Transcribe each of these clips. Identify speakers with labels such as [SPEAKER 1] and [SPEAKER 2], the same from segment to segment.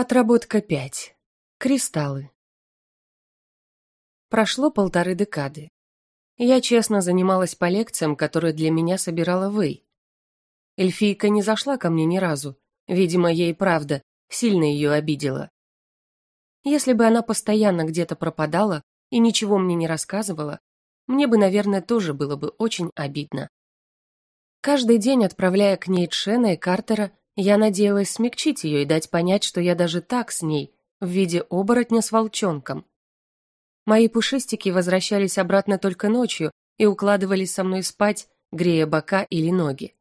[SPEAKER 1] Отработка 5. Кристаллы. Прошло полторы декады. Я честно занималась по лекциям, которые для меня собирала Вэй. Эльфийка не зашла ко мне ни разу. Видимо, ей правда сильно ее обидела. Если бы она постоянно где-то пропадала и ничего мне не рассказывала, мне бы, наверное, тоже было бы очень обидно. Каждый день, отправляя к ней Тшена и Картера, я надеялась смягчить ее и дать понять, что я даже так с ней, в виде оборотня с волчонком. Мои пушистики возвращались обратно только ночью и укладывались со мной спать, грея бока или ноги.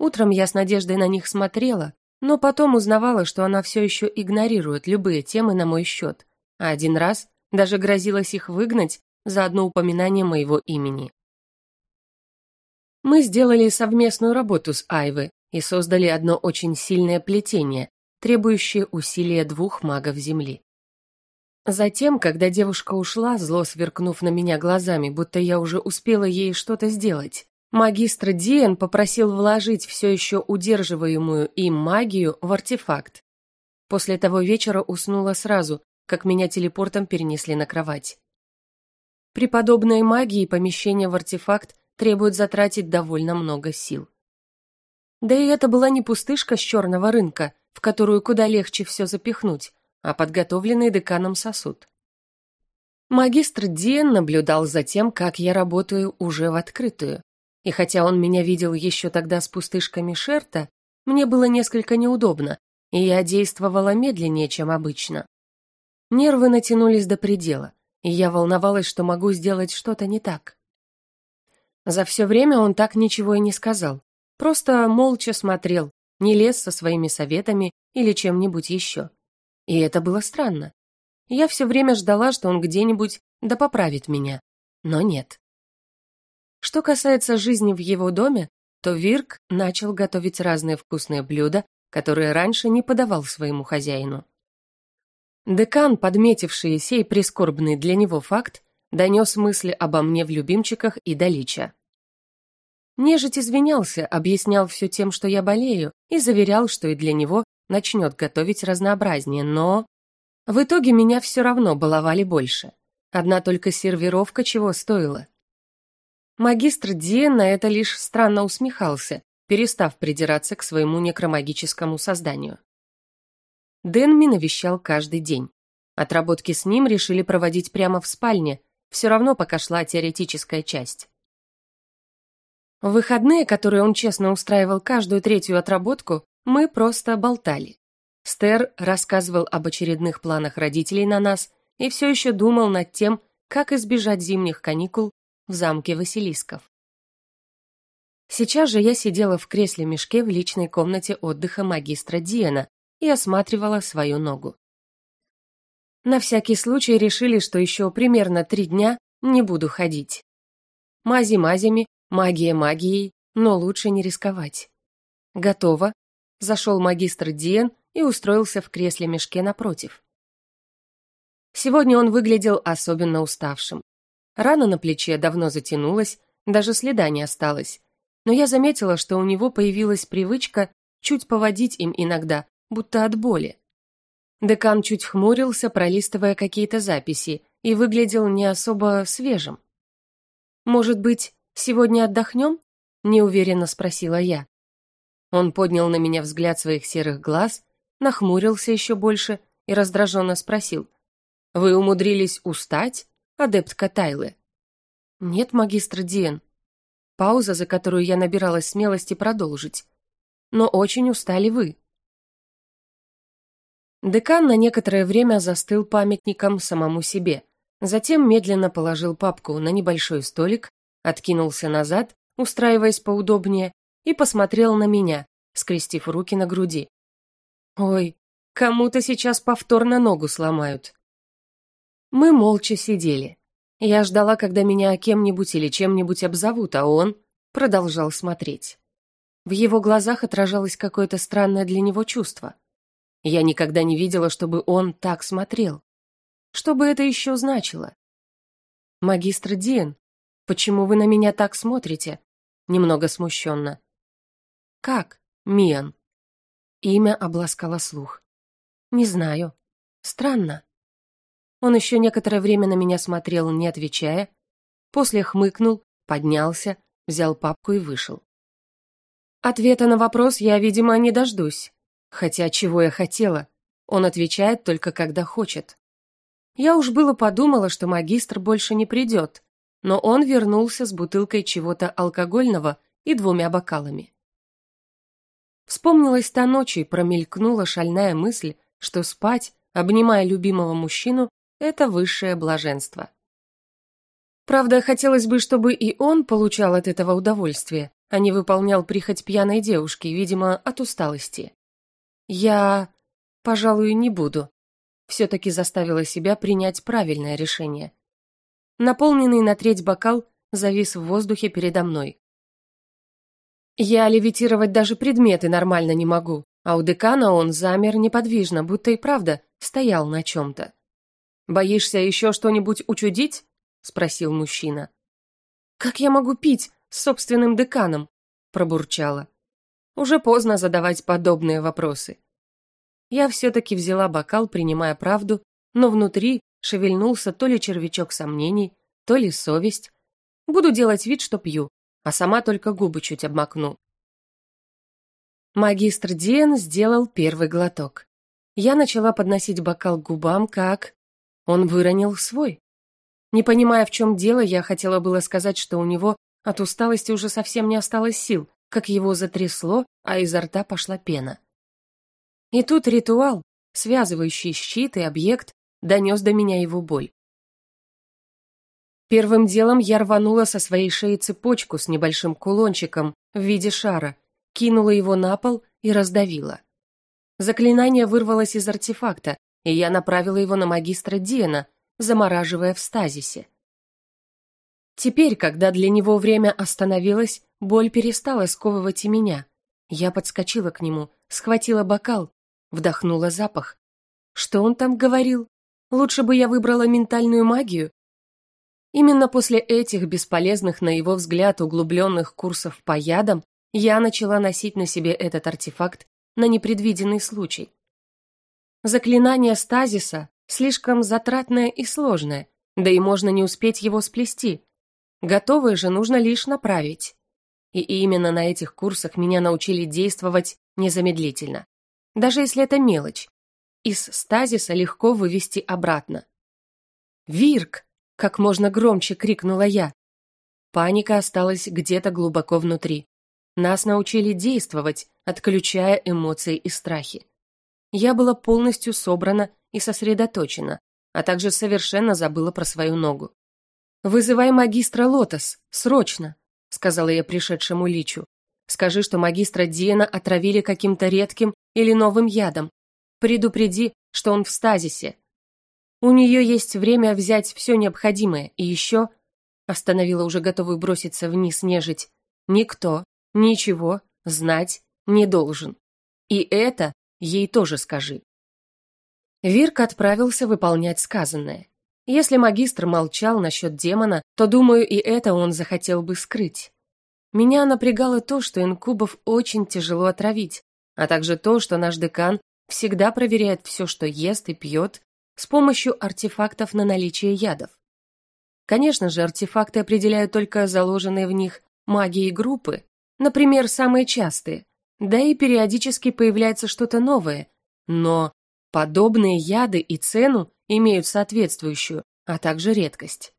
[SPEAKER 1] Утром я с надеждой на них смотрела, но потом узнавала, что она все еще игнорирует любые темы на мой счет, а один раз даже грозилась их выгнать за одно упоминание моего имени. Мы сделали совместную работу с Айвы, и создали одно очень сильное плетение, требующее усилия двух магов Земли. Затем, когда девушка ушла, зло сверкнув на меня глазами, будто я уже успела ей что-то сделать, магистр Диен попросил вложить все еще удерживаемую им магию в артефакт. После того вечера уснула сразу, как меня телепортом перенесли на кровать. При подобной магии помещение в артефакт требует затратить довольно много сил. Да и это была не пустышка с черного рынка, в которую куда легче все запихнуть, а подготовленный деканом сосуд. Магистр Диен наблюдал за тем, как я работаю уже в открытую. И хотя он меня видел еще тогда с пустышками Шерта, мне было несколько неудобно, и я действовала медленнее, чем обычно. Нервы натянулись до предела, и я волновалась, что могу сделать что-то не так. За все время он так ничего и не сказал, Просто молча смотрел, не лез со своими советами или чем-нибудь еще. И это было странно. Я все время ждала, что он где-нибудь да поправит меня. Но нет. Что касается жизни в его доме, то Вирк начал готовить разные вкусные блюда, которые раньше не подавал своему хозяину. Декан, подметивший сей прискорбный для него факт, донес мысли обо мне в любимчиках и Далича. Нежить извинялся, объяснял все тем, что я болею, и заверял, что и для него начнет готовить разнообразнее, но... В итоге меня все равно баловали больше. Одна только сервировка чего стоила. Магистр Диен на это лишь странно усмехался, перестав придираться к своему некромагическому созданию. Дэнми навещал каждый день. Отработки с ним решили проводить прямо в спальне, все равно пока шла теоретическая часть. В выходные, которые он честно устраивал каждую третью отработку, мы просто болтали. Стер рассказывал об очередных планах родителей на нас и все еще думал над тем, как избежать зимних каникул в замке Василисков. Сейчас же я сидела в кресле-мешке в личной комнате отдыха магистра Диена и осматривала свою ногу. На всякий случай решили, что еще примерно три дня не буду ходить. Мази мазями, Магия магией, но лучше не рисковать. Готово. Зашел магистр Диен и устроился в кресле-мешке напротив. Сегодня он выглядел особенно уставшим. Рана на плече давно затянулась, даже следа не осталось. Но я заметила, что у него появилась привычка чуть поводить им иногда, будто от боли. Декан чуть хмурился, пролистывая какие-то записи, и выглядел не особо свежим. Может быть, «Сегодня отдохнем?» — неуверенно спросила я. Он поднял на меня взгляд своих серых глаз, нахмурился еще больше и раздраженно спросил. «Вы умудрились устать, адептка Тайлы?» «Нет, магистр Диен». Пауза, за которую я набиралась смелости продолжить. «Но очень устали вы». Декан на некоторое время застыл памятником самому себе, затем медленно положил папку на небольшой столик откинулся назад, устраиваясь поудобнее, и посмотрел на меня, скрестив руки на груди. «Ой, кому-то сейчас повторно ногу сломают». Мы молча сидели. Я ждала, когда меня кем-нибудь или чем-нибудь обзовут, а он продолжал смотреть. В его глазах отражалось какое-то странное для него чувство. Я никогда не видела, чтобы он так смотрел. Что бы это еще значило? Магистр Диен, «Почему вы на меня так смотрите?» Немного смущенно. «Как, Миан?» Имя обласкало слух. Не знаю. Странно. Он еще некоторое время на меня смотрел, не отвечая, после хмыкнул, поднялся, взял папку и вышел. Ответа на вопрос я, видимо, не дождусь. Хотя чего я хотела? Он отвечает только когда хочет. Я уж было подумала, что магистр больше не придет, но он вернулся с бутылкой чего-то алкогольного и двумя бокалами. Вспомнилась та ночь и промелькнула шальная мысль, что спать, обнимая любимого мужчину, это высшее блаженство. Правда, хотелось бы, чтобы и он получал от этого удовольствие, а не выполнял прихоть пьяной девушки, видимо, от усталости. Я, пожалуй, не буду. Все-таки заставила себя принять правильное решение. Наполненный на треть бокал завис в воздухе передо мной. Я левитировать даже предметы нормально не могу, а у декана он замер неподвижно, будто и правда стоял на чем-то. «Боишься еще что-нибудь учудить?» — спросил мужчина. «Как я могу пить с собственным деканом?» — пробурчала. Уже поздно задавать подобные вопросы. Я все-таки взяла бокал, принимая правду, но внутри шевельнулся то ли червячок сомнений, то ли совесть. Буду делать вид, что пью, а сама только губы чуть обмакну. Магистр Диен сделал первый глоток. Я начала подносить бокал к губам, как... Он выронил свой. Не понимая, в чем дело, я хотела было сказать, что у него от усталости уже совсем не осталось сил, как его затрясло, а изо рта пошла пена. И тут ритуал, связывающий щит и объект, донес до меня его боль. Первым делом я рванула со своей шеи цепочку с небольшим кулончиком в виде шара, кинула его на пол и раздавила. Заклинание вырвалось из артефакта, и я направила его на магистра Диена, замораживая в стазисе. Теперь, когда для него время остановилось, боль перестала сковывать и меня. Я подскочила к нему, схватила бокал, вдохнула запах. Что он там говорил? Лучше бы я выбрала ментальную магию Именно после этих бесполезных, на его взгляд, углубленных курсов по ядам я начала носить на себе этот артефакт на непредвиденный случай. Заклинание стазиса слишком затратное и сложное, да и можно не успеть его сплести. Готовое же нужно лишь направить. И именно на этих курсах меня научили действовать незамедлительно. Даже если это мелочь. Из стазиса легко вывести обратно. «Вирк!» как можно громче крикнула я. Паника осталась где-то глубоко внутри. Нас научили действовать, отключая эмоции и страхи. Я была полностью собрана и сосредоточена, а также совершенно забыла про свою ногу. «Вызывай магистра Лотос, срочно!» — сказала я пришедшему личу. «Скажи, что магистра Диена отравили каким-то редким или новым ядом. Предупреди, что он в стазисе, у нее есть время взять все необходимое, и еще...» Остановила уже готовую броситься вниз нежить. «Никто, ничего знать не должен. И это ей тоже скажи». Вирк отправился выполнять сказанное. Если магистр молчал насчет демона, то, думаю, и это он захотел бы скрыть. Меня напрягало то, что инкубов очень тяжело отравить, а также то, что наш декан всегда проверяет все, что ест и пьет, с помощью артефактов на наличие ядов. Конечно же, артефакты определяют только заложенные в них магии группы, например, самые частые, да и периодически появляется что-то новое, но подобные яды и цену имеют соответствующую, а также редкость.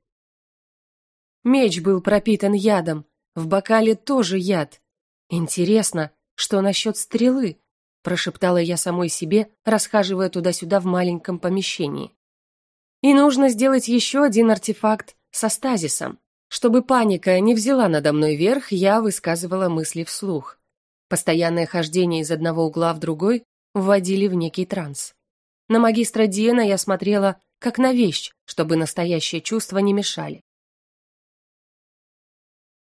[SPEAKER 1] Меч был пропитан ядом, в бокале тоже яд. Интересно, что насчет стрелы? Прошептала я самой себе, расхаживая туда-сюда в маленьком помещении. И нужно сделать еще один артефакт со стазисом. Чтобы паника не взяла надо мной верх, я высказывала мысли вслух. Постоянное хождение из одного угла в другой вводили в некий транс. На магистра Диена я смотрела как на вещь, чтобы настоящие чувства не мешали.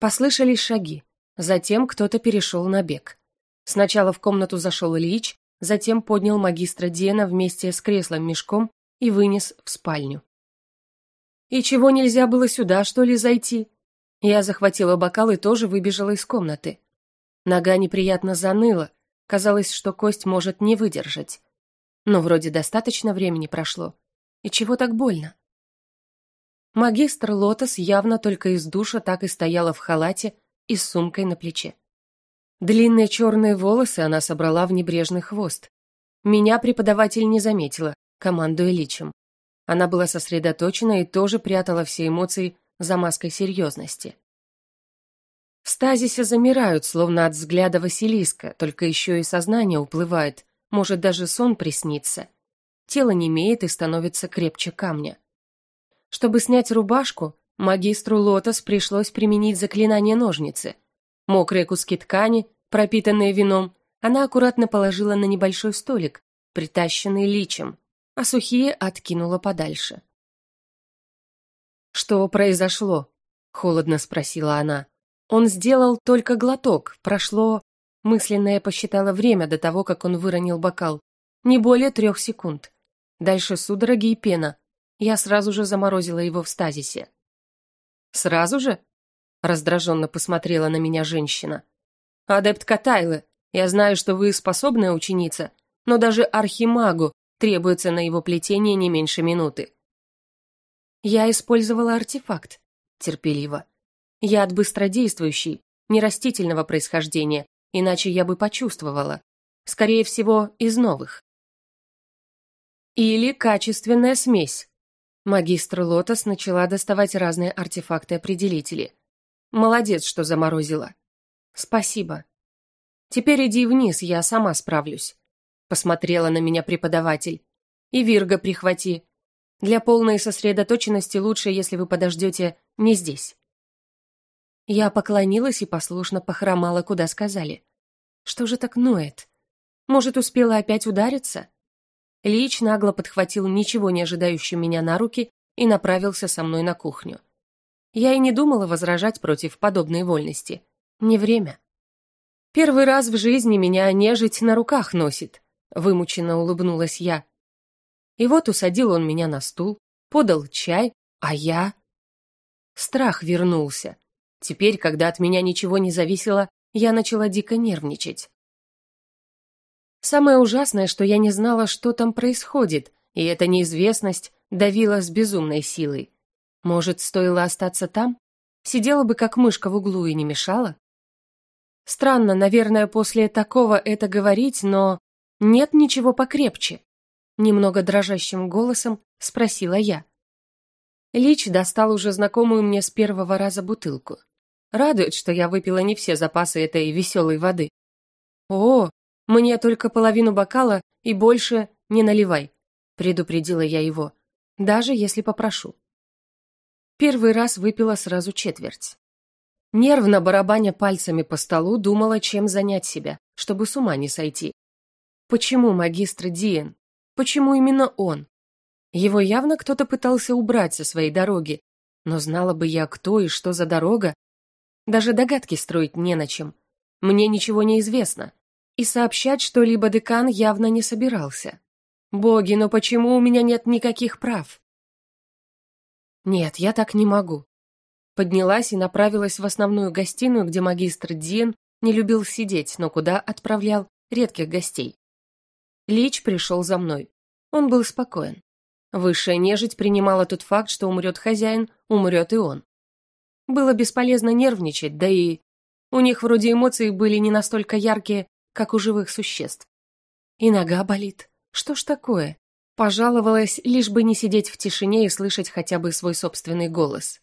[SPEAKER 1] Послышались шаги. Затем кто-то перешел на бег. Сначала в комнату зашел Ильич, затем поднял магистра Диена вместе с креслом-мешком и вынес в спальню. «И чего нельзя было сюда, что ли, зайти?» Я захватила бокал и тоже выбежала из комнаты. Нога неприятно заныла, казалось, что кость может не выдержать. Но вроде достаточно времени прошло. И чего так больно? Магистр Лотос явно только из душа так и стояла в халате и с сумкой на плече. Длинные черные волосы она собрала в небрежный хвост. Меня преподаватель не заметила, командуя личем. Она была сосредоточена и тоже прятала все эмоции за маской серьезности. В стазисе замирают, словно от взгляда Василиска, только еще и сознание уплывает, может даже сон приснится. Тело немеет и становится крепче камня. Чтобы снять рубашку, магистру Лотос пришлось применить заклинание ножницы. Мокрые куски ткани, пропитанные вином, она аккуратно положила на небольшой столик, притащенный личем, а сухие откинула подальше. «Что произошло?» — холодно спросила она. Он сделал только глоток, прошло... Мысленно я посчитала время до того, как он выронил бокал. Не более трех секунд. Дальше судороги и пена. Я сразу же заморозила его в стазисе. «Сразу же?» — раздраженно посмотрела на меня женщина. «Адепт Катайлы, я знаю, что вы способная ученица, но даже архимагу требуется на его плетение не меньше минуты». «Я использовала артефакт», — терпеливо. Яд быстродействующий, не растительного происхождения, иначе я бы почувствовала. Скорее всего, из новых. Или качественная смесь. Магистр Лотос начала доставать разные артефакты-определители. Молодец, что заморозила. Спасибо. Теперь иди вниз, я сама справлюсь. Посмотрела на меня преподаватель. И Вирга прихвати. Для полной сосредоточенности лучше, если вы подождете не здесь. Я поклонилась и послушно похромала, куда сказали. Что же так ноет? Может, успела опять удариться? Лич нагло подхватил ничего не ожидающую меня на руки и направился со мной на кухню. Я и не думала возражать против подобной вольности. Не время. Первый раз в жизни меня нежить на руках носит, вымученно улыбнулась я. И вот усадил он меня на стул, подал чай, а я... Страх вернулся. Теперь, когда от меня ничего не зависело, я начала дико нервничать. Самое ужасное, что я не знала, что там происходит, и эта неизвестность давила с безумной силой. Может, стоило остаться там? Сидела бы как мышка в углу и не мешала? Странно, наверное, после такого это говорить, но нет ничего покрепче. Немного дрожащим голосом спросила я. Лич достал уже знакомую мне с первого раза бутылку. Радует, что я выпила не все запасы этой веселой воды. О, мне только половину бокала и больше не наливай, предупредила я его, даже если попрошу. Первый раз выпила сразу четверть. Нервно барабаня пальцами по столу, думала, чем занять себя, чтобы с ума не сойти. Почему магистр Диен? Почему именно он? Его явно кто-то пытался убрать со своей дороги, но знала бы я, кто и что за дорога, даже догадки строить не на чем. Мне ничего не известно. И сообщать что-либо декан явно не собирался. Боги, но почему у меня нет никаких прав? Нет, я так не могу. Поднялась и направилась в основную гостиную, где магистр Дин не любил сидеть, но куда отправлял редких гостей. Лич пришел за мной. Он был спокоен. Высшая нежить принимала тот факт, что умрет хозяин, умрет и он. Было бесполезно нервничать, да и у них вроде эмоции были не настолько яркие, как у живых существ. И нога болит. Что ж такое? Пожаловалась, лишь бы не сидеть в тишине и слышать хотя бы свой собственный голос.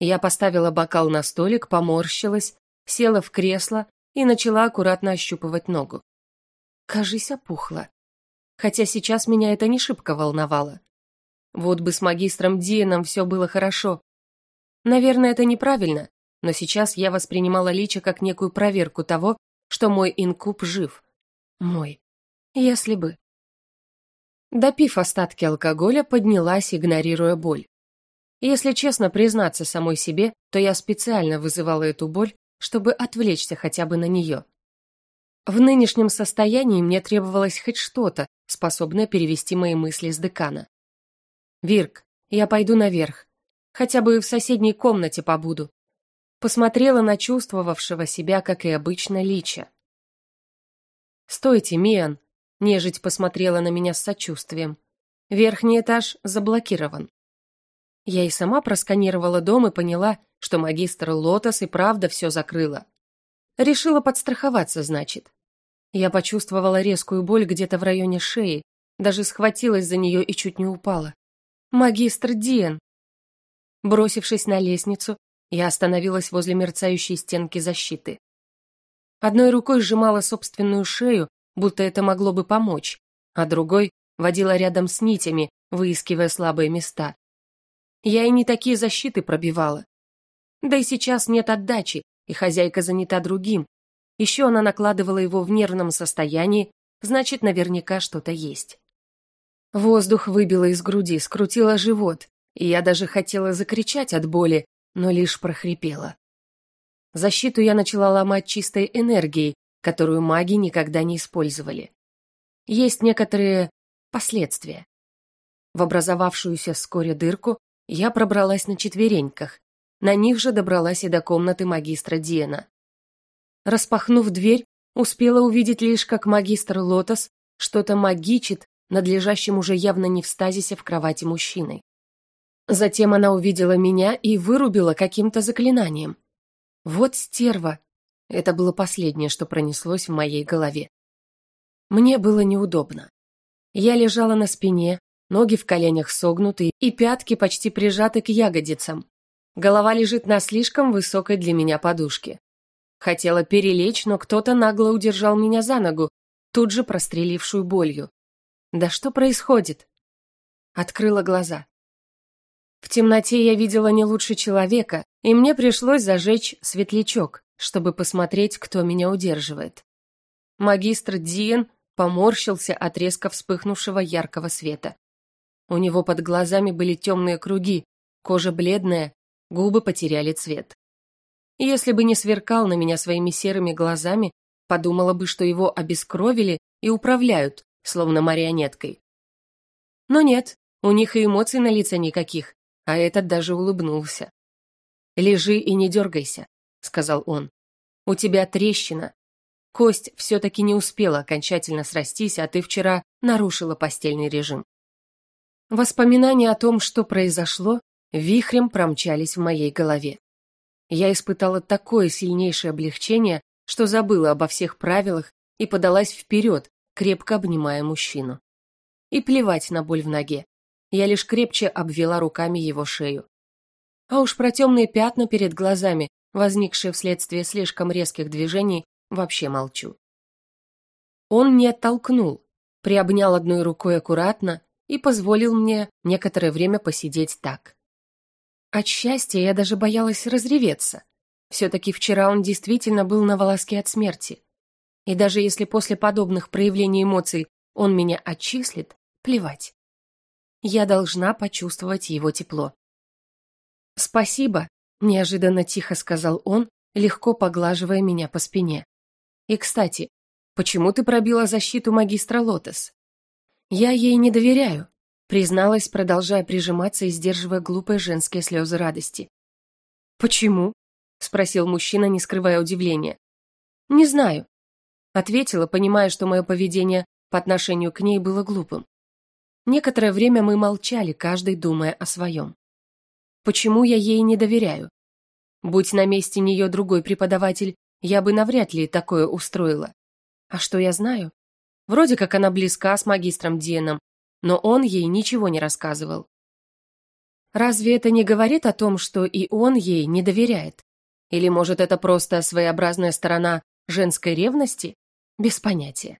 [SPEAKER 1] Я поставила бокал на столик, поморщилась, села в кресло и начала аккуратно ощупывать ногу. Кажись, опухла. Хотя сейчас меня это не шибко волновало. Вот бы с магистром Дианом все было хорошо, Наверное, это неправильно, но сейчас я воспринимала Лича как некую проверку того, что мой инкуб жив. Мой. Если бы. Допив остатки алкоголя, поднялась, игнорируя боль. Если честно признаться самой себе, то я специально вызывала эту боль, чтобы отвлечься хотя бы на нее. В нынешнем состоянии мне требовалось хоть что-то, способное перевести мои мысли с декана. «Вирк, я пойду наверх. Хотя бы в соседней комнате побуду. Посмотрела на чувствовавшего себя, как и обычно, Лича. «Стойте, Миан!» Нежить посмотрела на меня с сочувствием. Верхний этаж заблокирован. Я и сама просканировала дом и поняла, что магистр Лотос и правда все закрыла. Решила подстраховаться, значит. Я почувствовала резкую боль где-то в районе шеи, даже схватилась за нее и чуть не упала. «Магистр Диен!» Бросившись на лестницу, я остановилась возле мерцающей стенки защиты. Одной рукой сжимала собственную шею, будто это могло бы помочь, а другой водила рядом с нитями, выискивая слабые места. Я и не такие защиты пробивала. Да и сейчас нет отдачи, и хозяйка занята другим. Еще она накладывала его в нервном состоянии, значит, наверняка что-то есть. Воздух выбило из груди, скрутило живот, и я даже хотела закричать от боли, но лишь прохрипела. Защиту я начала ломать чистой энергией, которую маги никогда не использовали. Есть некоторые последствия. В образовавшуюся вскоре дырку я пробралась на четвереньках. На них же добралась и до комнаты магистра Диена. Распахнув дверь, успела увидеть лишь, как магистр Лотос что-то магичит над лежащим уже явно не в стазисе в кровати мужчиной. Затем она увидела меня и вырубила каким-то заклинанием. Вот стерва. Это было последнее, что пронеслось в моей голове. Мне было неудобно. Я лежала на спине, ноги в коленях согнуты и пятки почти прижаты к ягодицам. Голова лежит на слишком высокой для меня подушке. Хотела перелечь, но кто-то нагло удержал меня за ногу, тут же прострелившую болью. Да что происходит? Открыла глаза. В темноте я видела не лучше человека, и мне пришлось зажечь светлячок, чтобы посмотреть, кто меня удерживает. Магистр Диен поморщился от резко вспыхнувшего яркого света. У него под глазами были темные круги, кожа бледная, губы потеряли цвет. Если бы не сверкал на меня своими серыми глазами, подумала бы, что его обескровили и управляют, словно марионеткой. Но нет, у них и эмоций на лице никаких, а этот даже улыбнулся. «Лежи и не дергайся», — сказал он. «У тебя трещина. Кость все-таки не успела окончательно срастись, а ты вчера нарушила постельный режим. Воспоминания о том, что произошло, вихрем промчались в моей голове. Я испытала такое сильнейшее облегчение, что забыла обо всех правилах и подалась вперед, крепко обнимая мужчину. И плевать на боль в ноге. Я лишь крепче обвела руками его шею. А уж про темные пятна перед глазами, возникшие вследствие слишком резких движений, вообще молчу. Он не оттолкнул, приобнял одной рукой аккуратно, и позволил мне некоторое время посидеть так. От счастья я даже боялась разреветься. Все-таки вчера он действительно был на волоске от смерти. И даже если после подобных проявлений эмоций он меня отчислит, плевать. Я должна почувствовать его тепло. «Спасибо», — неожиданно тихо сказал он, легко поглаживая меня по спине. «И, кстати, почему ты пробила защиту магистра Лотос?» «Я ей не доверяю», призналась, продолжая прижиматься и сдерживая глупые женские слезы радости. «Почему?» — спросил мужчина, не скрывая удивления. «Не знаю», — ответила, понимая, что мое поведение по отношению к ней было глупым. Некоторое время мы молчали, каждый думая о своем. Почему я ей не доверяю? Будь на месте нее другой преподаватель, я бы навряд ли такое устроила. А что я знаю? Вроде как она близка с магистром Диеном, но он ей ничего не рассказывал. Разве это не говорит о том, что и он ей не доверяет? Или, может, это просто своеобразная сторона женской ревности? Без понятия.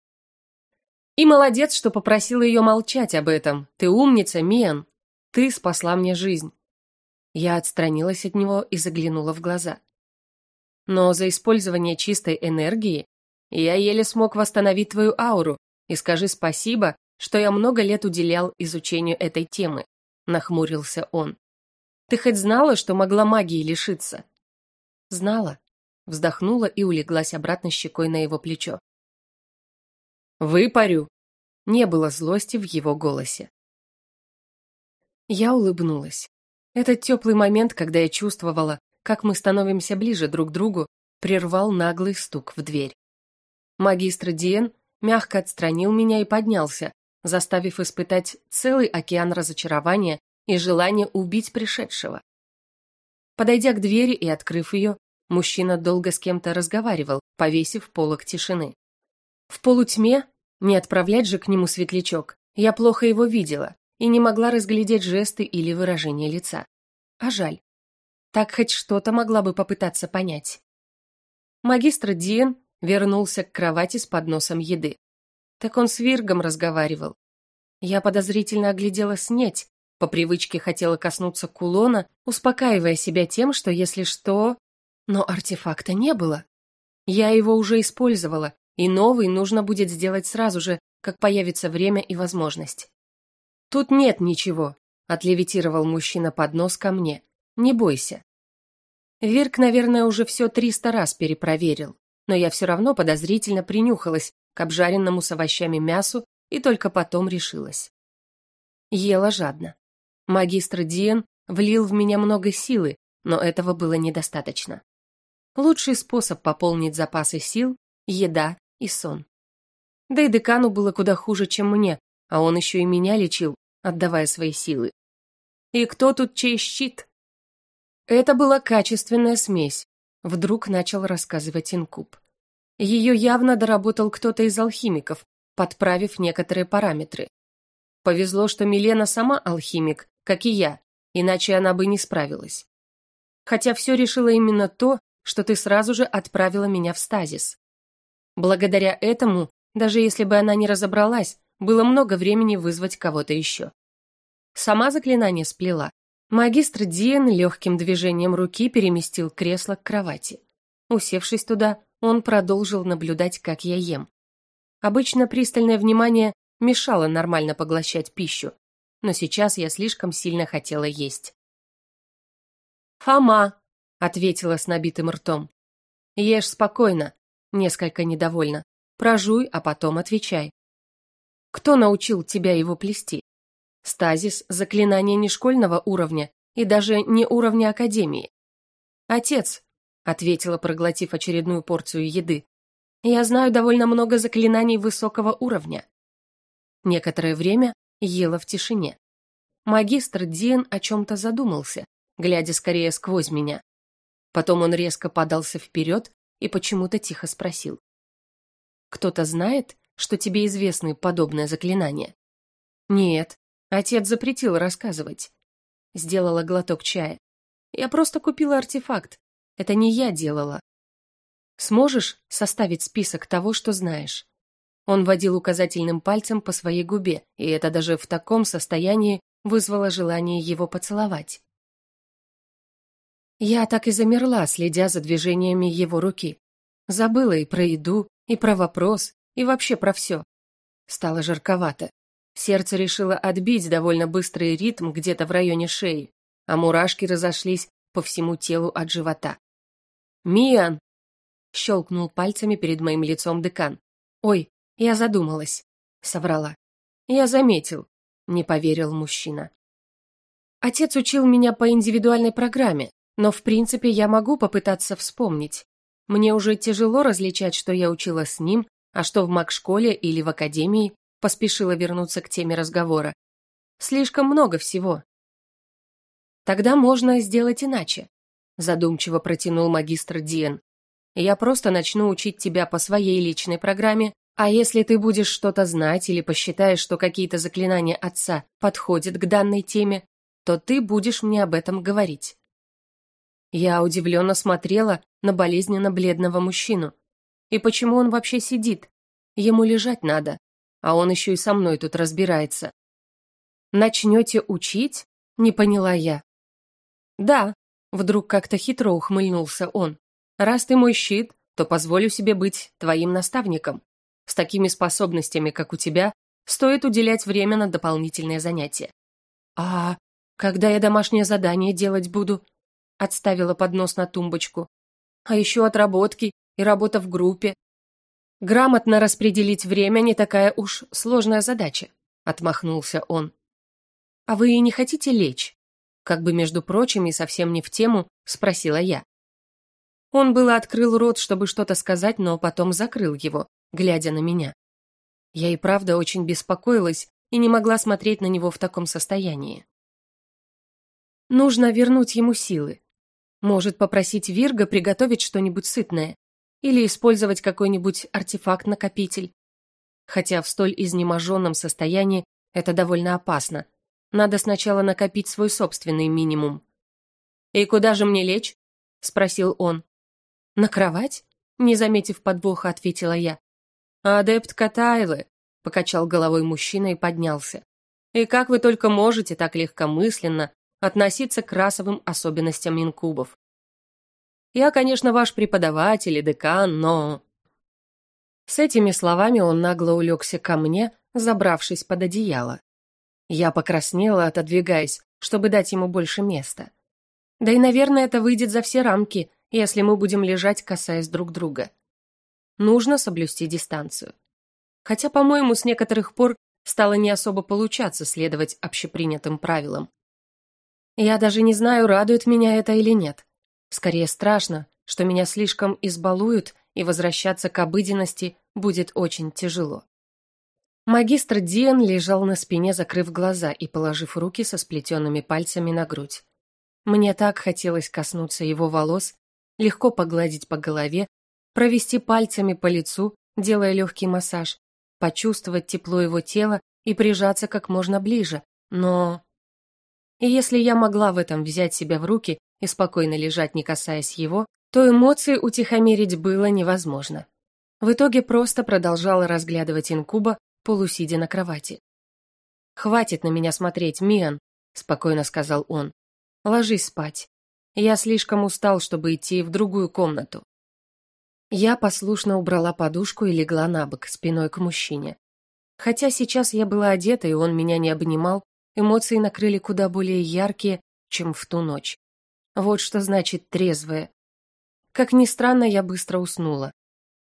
[SPEAKER 1] И молодец, что попросила ее молчать об этом. Ты умница, Миан. Ты спасла мне жизнь. Я отстранилась от него и заглянула в глаза. Но за использование чистой энергии я еле смог восстановить твою ауру, и скажи спасибо, что я много лет уделял изучению этой темы», — нахмурился он. «Ты хоть знала, что могла магии лишиться?» «Знала», — вздохнула и улеглась обратно щекой на его плечо. «Выпарю!» — не было злости в его голосе. Я улыбнулась. Этот теплый момент, когда я чувствовала, как мы становимся ближе друг к другу, прервал наглый стук в дверь. Магистр Диен мягко отстранил меня и поднялся, заставив испытать целый океан разочарования и желания убить пришедшего. Подойдя к двери и открыв ее, мужчина долго с кем-то разговаривал, повесив полок тишины. В полутьме, не отправлять же к нему светлячок, я плохо его видела и не могла разглядеть жесты или выражение лица. А жаль. Так хоть что-то могла бы попытаться понять. Магистр Диен вернулся к кровати с подносом еды. Так он с Виргом разговаривал. Я подозрительно оглядела снеть, по привычке хотела коснуться кулона, успокаивая себя тем, что если что... Но артефакта не было. Я его уже использовала, и новый нужно будет сделать сразу же, как появится время и возможность. «Тут нет ничего», — отлевитировал мужчина под нос ко мне. «Не бойся». Вирк, наверное, уже все триста раз перепроверил, но я все равно подозрительно принюхалась к обжаренному с овощами мясу и только потом решилась. Ела жадно. Магистр Диен влил в меня много силы, но этого было недостаточно. Лучший способ пополнить запасы сил – еда и сон. Да и декану было куда хуже, чем мне, а он еще и меня лечил, отдавая свои силы. И кто тут чей щит? Это была качественная смесь, вдруг начал рассказывать Инкуб. Ее явно доработал кто-то из алхимиков, подправив некоторые параметры. Повезло, что Милена сама алхимик, как и я, иначе она бы не справилась. Хотя все решило именно то, что ты сразу же отправила меня в стазис. Благодаря этому, даже если бы она не разобралась, было много времени вызвать кого-то еще. Сама заклинание сплела. Магистр Диен легким движением руки переместил кресло к кровати. Усевшись туда, он продолжил наблюдать, как я ем. Обычно пристальное внимание мешало нормально поглощать пищу, но сейчас я слишком сильно хотела есть. «Фома!» — ответила с набитым ртом. «Ешь спокойно», — несколько недовольна. «Прожуй, а потом отвечай». «Кто научил тебя его плести?» «Стазис — заклинание не школьного уровня и даже не уровня академии». «Отец», — ответила, проглотив очередную порцию еды. «Я знаю довольно много заклинаний высокого уровня». Некоторое время ела в тишине. Магистр Диен о чем-то задумался, глядя скорее сквозь меня. Потом он резко подался вперед и почему-то тихо спросил. «Кто-то знает, что тебе известны подобное заклинание?» «Нет, отец запретил рассказывать». Сделала глоток чая. «Я просто купила артефакт. Это не я делала». «Сможешь составить список того, что знаешь?» Он водил указательным пальцем по своей губе, и это даже в таком состоянии вызвало желание его поцеловать. Я так и замерла, следя за движениями его руки. Забыла и про еду, и про вопрос, и вообще про все. Стало жарковато. Сердце решило отбить довольно быстрый ритм где-то в районе шеи, а мурашки разошлись по всему телу от живота. «Миан!» — щелкнул пальцами перед моим лицом декан. «Ой, я задумалась, соврала. Я заметил, не поверил мужчина. Отец учил меня по индивидуальной программе, но в принципе я могу попытаться вспомнить. Мне уже тяжело различать, что я учила с ним, а что в маг-школе или в академии, поспешила вернуться к теме разговора. Слишком много всего. Тогда можно сделать иначе, задумчиво протянул магистр Диен. Я просто начну учить тебя по своей личной программе, а если ты будешь что-то знать или посчитаешь, что какие-то заклинания отца подходят к данной теме, то ты будешь мне об этом говорить. Я удивленно смотрела на болезненно бледного мужчину. И почему он вообще сидит? Ему лежать надо, а он еще и со мной тут разбирается. Начнете учить? Не поняла я. Да, вдруг как-то хитро ухмыльнулся он. Раз ты мой щит, то позволю себе быть твоим наставником. С такими способностями, как у тебя, стоит уделять время на дополнительные занятия. А когда я домашнее задание делать буду? Отставила поднос на тумбочку. А еще отработки и работа в группе. Грамотно распределить время не такая уж сложная задача, отмахнулся он. А вы не хотите лечь? Как бы, между прочим, и совсем не в тему, спросила я. Он было открыл рот, чтобы что-то сказать, но потом закрыл его, глядя на меня. Я и правда очень беспокоилась и не могла смотреть на него в таком состоянии. Нужно вернуть ему силы. Может, попросить Вирга приготовить что-нибудь сытное или использовать какой-нибудь артефакт-накопитель. Хотя в столь изнеможенном состоянии это довольно опасно. Надо сначала накопить свой собственный минимум. «И куда же мне лечь?» — спросил он. «На кровать?» — не заметив подвоха, ответила я. «Адепт Катайлы», — покачал головой мужчина и поднялся. «И как вы только можете так легкомысленно относиться к расовым особенностям инкубов? Я, конечно, ваш преподаватель и декан, но...» С этими словами он нагло улегся ко мне, забравшись под одеяло. Я покраснела, отодвигаясь, чтобы дать ему больше места. Да и, наверное, это выйдет за все рамки, если мы будем лежать, касаясь друг друга. Нужно соблюсти дистанцию. Хотя, по-моему, с некоторых пор стало не особо получаться следовать общепринятым правилам. Я даже не знаю, радует меня это или нет. Скорее страшно, что меня слишком избалуют, и возвращаться к обыденности будет очень тяжело. Магистр Диан лежал на спине, закрыв глаза и положив руки со сплетенными пальцами на грудь. Мне так хотелось коснуться его волос, легко погладить по голове, провести пальцами по лицу, делая легкий массаж, почувствовать тепло его тела и прижаться как можно ближе, но... И если я могла в этом взять себя в руки и спокойно лежать, не касаясь его, то эмоции утихомирить было невозможно. В итоге просто продолжала разглядывать инкуба, полусидя на кровати. «Хватит на меня смотреть, Миан», — спокойно сказал он. «Ложись спать. Я слишком устал, чтобы идти в другую комнату». Я послушно убрала подушку и легла на бок, спиной к мужчине. Хотя сейчас я была одета, и он меня не обнимал, эмоции накрыли куда более яркие, чем в ту ночь. Вот что значит трезвая. Как ни странно, я быстро уснула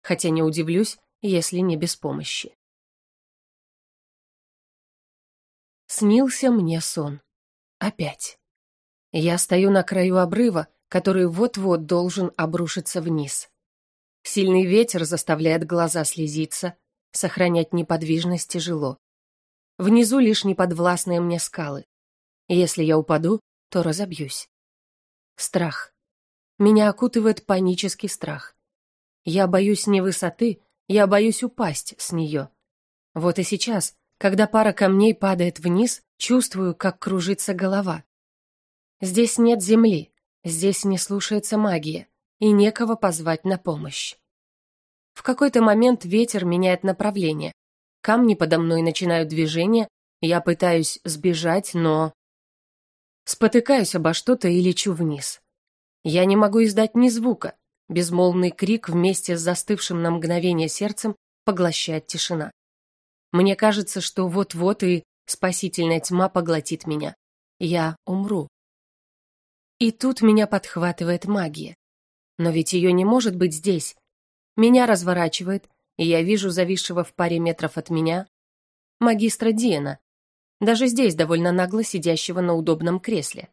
[SPEAKER 1] хотя не удивлюсь, если не без помощи. Снился мне сон. Опять. Я стою на краю обрыва, который вот-вот должен обрушиться вниз. Сильный ветер заставляет глаза слезиться, сохранять неподвижность тяжело. Внизу лишь неподвластные мне скалы. Если я упаду, то разобьюсь. Страх. Меня окутывает панический страх. Я боюсь не высоты, я боюсь упасть с нее. Вот и сейчас, когда пара камней падает вниз, чувствую, как кружится голова. Здесь нет земли, здесь не слушается магия, и некого позвать на помощь. В какой-то момент ветер меняет направление. Камни подо мной начинают движение, я пытаюсь сбежать, но... Спотыкаюсь обо что-то и лечу вниз. Я не могу издать ни звука, Безмолвный крик вместе с застывшим на мгновение сердцем поглощает тишина. Мне кажется, что вот-вот и спасительная тьма поглотит меня. Я умру. И тут меня подхватывает магия. Но ведь ее не может быть здесь. Меня разворачивает, и я вижу зависшего в паре метров от меня магистра Диена, даже здесь довольно нагло сидящего на удобном кресле.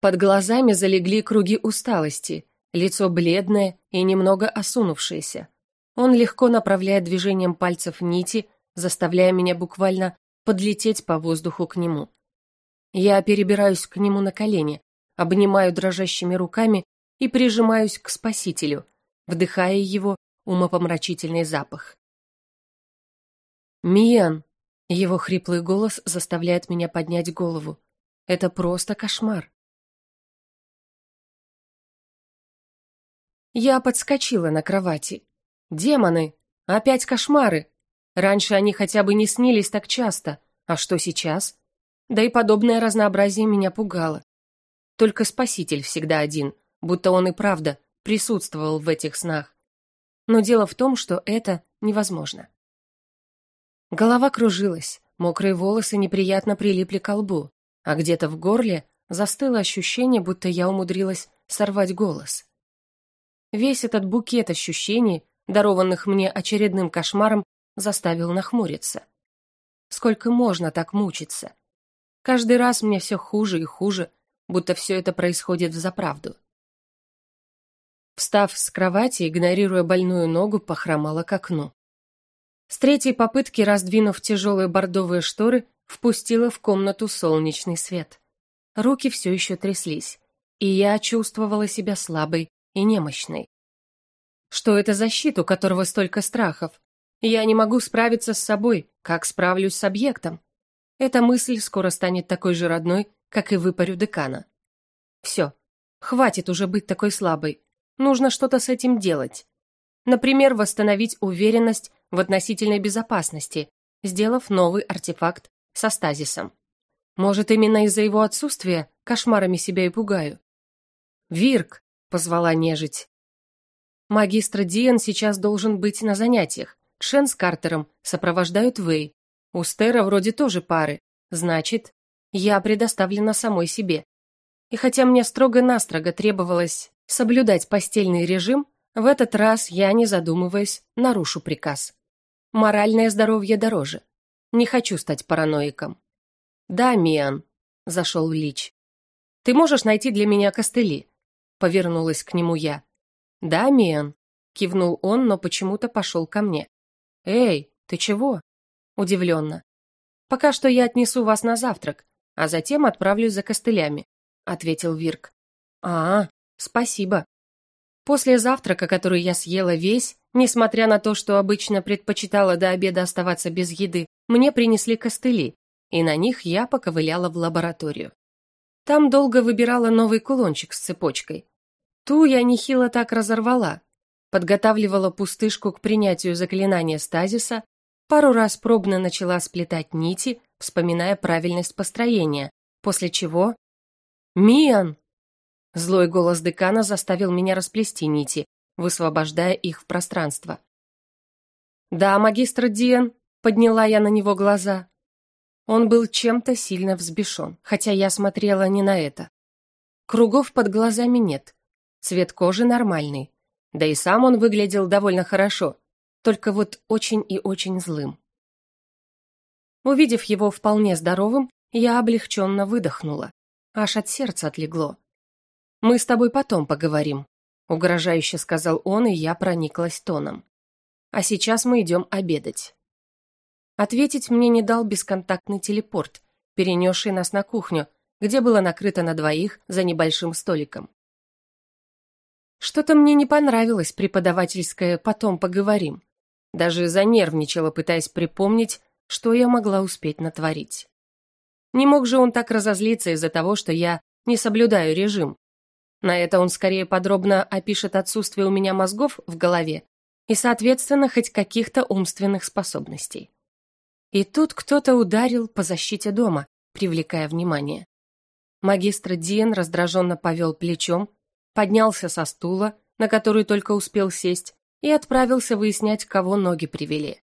[SPEAKER 1] Под глазами залегли круги усталости, лицо бледное и немного осунувшееся. Он легко направляет движением пальцев нити, заставляя меня буквально подлететь по воздуху к нему. Я перебираюсь к нему на колени, обнимаю дрожащими руками и прижимаюсь к спасителю, вдыхая его умопомрачительный запах. «Миен!» Его хриплый голос заставляет меня поднять голову. Это просто кошмар. Я подскочила на кровати. Демоны! Опять кошмары! Раньше они хотя бы не снились так часто. А что сейчас? Да и подобное разнообразие меня пугало. Только Спаситель всегда один, будто он и правда присутствовал в этих снах. Но дело в том, что это невозможно. Голова кружилась, мокрые волосы неприятно прилипли к лбу, а где-то в горле застыло ощущение, будто я умудрилась сорвать голос. Весь этот букет ощущений, дарованных мне очередным кошмаром, заставил нахмуриться. Сколько можно так мучиться? Каждый раз мне все хуже и хуже, будто все это происходит в заправду. Встав с кровати, игнорируя больную ногу, похромала к окну. С третьей попытки, раздвинув тяжелые бордовые шторы, впустила в комнату солнечный свет. Руки все еще тряслись, и я чувствовала себя слабой и немощной. Что это за щит, у которого столько страхов? Я не могу справиться с собой, как справлюсь с объектом? Эта мысль скоро станет такой же родной, как и выпарю декана. Все, хватит уже быть такой слабой. Нужно что-то с этим делать. Например, восстановить уверенность в относительной безопасности, сделав новый артефакт со стазисом. Может, именно из-за его отсутствия кошмарами себя и пугаю. «Вирк!» — позвала нежить. Магистр Диан сейчас должен быть на занятиях. Шен с Картером сопровождают Вэй. У Стера вроде тоже пары. Значит, я предоставлена самой себе. И хотя мне строго-настрого требовалось соблюдать постельный режим, в этот раз я, не задумываясь, нарушу приказ. Моральное здоровье дороже. Не хочу стать параноиком. «Да, Миан», — зашел Лич. «Ты можешь найти для меня костыли?» — повернулась к нему я. «Да, Миан», — кивнул он, но почему-то пошел ко мне. «Эй, ты чего?» — удивленно. «Пока что я отнесу вас на завтрак, а затем отправлюсь за костылями», — ответил Вирк. «А, спасибо». После завтрака, который я съела весь, несмотря на то, что обычно предпочитала до обеда оставаться без еды, мне принесли костыли, и на них я поковыляла в лабораторию. Там долго выбирала новый кулончик с цепочкой. Ту я нехило так разорвала, подготавливала пустышку к принятию заклинания стазиса, пару раз пробно начала сплетать нити, вспоминая правильность построения, после чего... «Миан!» Злой голос декана заставил меня расплести нити, высвобождая их в пространство. «Да, магистр Диан», — подняла я на него глаза. Он был чем-то сильно взбешен, хотя я смотрела не на это. Кругов под глазами нет, цвет кожи нормальный, да и сам он выглядел довольно хорошо, только вот очень и очень злым. Увидев его вполне здоровым, я облегченно выдохнула, аж от сердца отлегло. «Мы с тобой потом поговорим», — угрожающе сказал он, и я прониклась тоном. «А сейчас мы идем обедать». Ответить мне не дал бесконтактный телепорт, перенесший нас на кухню, где было накрыто на двоих за небольшим столиком. Что-то мне не понравилось преподавательское «потом поговорим». Даже занервничала, пытаясь припомнить, что я могла успеть натворить. Не мог же он так разозлиться из-за того, что я не соблюдаю режим. На это он скорее подробно опишет отсутствие у меня мозгов в голове и, соответственно, хоть каких-то умственных способностей. И тут кто-то ударил по защите дома, привлекая внимание. Магистр Диен раздраженно повел плечом, поднялся со стула, на который только успел сесть, и отправился выяснять, кого ноги привели.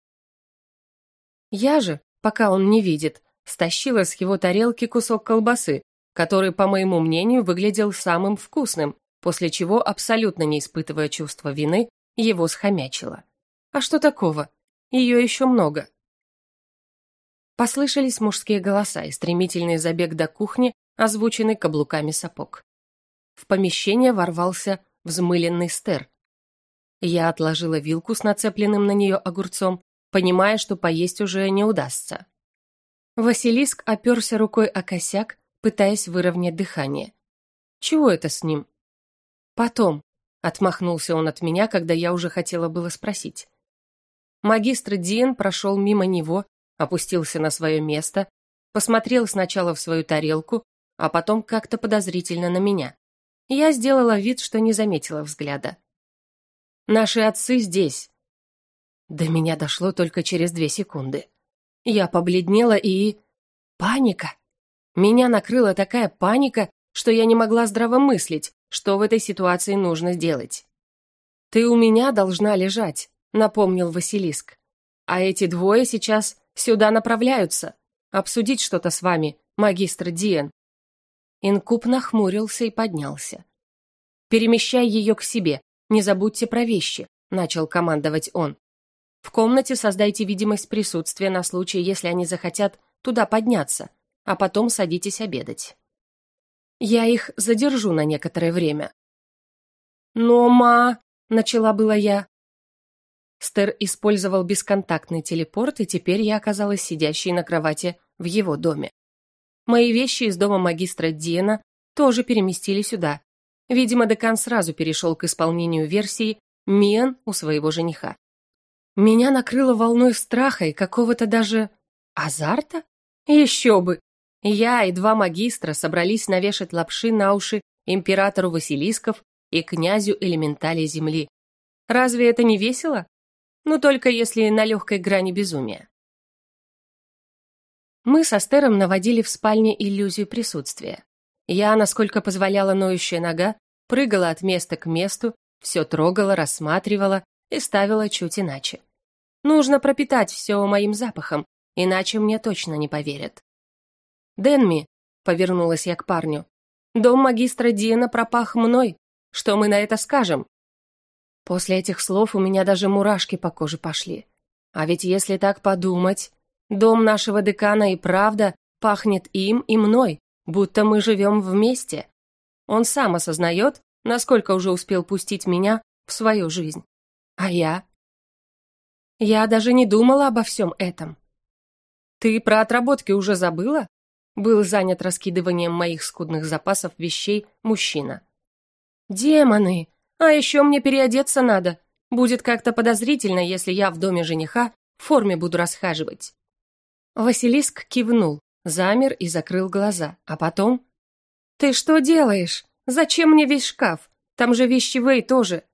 [SPEAKER 1] Я же, пока он не видит, стащила с его тарелки кусок колбасы, который, по моему мнению, выглядел самым вкусным, после чего, абсолютно не испытывая чувства вины, его схомячила. А что такого? Ее еще много. Послышались мужские голоса и стремительный забег до кухни, озвученный каблуками сапог. В помещение ворвался взмыленный стер. Я отложила вилку с нацепленным на нее огурцом, понимая, что поесть уже не удастся. Василиск оперся рукой о косяк, пытаясь выровнять дыхание. Чего это с ним? Потом, отмахнулся он от меня, когда я уже хотела было спросить. Магистр Диен прошел мимо него, опустился на свое место, посмотрел сначала в свою тарелку, а потом как-то подозрительно на меня. Я сделала вид, что не заметила взгляда. «Наши отцы здесь». До меня дошло только через две секунды. Я побледнела и... Паника. Меня накрыла такая паника, что я не могла здраво мыслить, что в этой ситуации нужно сделать. «Ты у меня должна лежать», — напомнил Василиск. «А эти двое сейчас Сюда направляются. Обсудить что-то с вами, магистр Диен». Инкуб нахмурился и поднялся. «Перемещай ее к себе, не забудьте про вещи», — начал командовать он. «В комнате создайте видимость присутствия на случай, если они захотят туда подняться, а потом садитесь обедать. Я их задержу на некоторое время». «Но, ма...» — начала была я. Стер использовал бесконтактный телепорт, и теперь я оказалась сидящей на кровати в его доме. Мои вещи из дома магистра Диена тоже переместили сюда. Видимо, декан сразу перешел к исполнению версии «Миан у своего жениха». Меня накрыло волной страха и какого-то даже азарта. Еще бы! Я и два магистра собрались навешать лапши на уши императору Василисков и князю элементали земли. Разве это не весело? Ну, только если на легкой грани безумия. Мы со Стером наводили в спальне иллюзию присутствия. Я, насколько позволяла ноющая нога, прыгала от места к месту, все трогала, рассматривала и ставила чуть иначе. Нужно пропитать все моим запахом, иначе мне точно не поверят. «Дэнми», — повернулась я к парню, — «дом магистра Диена пропах мной. Что мы на это скажем?» После этих слов у меня даже мурашки по коже пошли. А ведь если так подумать, дом нашего декана и правда пахнет им и мной, будто мы живем вместе. Он сам осознает, насколько уже успел пустить меня в свою жизнь. А я? Я даже не думала обо всем этом. Ты про отработки уже забыла? Был занят раскидыванием моих скудных запасов вещей мужчина. Демоны! А еще мне переодеться надо. Будет как-то подозрительно, если я в доме жениха в форме буду расхаживать. Василиск кивнул, замер и закрыл глаза, а потом... «Ты что делаешь? Зачем мне весь шкаф? Там же вещи Вэй тоже».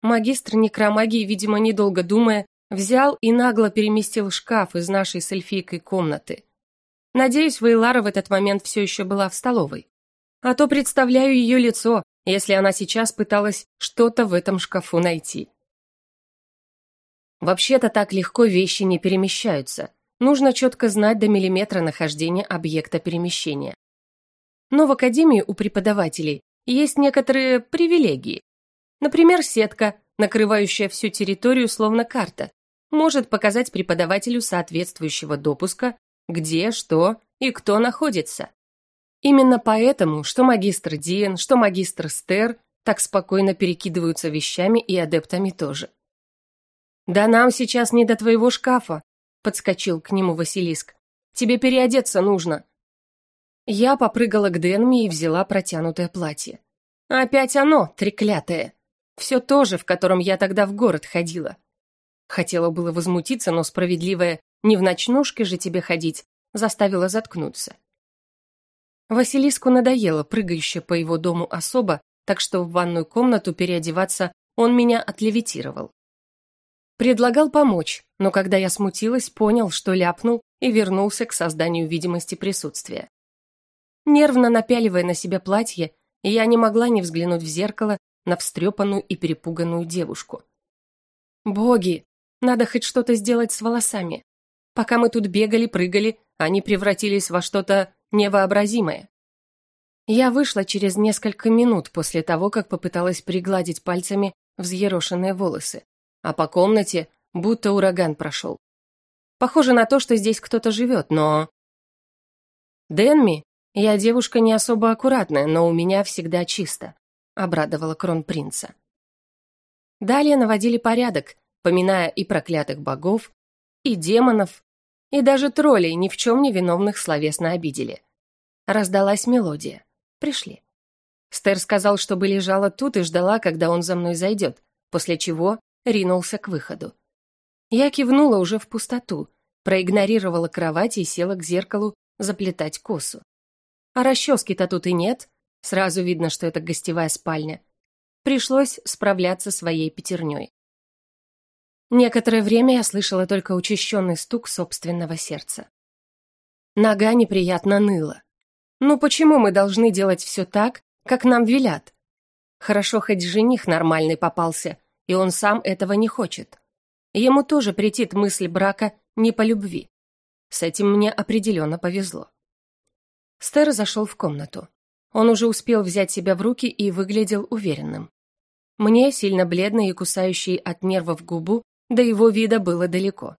[SPEAKER 1] Магистр некромагии, видимо, недолго думая, взял и нагло переместил шкаф из нашей с эльфийкой комнаты. Надеюсь, Вейлара в этот момент все еще была в столовой. А то представляю ее лицо, если она сейчас пыталась что-то в этом шкафу найти. Вообще-то так легко вещи не перемещаются. Нужно четко знать до миллиметра нахождения объекта перемещения. Но в академии у преподавателей есть некоторые привилегии. Например, сетка, накрывающая всю территорию словно карта, может показать преподавателю соответствующего допуска, где, что и кто находится. Именно поэтому, что магистр Диен, что магистр Стер так спокойно перекидываются вещами и адептами тоже. «Да нам сейчас не до твоего шкафа», — подскочил к нему Василиск. «Тебе переодеться нужно». Я попрыгала к Денми и взяла протянутое платье. Опять оно, треклятое. Все то же, в котором я тогда в город ходила. Хотела было возмутиться, но справедливая «не в ночнушке же тебе ходить» заставила заткнуться. Василиску надоело прыгающая по его дому особа, так что в ванную комнату переодеваться он меня отлевитировал. Предлагал помочь, но когда я смутилась, понял, что ляпнул и вернулся к созданию видимости присутствия. Нервно напяливая на себя платье, я не могла не взглянуть в зеркало на встрепанную и перепуганную девушку. Боги, надо хоть что-то сделать с волосами. Пока мы тут бегали, прыгали, они превратились во что-то невообразимое. Я вышла через несколько минут после того, как попыталась пригладить пальцами взъерошенные волосы, а по комнате будто ураган прошел. Похоже на то, что здесь кто-то живет, но... «Дэнми, я девушка не особо аккуратная, но у меня всегда чисто», — обрадовала кронпринца. Далее наводили порядок, поминая и проклятых богов, и демонов, и даже троллей ни в чем не виновных словесно обидели. Раздалась мелодия. Пришли. Стер сказал, чтобы лежала тут и ждала, когда он за мной зайдет, после чего ринулся к выходу. Я кивнула уже в пустоту, проигнорировала кровать и села к зеркалу заплетать косу. А расчески-то тут и нет, сразу видно, что это гостевая спальня. Пришлось справляться своей пятерней. Некоторое время я слышала только учащенный стук собственного сердца. Нога неприятно ныла. Ну почему мы должны делать все так, как нам велят? Хорошо, хоть жених нормальный попался, и он сам этого не хочет. Ему тоже претит мысль брака не по любви. С этим мне определенно повезло. Стер зашел в комнату. Он уже успел взять себя в руки и выглядел уверенным. Мне, сильно бледной и кусающей от нервов губу, до его вида было далеко.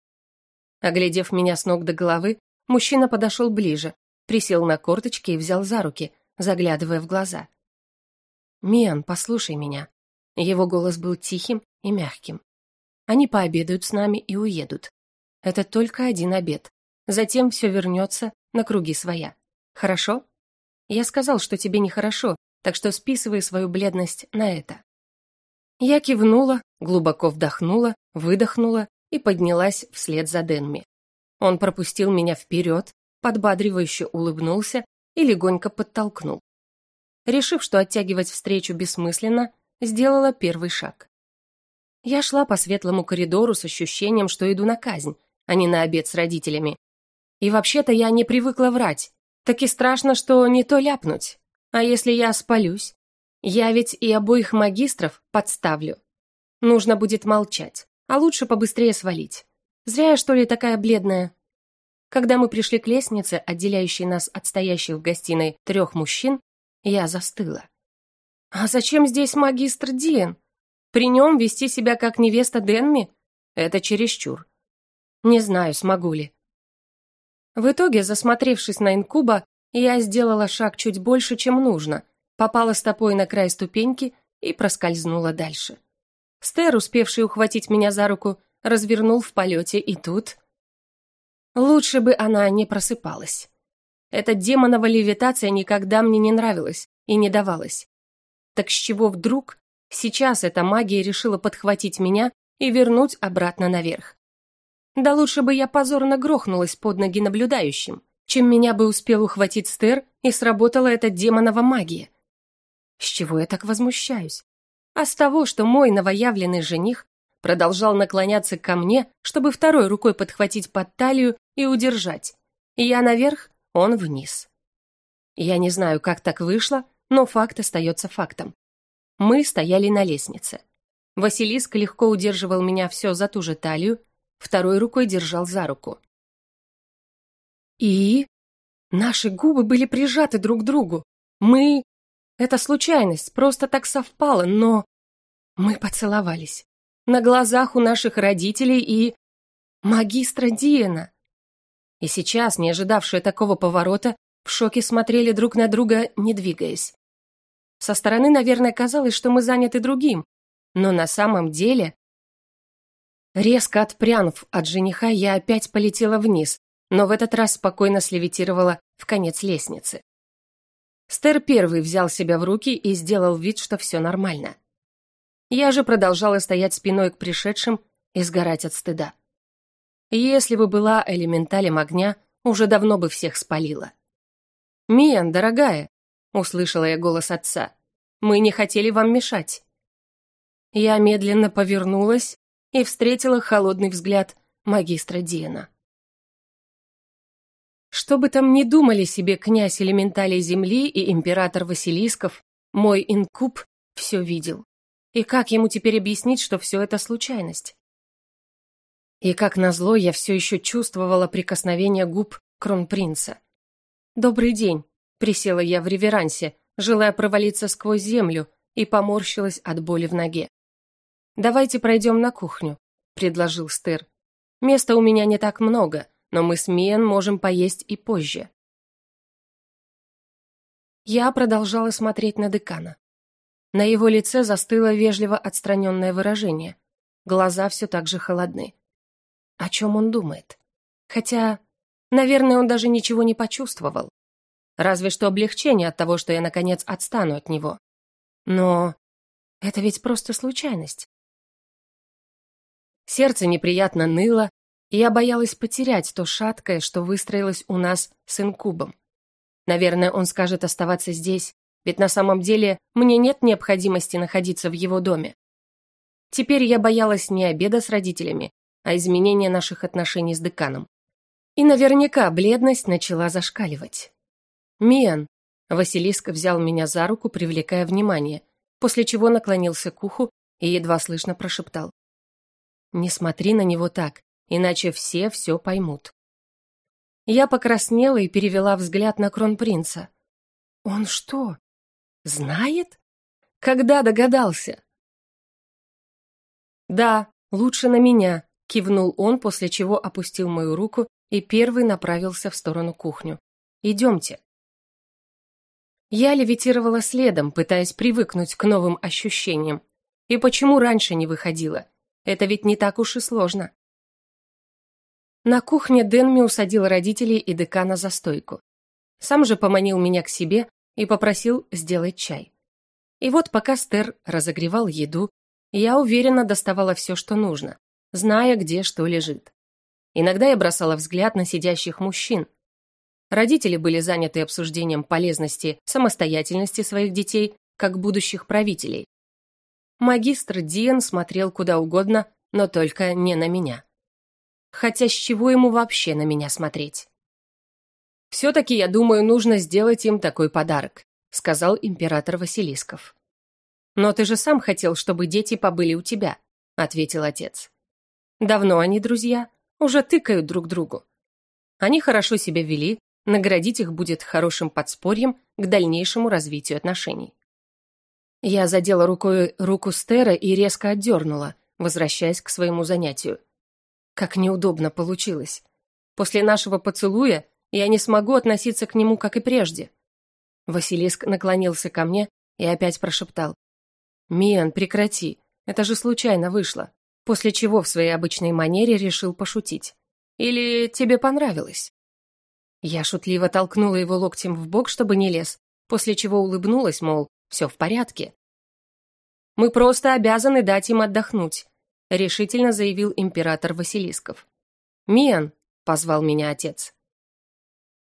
[SPEAKER 1] Оглядев меня с ног до головы, мужчина подошел ближе, присел на корточки и взял за руки, заглядывая в глаза. «Миан, послушай меня». Его голос был тихим и мягким. Они пообедают с нами и уедут. Это только один обед. Затем все вернется на круги своя. Хорошо? Я сказал, что тебе нехорошо, так что списывай свою бледность на это. Я кивнула, глубоко вдохнула, выдохнула и поднялась вслед за Денми. Он пропустил меня вперед, подбадривающе улыбнулся и легонько подтолкнул. Решив, что оттягивать встречу бессмысленно, сделала первый шаг. Я шла по светлому коридору с ощущением, что иду на казнь, а не на обед с родителями. И вообще-то я не привыкла врать. Так и страшно, что не то ляпнуть. А если я спалюсь? Я ведь и обоих магистров подставлю. Нужно будет молчать, а лучше побыстрее свалить. Зря я, что ли, такая бледная. Когда мы пришли к лестнице, отделяющей нас от стоящих в гостиной трех мужчин, я застыла. А зачем здесь магистр Диен? При нем вести себя как невеста Денми? Это чересчур. Не знаю, смогу ли. В итоге, засмотревшись на инкуба, я сделала шаг чуть больше, чем нужно, попала стопой на край ступеньки и проскользнула дальше. Стер, успевший ухватить меня за руку, развернул в полете, и тут... Лучше бы она не просыпалась. Эта демонова левитация никогда мне не нравилась и не давалась. Так с чего вдруг сейчас эта магия решила подхватить меня и вернуть обратно наверх? Да лучше бы я позорно грохнулась под ноги наблюдающим, чем меня бы успел ухватить Стер и сработала эта демонова магия. С чего я так возмущаюсь? А с того, что мой новоявленный жених продолжал наклоняться ко мне, чтобы второй рукой подхватить под талию и удержать. Я наверх, он вниз. Я не знаю, как так вышло, но факт остается фактом. Мы стояли на лестнице. Василиск легко удерживал меня все за ту же талию, второй рукой держал за руку. И наши губы были прижаты друг к другу. Мы... Это случайность, просто так совпало, но... Мы поцеловались. На глазах у наших родителей и... Магистра Диена. И сейчас, не ожидавшие такого поворота, в шоке смотрели друг на друга, не двигаясь. Со стороны, наверное, казалось, что мы заняты другим, но на самом деле... Резко отпрянув от жениха, я опять полетела вниз, но в этот раз спокойно слевитировала в конец лестницы. Стер первый взял себя в руки и сделал вид, что все нормально. Я же продолжала стоять спиной к пришедшим и сгорать от стыда. Если бы была элементалем огня, уже давно бы всех спалила. «Миан, дорогая!» — услышала я голос отца. «Мы не хотели вам мешать». Я медленно повернулась и встретила холодный взгляд магистра Диена. Что бы там ни думали себе князь элементалей Земли и император Василисков, мой инкуб все видел. И как ему теперь объяснить, что все это случайность? И как назло, я все еще чувствовала прикосновение губ кронпринца. «Добрый день», — присела я в реверансе, желая провалиться сквозь землю, и поморщилась от боли в ноге. «Давайте пройдем на кухню», — предложил Стыр. «Места у меня не так много, но мы с Миен можем поесть и позже». Я продолжала смотреть на декана. На его лице застыло вежливо отстраненное выражение. Глаза все так же холодны. О чем он думает? Хотя, наверное, он даже ничего не почувствовал. Разве что облегчение от того, что я, наконец, отстану от него. Но это ведь просто случайность. Сердце неприятно ныло, я боялась потерять то шаткое, что выстроилось у нас с инкубом. Наверное, он скажет оставаться здесь, ведь на самом деле мне нет необходимости находиться в его доме. Теперь я боялась не обеда с родителями, а изменения наших отношений с деканом. И наверняка бледность начала зашкаливать. «Миан!» Василиск взял меня за руку, привлекая внимание, после чего наклонился к уху и едва слышно прошептал. «Не смотри на него так, иначе все все поймут». Я покраснела и перевела взгляд на кронпринца. «Он что, знает? Когда догадался?» «Да, лучше на меня», Кивнул он, после чего опустил мою руку и первый направился в сторону кухню. «Идемте». Я левитировала следом, пытаясь привыкнуть к новым ощущениям. И почему раньше не выходила? Это ведь не так уж и сложно. На кухне Дэнми усадил родителей и декана за стойку. Сам же поманил меня к себе и попросил сделать чай. И вот пока Стер разогревал еду, я уверенно доставала все, что нужно, зная, где что лежит. Иногда я бросала взгляд на сидящих мужчин. Родители были заняты обсуждением полезности самостоятельности своих детей как будущих правителей. Магистр Диен смотрел куда угодно, но только не на меня. Хотя с чего ему вообще на меня смотреть? «Все-таки, я думаю, нужно сделать им такой подарок», сказал император Василисков. «Но ты же сам хотел, чтобы дети побыли у тебя», ответил отец. «Давно они друзья, уже тыкают друг другу. Они хорошо себя вели, наградить их будет хорошим подспорьем к дальнейшему развитию отношений». Я задела рукой руку Стера и резко отдернула, возвращаясь к своему занятию. Как неудобно получилось. После нашего поцелуя я не смогу относиться к нему, как и прежде. Василиск наклонился ко мне и опять прошептал. «Миан, прекрати, это же случайно вышло». После чего в своей обычной манере решил пошутить. «Или тебе понравилось?» Я шутливо толкнула его локтем в бок, чтобы не лез, после чего улыбнулась, мол, все в порядке. «Мы просто обязаны дать им отдохнуть», — решительно заявил император Василисков. «Миан», — позвал меня отец.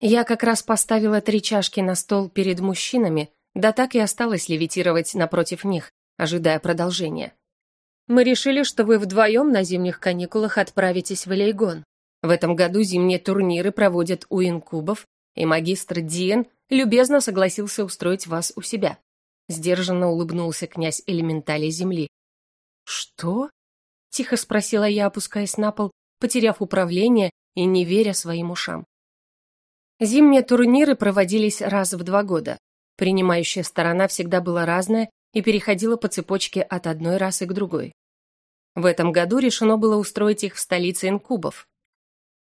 [SPEAKER 1] Я как раз поставила три чашки на стол перед мужчинами, да так и осталось левитировать напротив них, ожидая продолжения. «Мы решили, что вы вдвоем на зимних каникулах отправитесь в Элейгон. В этом году зимние турниры проводят у инкубов, и магистр Диен любезно согласился устроить вас у себя». Сдержанно улыбнулся князь элементали земли. «Что?» Тихо спросила я, опускаясь на пол, потеряв управление и не веря своим ушам. Зимние турниры проводились раз в два года. Принимающая сторона всегда была разная и переходила по цепочке от одной расы к другой. В этом году решено было устроить их в столице инкубов.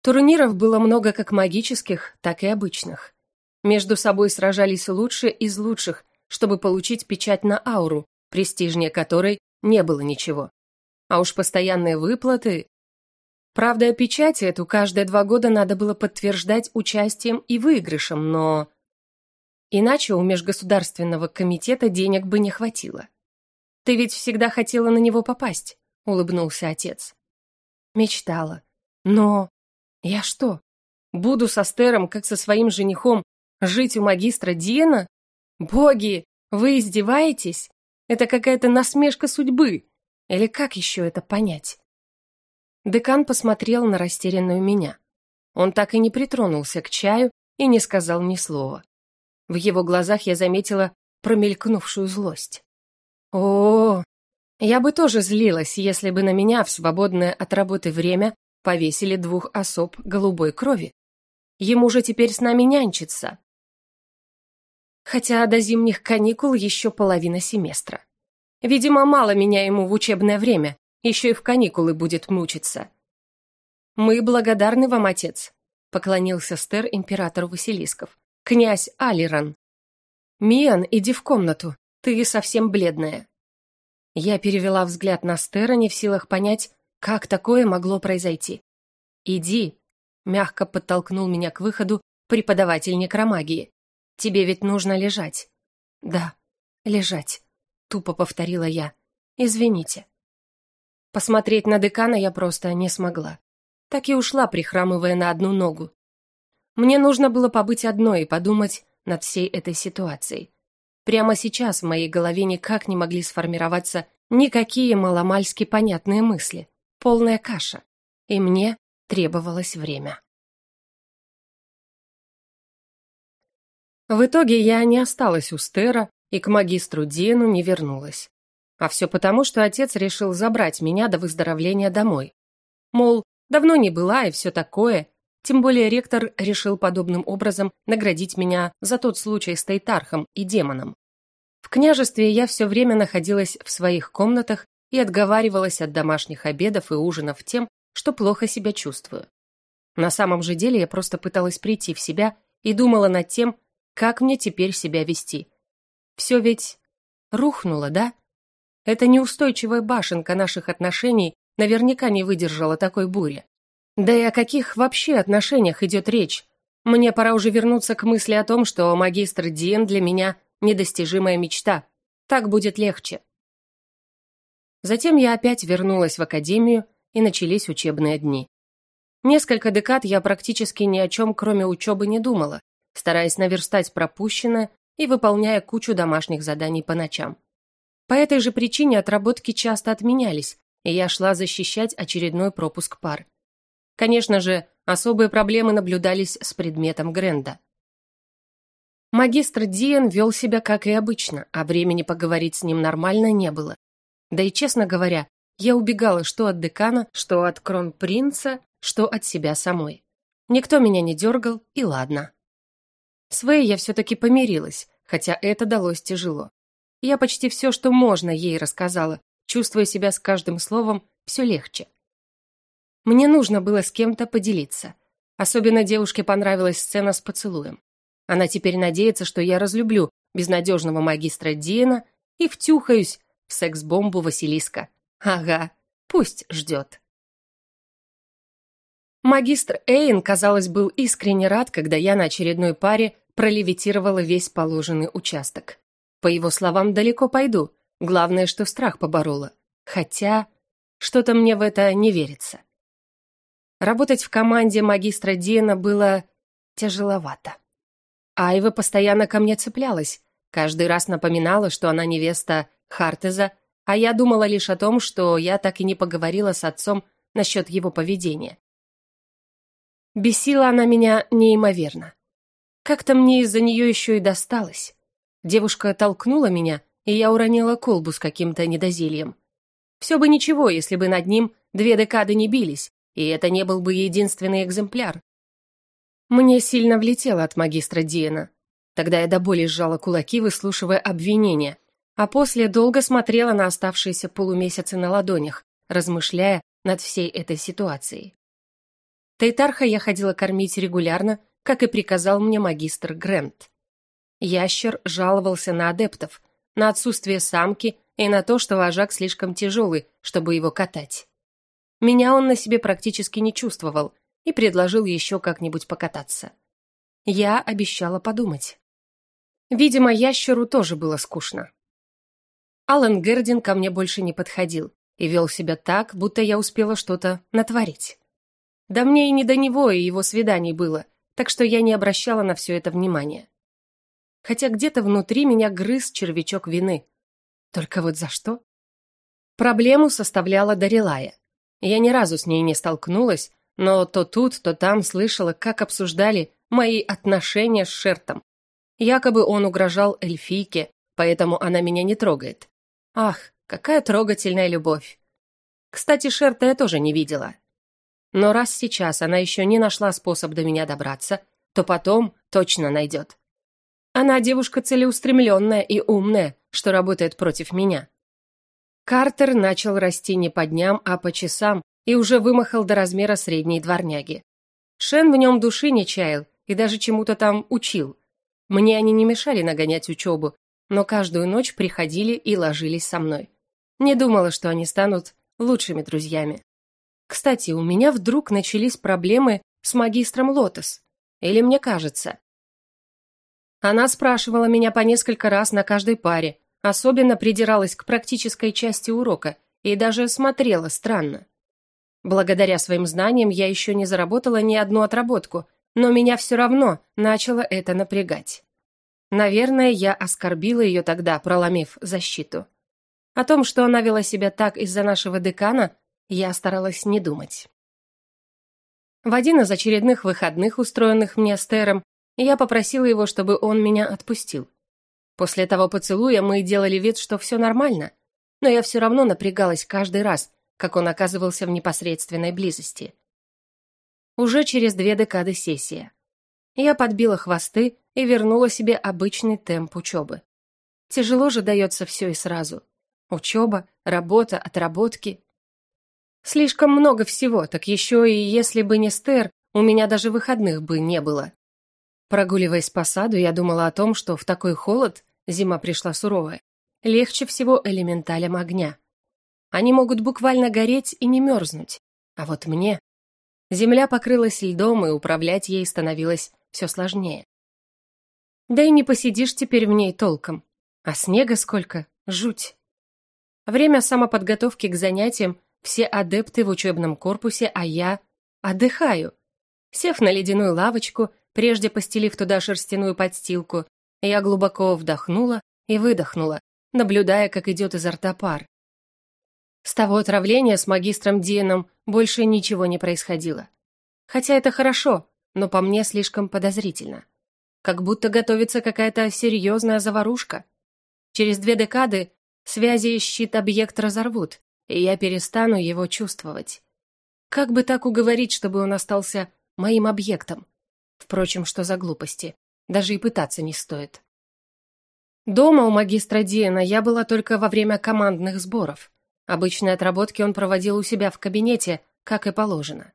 [SPEAKER 1] Турниров было много как магических, так и обычных. Между собой сражались лучшие из лучших, чтобы получить печать на ауру, престижнее которой не было ничего. А уж постоянные выплаты... Правда, печати эту каждые два года надо было подтверждать участием и выигрышем, но... Иначе у межгосударственного комитета денег бы не хватило. «Ты ведь всегда хотела на него попасть», — улыбнулся отец. Мечтала. Но... Я что, буду со Стером, как со своим женихом, жить у магистра Диена? Боги, вы издеваетесь? Это какая-то насмешка судьбы. Или как еще это понять? Декан посмотрел на растерянную меня. Он так и не притронулся к чаю и не сказал ни слова. В его глазах я заметила промелькнувшую злость. О, я бы тоже злилась, если бы на меня в свободное от работы время повесили двух особ голубой крови. Ему же теперь с нами нянчиться. Хотя до зимних каникул еще половина семестра. Видимо, мало меня ему в учебное время, еще и в каникулы будет мучиться. «Мы благодарны вам, отец», — поклонился Стер императору Василисков. «Князь Алиран». «Миан, иди в комнату, ты совсем бледная». Я перевела взгляд на Стера, не в силах понять, как такое могло произойти. «Иди», — мягко подтолкнул меня к выходу преподаватель некромагии. «Тебе ведь нужно лежать». «Да, лежать». — тупо повторила я. «Извините». Посмотреть на декана я просто не смогла. Так и ушла, прихрамывая на одну ногу. Мне нужно было побыть одной и подумать над всей этой ситуацией. Прямо сейчас в моей голове никак не могли сформироваться никакие маломальски понятные мысли. Полная каша. И мне требовалось время. В итоге я не осталась у Стера, и к магистру Диену не вернулась. А все потому, что отец решил забрать меня до выздоровления домой. Мол, давно не была и все такое, тем более ректор решил подобным образом наградить меня за тот случай с Тайтархом и демоном. В княжестве я все время находилась в своих комнатах и отговаривалась от домашних обедов и ужинов тем, что плохо себя чувствую. На самом же деле я просто пыталась прийти в себя и думала над тем, как мне теперь себя вести – все ведь рухнуло, да? Эта неустойчивая башенка наших отношений наверняка не выдержала такой бури. Да и о каких вообще отношениях идет речь? Мне пора уже вернуться к мысли о том, что магистр Диен для меня недостижимая мечта. Так будет легче. Затем я опять вернулась в академию, и начались учебные дни. Несколько декад я практически ни о чем, кроме учебы, не думала, стараясь наверстать пропущенное и выполняя кучу домашних заданий по ночам. По этой же причине отработки часто отменялись, и я шла защищать очередной пропуск пар. Конечно же, особые проблемы наблюдались с предметом Гренда. Магистр Диен вел себя как и обычно, а времени поговорить с ним нормально не было. Да и, честно говоря, я убегала что от декана, что от кронпринца, что от себя самой. Никто меня не дергал, и ладно. С Вэй я все-таки помирилась, хотя это далось тяжело. Я почти все, что можно, ей рассказала, чувствуя себя с каждым словом все легче. Мне нужно было с кем-то поделиться. Особенно девушке понравилась сцена с поцелуем. Она теперь надеется, что я разлюблю безнадежного магистра Диена и втюхаюсь в секс-бомбу Василиска. Ага, пусть ждет. Магистр Эйн, казалось, был искренне рад, когда я на очередной паре пролевитировала весь положенный участок. По его словам, далеко пойду. Главное, что страх поборола. Хотя, что-то мне в это не верится. Работать в команде магистра Диена было тяжеловато. Айва постоянно ко мне цеплялась, каждый раз напоминала, что она невеста Хартеза, а я думала лишь о том, что я так и не поговорила с отцом насчет его поведения. Бесила она меня неимоверно. Как-то мне из-за нее еще и досталось. Девушка толкнула меня, и я уронила колбу с каким-то недозельем. Все бы ничего, если бы над ним две декады не бились, и это не был бы единственный экземпляр. Мне сильно влетело от магистра Диена. Тогда я до боли сжала кулаки, выслушивая обвинения, а после долго смотрела на оставшиеся полумесяцы на ладонях, размышляя над всей этой ситуацией. Тайтарха я ходила кормить регулярно, как и приказал мне магистр Грент. Ящер жаловался на адептов, на отсутствие самки и на то, что вожак слишком тяжелый, чтобы его катать. Меня он на себе практически не чувствовал и предложил еще как-нибудь покататься. Я обещала подумать. Видимо, ящеру тоже было скучно. Алан Гердин ко мне больше не подходил и вел себя так, будто я успела что-то натворить. Да мне и не до него и его свиданий было, так что я не обращала на все это внимания. Хотя где-то внутри меня грыз червячок вины. Только вот за что? Проблему составляла Дарилая. Я ни разу с ней не столкнулась, но то тут, то там слышала, как обсуждали мои отношения с Шертом. Якобы он угрожал эльфийке, поэтому она меня не трогает. Ах, какая трогательная любовь. Кстати, Шерта я тоже не видела. Но раз сейчас она еще не нашла способ до меня добраться, то потом точно найдет. Она девушка целеустремленная и умная, что работает против меня. Картер начал расти не по дням, а по часам и уже вымахал до размера средней дворняги. Шен в нем души не чаял и даже чему-то там учил. Мне они не мешали нагонять учебу, но каждую ночь приходили и ложились со мной. Не думала, что они станут лучшими друзьями. Кстати, у меня вдруг начались проблемы с магистром Лотос. Или мне кажется. Она спрашивала меня по несколько раз на каждой паре, Особенно придиралась к практической части урока и даже смотрела странно. Благодаря своим знаниям я еще не заработала ни одну отработку, но меня все равно начало это напрягать. Наверное, я оскорбила ее тогда, проломив защиту. О том, что она вела себя так из-за нашего декана, я старалась не думать. В один из очередных выходных, устроенных мне с Тером, я попросила его, чтобы он меня отпустил. После того поцелуя мы делали вид, что все нормально, но я все равно напрягалась каждый раз, как он оказывался в непосредственной близости. Уже через две декады сессия. Я подбила хвосты и вернула себе обычный темп учебы. Тяжело же дается все и сразу. Учеба, работа, отработки. Слишком много всего, так еще и если бы не Стер, у меня даже выходных бы не было. Прогуливаясь по саду, я думала о том, что в такой холод, зима пришла суровая, легче всего элементалям огня. Они могут буквально гореть и не мерзнуть. А вот мне... Земля покрылась льдом, и управлять ей становилось все сложнее. Да и не посидишь теперь в ней толком. А снега сколько, жуть. Время самоподготовки к занятиям, все адепты в учебном корпусе, а я отдыхаю. Сев на ледяную лавочку, прежде постелив туда шерстяную подстилку, я глубоко вдохнула и выдохнула, наблюдая, как идет изо рта пар. С того отравления с магистром Диеном больше ничего не происходило. Хотя это хорошо, но по мне слишком подозрительно. Как будто готовится какая-то серьезная заварушка. Через две декады связи щит-объект разорвут, и я перестану его чувствовать. Как бы так уговорить, чтобы он остался моим объектом? Впрочем, что за глупости? Даже и пытаться не стоит. Дома у магистра Диена я была только во время командных сборов. Обычные отработки он проводил у себя в кабинете, как и положено.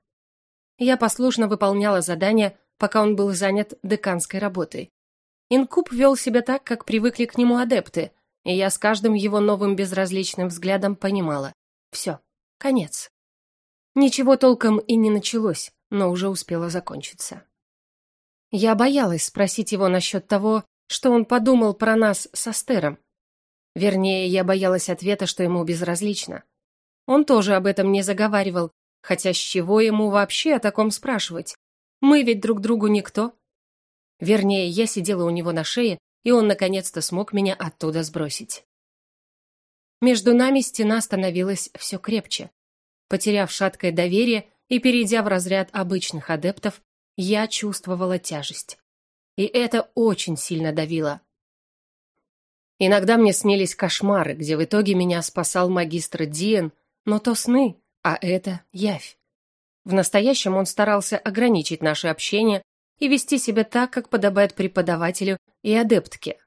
[SPEAKER 1] Я послушно выполняла задания, пока он был занят деканской работой. Инкуб вел себя так, как привыкли к нему адепты, и я с каждым его новым безразличным взглядом понимала. Все, конец. Ничего толком и не началось, но уже успело закончиться. Я боялась спросить его насчет того, что он подумал про нас со Стером. Вернее, я боялась ответа, что ему безразлично. Он тоже об этом не заговаривал, хотя с чего ему вообще о таком спрашивать? Мы ведь друг другу никто. Вернее, я сидела у него на шее, и он наконец-то смог меня оттуда сбросить. Между нами стена становилась все крепче. Потеряв шаткое доверие и перейдя в разряд обычных адептов, я чувствовала тяжесть. И это очень сильно давило. Иногда мне снились кошмары, где в итоге меня спасал магистр Диен, но то сны, а это явь. В настоящем он старался ограничить наше общение и вести себя так, как подобает преподавателю и адептке.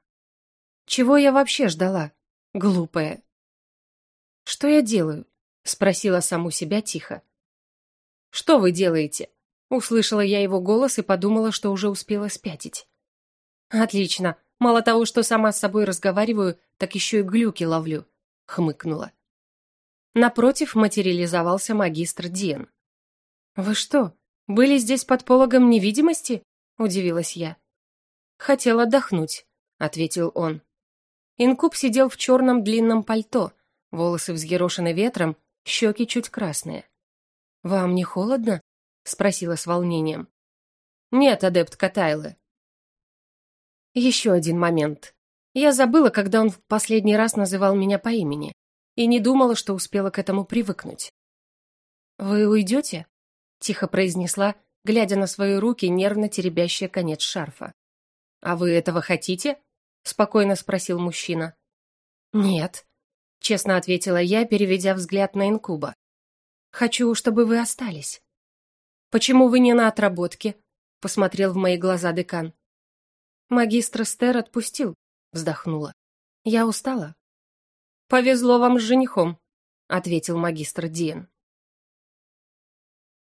[SPEAKER 1] Чего я вообще ждала? Глупая. «Что я делаю?» — спросила саму себя тихо. «Что вы делаете?» Услышала я его голос и подумала, что уже успела спятить. «Отлично. Мало того, что сама с собой разговариваю, так еще и глюки ловлю», — хмыкнула. Напротив материализовался магистр Диен. «Вы что, были здесь под пологом невидимости?» — удивилась я. «Хотел отдохнуть», — ответил он. Инкуб сидел в черном длинном пальто, волосы взъерошены ветром, щеки чуть красные. «Вам не холодно?» — спросила с волнением. «Нет, адепт Катайлы». Еще один момент. Я забыла, когда он в последний раз называл меня по имени, и не думала, что успела к этому привыкнуть. «Вы уйдете?» — тихо произнесла, глядя на свои руки, нервно теребящие конец шарфа. «А вы этого хотите?» — спокойно спросил мужчина. «Нет», — честно ответила я, переведя взгляд на инкуба. «Хочу, чтобы вы остались». «Почему вы не на отработке?» — посмотрел в мои глаза декан. «Магистр Стер отпустил», — вздохнула. «Я устала». «Повезло вам с женихом», — ответил магистр Диен.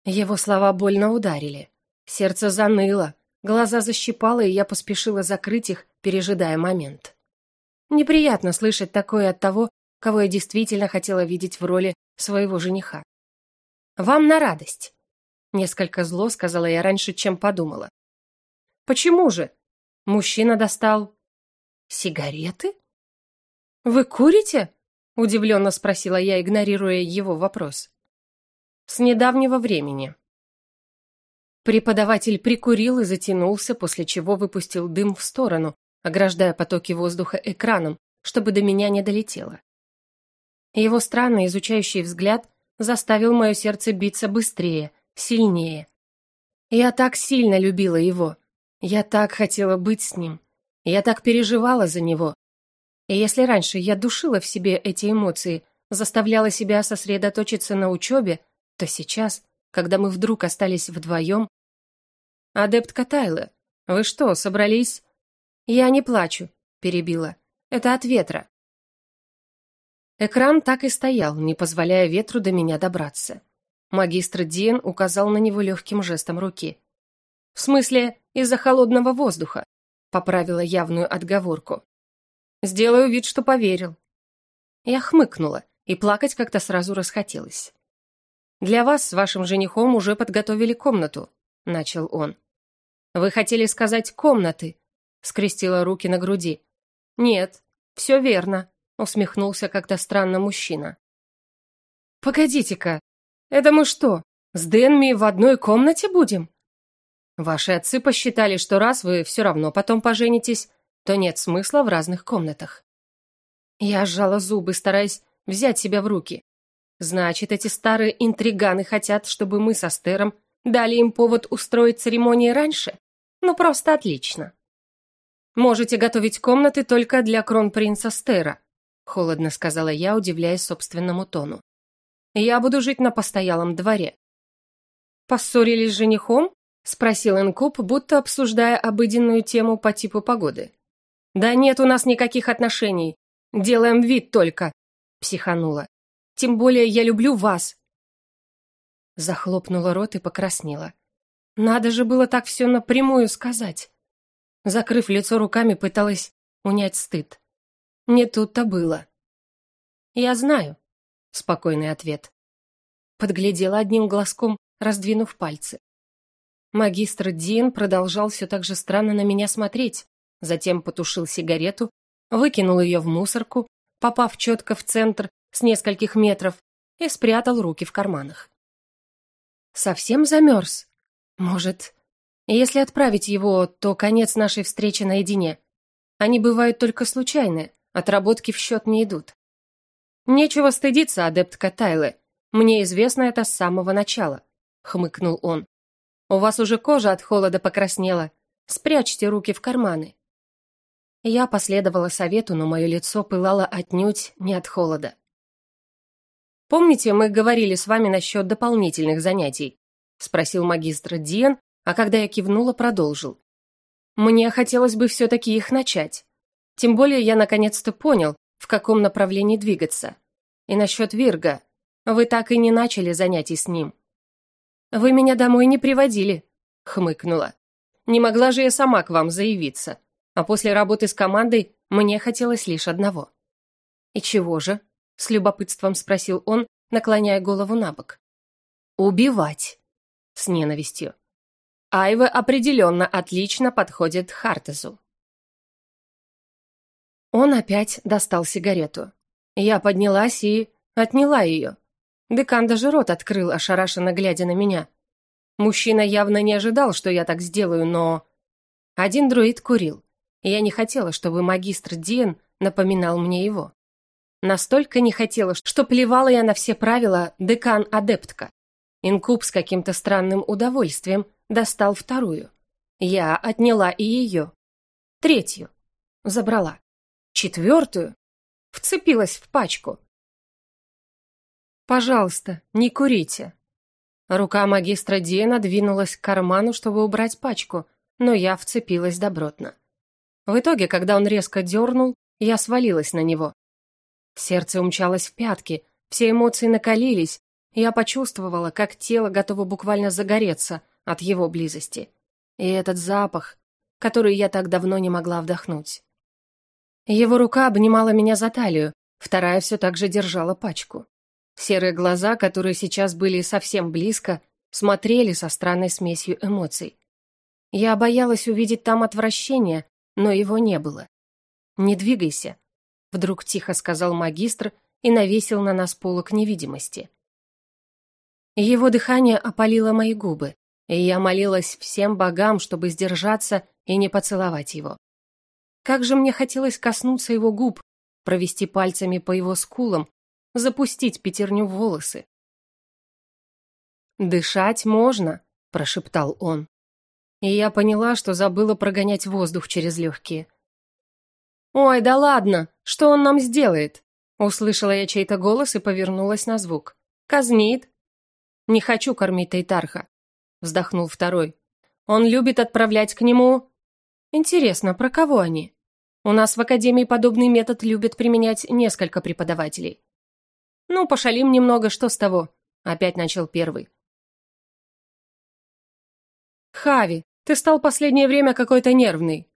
[SPEAKER 1] Его слова больно ударили. Сердце заныло, глаза защипало, и я поспешила закрыть их, пережидая момент. Неприятно слышать такое от того, кого я действительно хотела видеть в роли своего жениха. «Вам на радость», Несколько зло сказала я раньше, чем подумала. Почему же? Мужчина достал сигареты? Вы курите? Удивленно спросила я, игнорируя его вопрос. С недавнего времени. Преподаватель прикурил и затянулся, после чего выпустил дым в сторону, ограждая потоки воздуха экраном, чтобы до меня не долетело. Его странный изучающий взгляд заставил мое сердце биться быстрее, сильнее. Я так сильно любила его. Я так хотела быть с ним. Я так переживала за него. И если раньше я душила в себе эти эмоции, заставляла себя сосредоточиться на учебе, то сейчас, когда мы вдруг остались вдвоем... «Адепт Катайла, вы что, собрались?» «Я не плачу», — перебила. «Это от ветра». Экран так и стоял, не позволяя ветру до меня добраться. Магистр Диен указал на него легким жестом руки. «В смысле, из-за холодного воздуха», — поправила явную отговорку. «Сделаю вид, что поверил». Я хмыкнула и плакать как-то сразу расхотелось. «Для вас с вашим женихом уже подготовили комнату», — начал он. «Вы хотели сказать «комнаты», — скрестила руки на груди. «Нет, все верно», — усмехнулся как-то странно мужчина. «Погодите-ка, это мы что, с Дэнми в одной комнате будем?» «Ваши отцы посчитали, что раз вы все равно потом поженитесь, то нет смысла в разных комнатах». Я сжала зубы, стараясь взять себя в руки. Значит, эти старые интриганы хотят, чтобы мы со Стером дали им повод устроить церемонии раньше? Ну, просто отлично. Можете готовить комнаты только для кронпринца Стера, холодно сказала я, удивляясь собственному тону. Я буду жить на постоялом дворе. Поссорились с женихом? спросил Инкуб, будто обсуждая обыденную тему по типу погоды. Да нет у нас никаких отношений. Делаем вид только, психанула. Тем более я люблю вас. Захлопнула рот и покраснела. Надо же было так все напрямую сказать. Закрыв лицо руками, пыталась унять стыд. Не тут-то было. Я знаю, спокойный ответ. Подглядела одним глазком, раздвинув пальцы. Магистр Дин продолжал все так же странно на меня смотреть, затем потушил сигарету, выкинул ее в мусорку, попав четко в центр с нескольких метров, и спрятал руки в карманах. Совсем замерз? Может, если отправить его, то конец нашей встречи наедине. Они бывают только случайные, отработки в счет не идут. Нечего стыдиться, адептка Тайлы. Мне известно это с самого начала, хмыкнул он. У вас уже кожа от холода покраснела. Спрячьте руки в карманы. Я последовала совету, но мое лицо пылало отнюдь не от холода. Помните, мы говорили с вами насчет дополнительных занятий? Спросил магистр Диен, а когда я кивнула, продолжил. Мне хотелось бы все-таки их начать. Тем более я наконец-то понял, в каком направлении двигаться. И насчет Вирга. Вы так и не начали занятий с ним. Вы меня домой не приводили, хмыкнула. Не могла же я сама к вам заявиться. А после работы с командой мне хотелось лишь одного. И чего же? С любопытством спросил он, наклоняя голову на бок. «Убивать!» С ненавистью. Айва определенно отлично подходит Хартезу. Он опять достал сигарету. Я поднялась и отняла ее. Декан даже рот открыл, ошарашенно глядя на меня. Мужчина явно не ожидал, что я так сделаю, но... Один друид курил, я не хотела, чтобы магистр Диен напоминал мне его. Настолько не хотела, что плевала я на все правила декан-адептка. Инкуб с каким-то странным удовольствием достал вторую. Я отняла и ее. Третью. Забрала. Четвертую. Вцепилась в пачку. «Пожалуйста, не курите». Рука магистра Диена двинулась к карману, чтобы убрать пачку, но я вцепилась добротно. В итоге, когда он резко дернул, я свалилась на него. Сердце умчалось в пятки, все эмоции накалились, я почувствовала, как тело готово буквально загореться от его близости. И этот запах, который я так давно не могла вдохнуть. Его рука обнимала меня за талию, вторая все так же держала пачку. Серые глаза, которые сейчас были совсем близко, смотрели со странной смесью эмоций. Я боялась увидеть там отвращение, но его не было. «Не двигайся», Вдруг тихо сказал магистр и навесил на нас полок невидимости. Его дыхание опалило мои губы, и я молилась всем богам, чтобы сдержаться и не поцеловать его. Как же мне хотелось коснуться его губ, провести пальцами по его скулам, запустить пятерню в волосы. «Дышать можно», — прошептал он. И я поняла, что забыла прогонять воздух через легкие. «Ой, да ладно! Что он нам сделает?» Услышала я чей-то голос и повернулась на звук. «Казнит!» «Не хочу кормить Тайтарха», — вздохнул второй. «Он любит отправлять к нему...» «Интересно, про кого они?» «У нас в Академии подобный метод любят применять несколько преподавателей». «Ну, пошалим немного, что с того?» — опять начал первый. «Хави, ты стал последнее время какой-то нервный.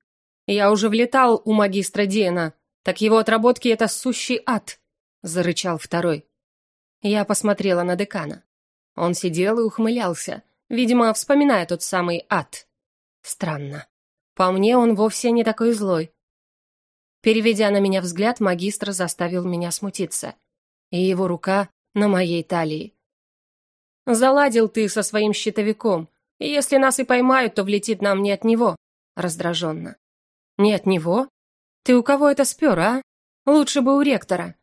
[SPEAKER 1] Я уже влетал у магистра Диена, так его отработки — это сущий ад. — зарычал второй. Я посмотрела на декана. Он сидел и ухмылялся, видимо, вспоминая тот самый ад. Странно. По мне он вовсе не такой злой. Переведя на меня взгляд, магистр заставил меня смутиться. И его рука на моей талии. «Заладил ты со своим щитовиком, и если нас и поймают, то влетит нам не от него», раздраженно. «Не от него? Ты у кого это спер, а? Лучше бы у ректора».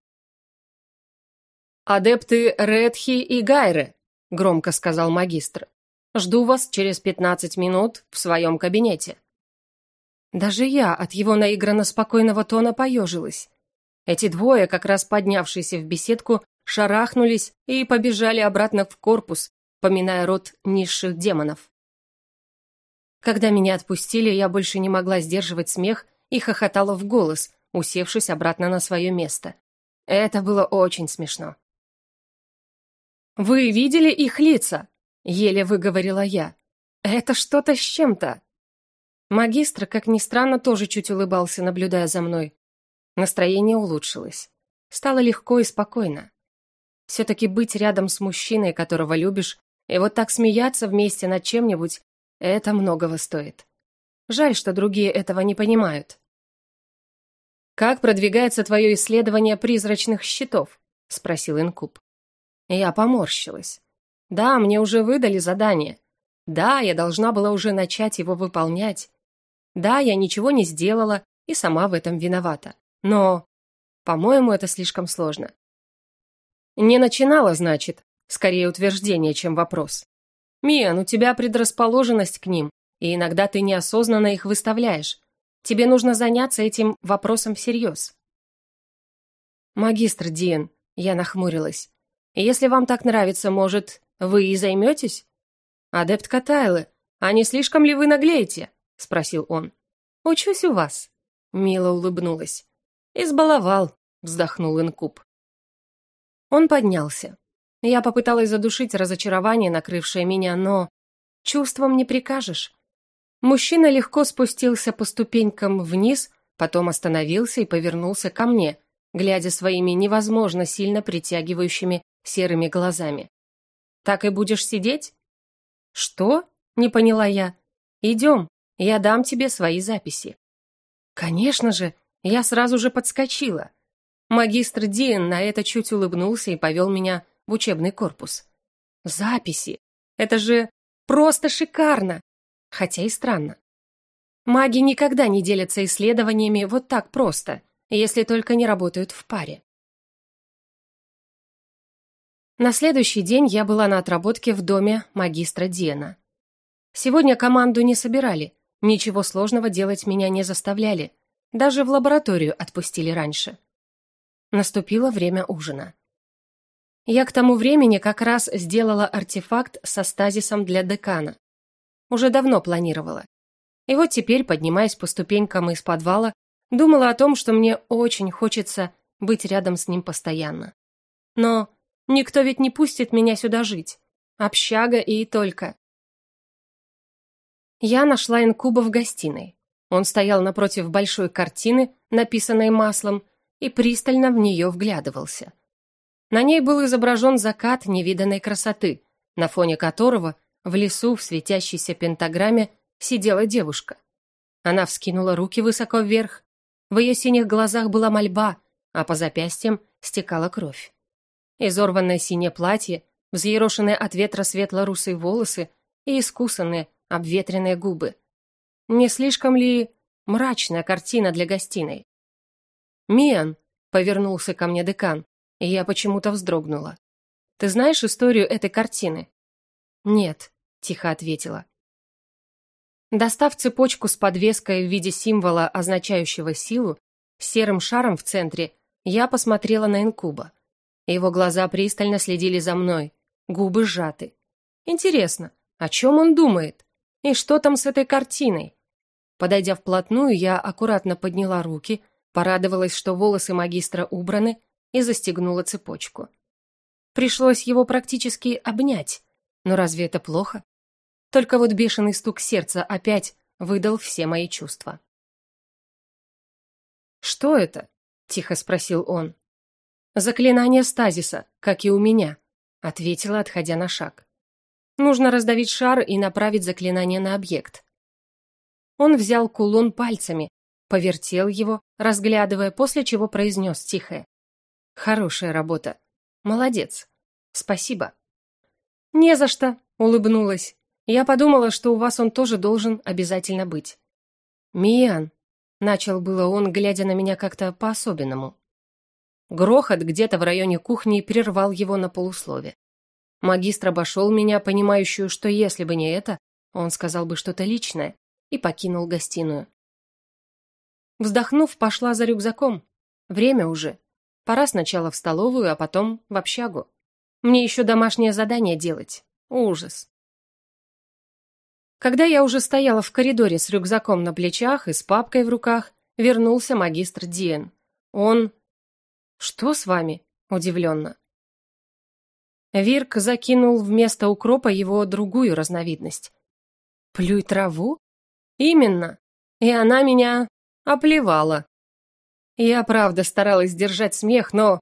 [SPEAKER 1] «Адепты Редхи и Гайры», — громко сказал магистр. «Жду вас через пятнадцать минут в своем кабинете». Даже я от его наигранно спокойного тона поежилась. Эти двое, как раз поднявшиеся в беседку, шарахнулись и побежали обратно в корпус, поминая род низших демонов. Когда меня отпустили, я больше не могла сдерживать смех и хохотала в голос, усевшись обратно на свое место. Это было очень смешно. «Вы видели их лица?» — еле выговорила я. «Это что-то с чем-то». Магистр, как ни странно, тоже чуть улыбался, наблюдая за мной. Настроение улучшилось. Стало легко и спокойно. Все-таки быть рядом с мужчиной, которого любишь, и вот так смеяться вместе над чем-нибудь, это многого стоит. Жаль, что другие этого не понимают. «Как продвигается твое исследование призрачных щитов?» — спросил Инкуб. Я поморщилась. «Да, мне уже выдали задание. Да, я должна была уже начать его выполнять. Да, я ничего не сделала и сама в этом виновата. Но, по-моему, это слишком сложно. Не начинала, значит, скорее утверждение, чем вопрос. Миан, у тебя предрасположенность к ним, и иногда ты неосознанно их выставляешь. Тебе нужно заняться этим вопросом всерьез. Магистр Диен, я нахмурилась. Если вам так нравится, может, вы и займетесь? Адепт Катайлы, а не слишком ли вы наглеете? — спросил он. «Учусь у вас», — мило улыбнулась. «Избаловал», — вздохнул Инкуб. Он поднялся. Я попыталась задушить разочарование, накрывшее меня, но чувством не прикажешь. Мужчина легко спустился по ступенькам вниз, потом остановился и повернулся ко мне, глядя своими невозможно сильно притягивающими серыми глазами. «Так и будешь сидеть?» «Что?» — не поняла я. «Идем, я дам тебе свои записи». Конечно же, я сразу же подскочила. Магистр Диен на это чуть улыбнулся и повел меня в учебный корпус. Записи. Это же просто шикарно. Хотя и странно. Маги никогда не делятся исследованиями вот так просто, если только не работают в паре. На следующий день я была на отработке в доме магистра Диена. Сегодня команду не собирали, Ничего сложного делать меня не заставляли. Даже в лабораторию отпустили раньше. Наступило время ужина. Я к тому времени как раз сделала артефакт со стазисом для декана. Уже давно планировала. И вот теперь, поднимаясь по ступенькам из подвала, думала о том, что мне очень хочется быть рядом с ним постоянно. Но никто ведь не пустит меня сюда жить. Общага и только. Я нашла инкуба в гостиной. Он стоял напротив большой картины, написанной маслом, и пристально в нее вглядывался. На ней был изображен закат невиданной красоты, на фоне которого в лесу в светящейся пентаграмме сидела девушка. Она вскинула руки высоко вверх, в ее синих глазах была мольба, а по запястьям стекала кровь. Изорванное синее платье, взъерошенные от ветра светло-русые волосы и искусанные, обветренные губы. Не слишком ли мрачная картина для гостиной? «Миан», — повернулся ко мне декан, и я почему-то вздрогнула. «Ты знаешь историю этой картины?» «Нет», — тихо ответила. Достав цепочку с подвеской в виде символа, означающего силу, серым шаром в центре, я посмотрела на инкуба. Его глаза пристально следили за мной, губы сжаты. Интересно, о чем он думает? И что там с этой картиной? Подойдя вплотную, я аккуратно подняла руки, порадовалась, что волосы магистра убраны, и застегнула цепочку. Пришлось его практически обнять. Но разве это плохо? Только вот бешеный стук сердца опять выдал все мои чувства. «Что это?» — тихо спросил он. Заклинание стазиса, как и у меня, ответила, отходя на шаг. Нужно раздавить шар и направить заклинание на объект. Он взял кулон пальцами, повертел его, разглядывая, после чего произнес тихое. «Хорошая работа. Молодец. Спасибо». «Не за что», — улыбнулась. «Я подумала, что у вас он тоже должен обязательно быть». «Миян», — начал было он, глядя на меня как-то по-особенному. Грохот где-то в районе кухни прервал его на полуслове. Магистр обошел меня, понимающую, что если бы не это, он сказал бы что-то личное, и покинул гостиную. Вздохнув, пошла за рюкзаком. Время уже. Пора сначала в столовую, а потом в общагу. Мне еще домашнее задание делать. Ужас. Когда я уже стояла в коридоре с рюкзаком на плечах и с папкой в руках, вернулся магистр Диен. Он... «Что с вами?» – удивленно. Вирк закинул вместо укропа его другую разновидность. «Плюй траву?» «Именно. И она меня оплевала». Я, правда, старалась сдержать смех, но...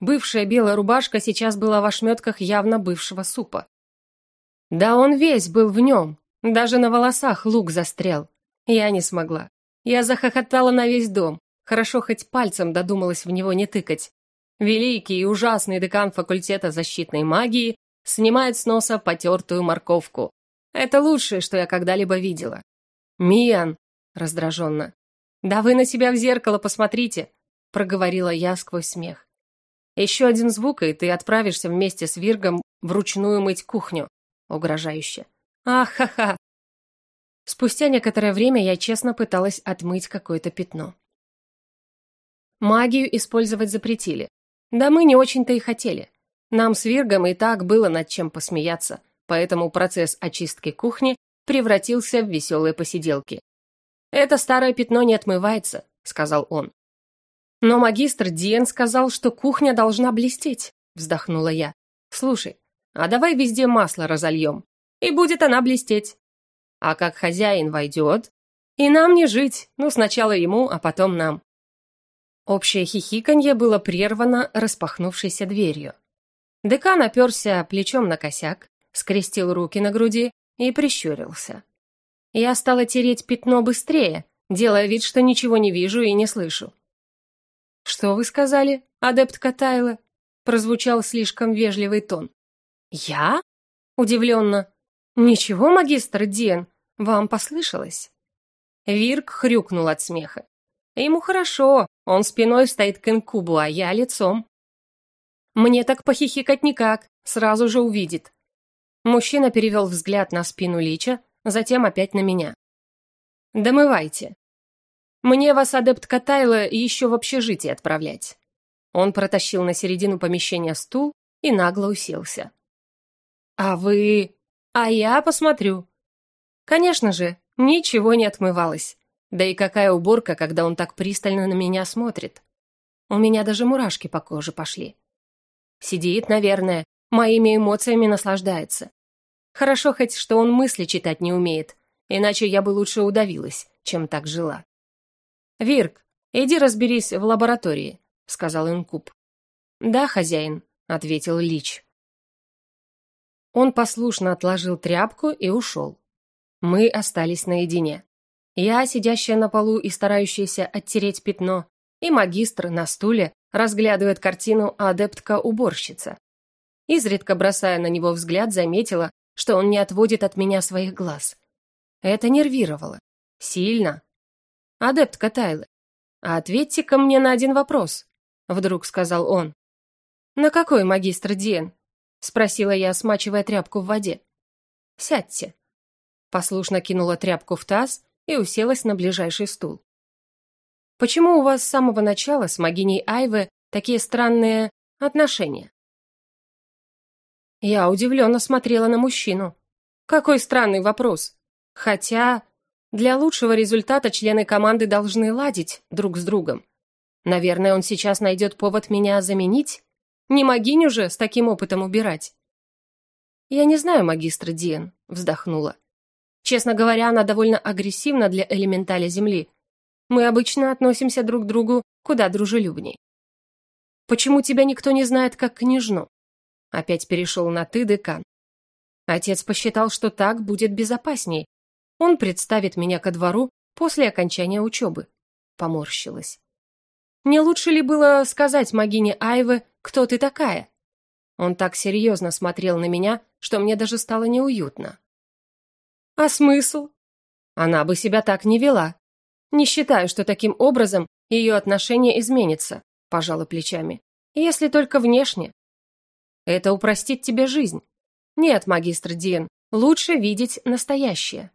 [SPEAKER 1] Бывшая белая рубашка сейчас была в ошметках явно бывшего супа. Да он весь был в нем, даже на волосах лук застрял. Я не смогла. Я захохотала на весь дом. Хорошо хоть пальцем додумалась в него не тыкать. Великий и ужасный декан факультета защитной магии снимает с носа потертую морковку. Это лучшее, что я когда-либо видела. «Миан!» — раздраженно. «Да вы на себя в зеркало посмотрите!» — проговорила я сквозь смех. «Еще один звук, и ты отправишься вместе с Виргом вручную мыть кухню», — угрожающе. «Ах, ха-ха!» Спустя некоторое время я честно пыталась отмыть какое-то пятно. Магию использовать запретили. Да мы не очень-то и хотели. Нам с Виргом и так было над чем посмеяться, поэтому процесс очистки кухни превратился в веселые посиделки. «Это старое пятно не отмывается», — сказал он. «Но магистр Диен сказал, что кухня должна блестеть», — вздохнула я. «Слушай, а давай везде масло разольем, и будет она блестеть. А как хозяин войдет, и нам не жить, ну сначала ему, а потом нам. Общее хихиканье было прервано распахнувшейся дверью. Декан оперся плечом на косяк, скрестил руки на груди и прищурился. Я стала тереть пятно быстрее, делая вид, что ничего не вижу и не слышу. «Что вы сказали, адепт Катайла?» прозвучал слишком вежливый тон. «Я?» Удивленно. «Ничего, магистр Диен, вам послышалось?» Вирк хрюкнул от смеха. Ему хорошо, он спиной стоит к инкубу, а я лицом. Мне так похихикать никак, сразу же увидит. Мужчина перевел взгляд на спину Лича, затем опять на меня. «Домывайте. Мне вас, адепт Катайла, еще в общежитие отправлять». Он протащил на середину помещения стул и нагло уселся. «А вы...» «А я посмотрю». Конечно же, ничего не отмывалось. Да и какая уборка, когда он так пристально на меня смотрит. У меня даже мурашки по коже пошли. Сидит, наверное, моими эмоциями наслаждается. Хорошо хоть, что он мысли читать не умеет, иначе я бы лучше удавилась, чем так жила. «Вирк, иди разберись в лаборатории», — сказал Инкуб. «Да, хозяин», — ответил Лич. Он послушно отложил тряпку и ушел. Мы остались наедине. Я, сидящая на полу и старающаяся оттереть пятно, и магистр на стуле разглядывает картину адептка-уборщица. Изредка бросая на него взгляд, заметила, что он не отводит от меня своих глаз. Это нервировало. Сильно. «Адептка Тайлы, ответьте-ка мне на один вопрос», — вдруг сказал он. «На какой, магистр Диен?» — спросила я, смачивая тряпку в воде. «Сядьте». Послушно кинула тряпку в таз и уселась на ближайший стул. «Почему у вас с самого начала с могиней Айвы такие странные отношения?» Я удивленно смотрела на мужчину. Какой странный вопрос. Хотя для лучшего результата члены команды должны ладить друг с другом. Наверное, он сейчас найдет повод меня заменить? Не могиню же с таким опытом убирать. «Я не знаю, магистр Диен», — вздохнула. Честно говоря, она довольно агрессивна для элементаля Земли. Мы обычно относимся друг к другу куда дружелюбней. Почему тебя никто не знает как княжну?» Опять перешел на «ты», декан. Отец посчитал, что так будет безопасней. Он представит меня ко двору после окончания учебы. Поморщилась. Не лучше ли было сказать Магине Айве, кто ты такая? Он так серьезно смотрел на меня, что мне даже стало неуютно. А смысл? Она бы себя так не вела. Не считаю, что таким образом ее отношение изменится, пожала плечами. Если только внешне. Это упростит тебе жизнь. Нет, магистр Диен, лучше видеть настоящее.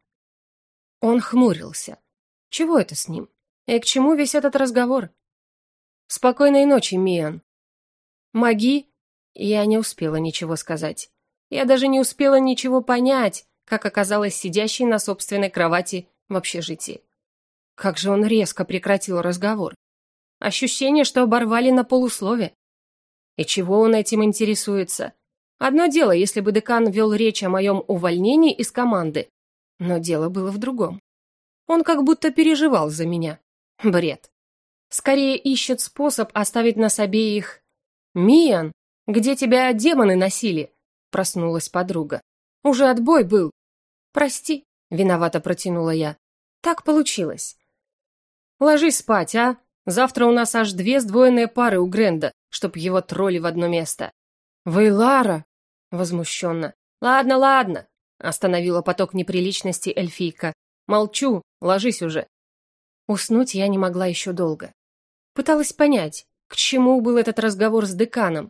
[SPEAKER 1] Он хмурился. Чего это с ним? И к чему весь этот разговор? Спокойной ночи, Миан. Маги? Я не успела ничего сказать. Я даже не успела ничего понять, как оказалось сидящей на собственной кровати в общежитии. Как же он резко прекратил разговор. Ощущение, что оборвали на полуслове. И чего он этим интересуется? Одно дело, если бы декан вел речь о моем увольнении из команды, но дело было в другом. Он как будто переживал за меня. Бред. Скорее ищет способ оставить нас обеих. «Миан, где тебя демоны носили?» Проснулась подруга. «Уже отбой был». «Прости», — виновато протянула я. «Так получилось». «Ложись спать, а? Завтра у нас аж две сдвоенные пары у Гренда, чтоб его тролли в одно место». «Вы Лара?» Возмущенно. «Ладно, ладно», — остановила поток неприличности эльфийка. «Молчу, ложись уже». Уснуть я не могла еще долго. Пыталась понять, к чему был этот разговор с деканом,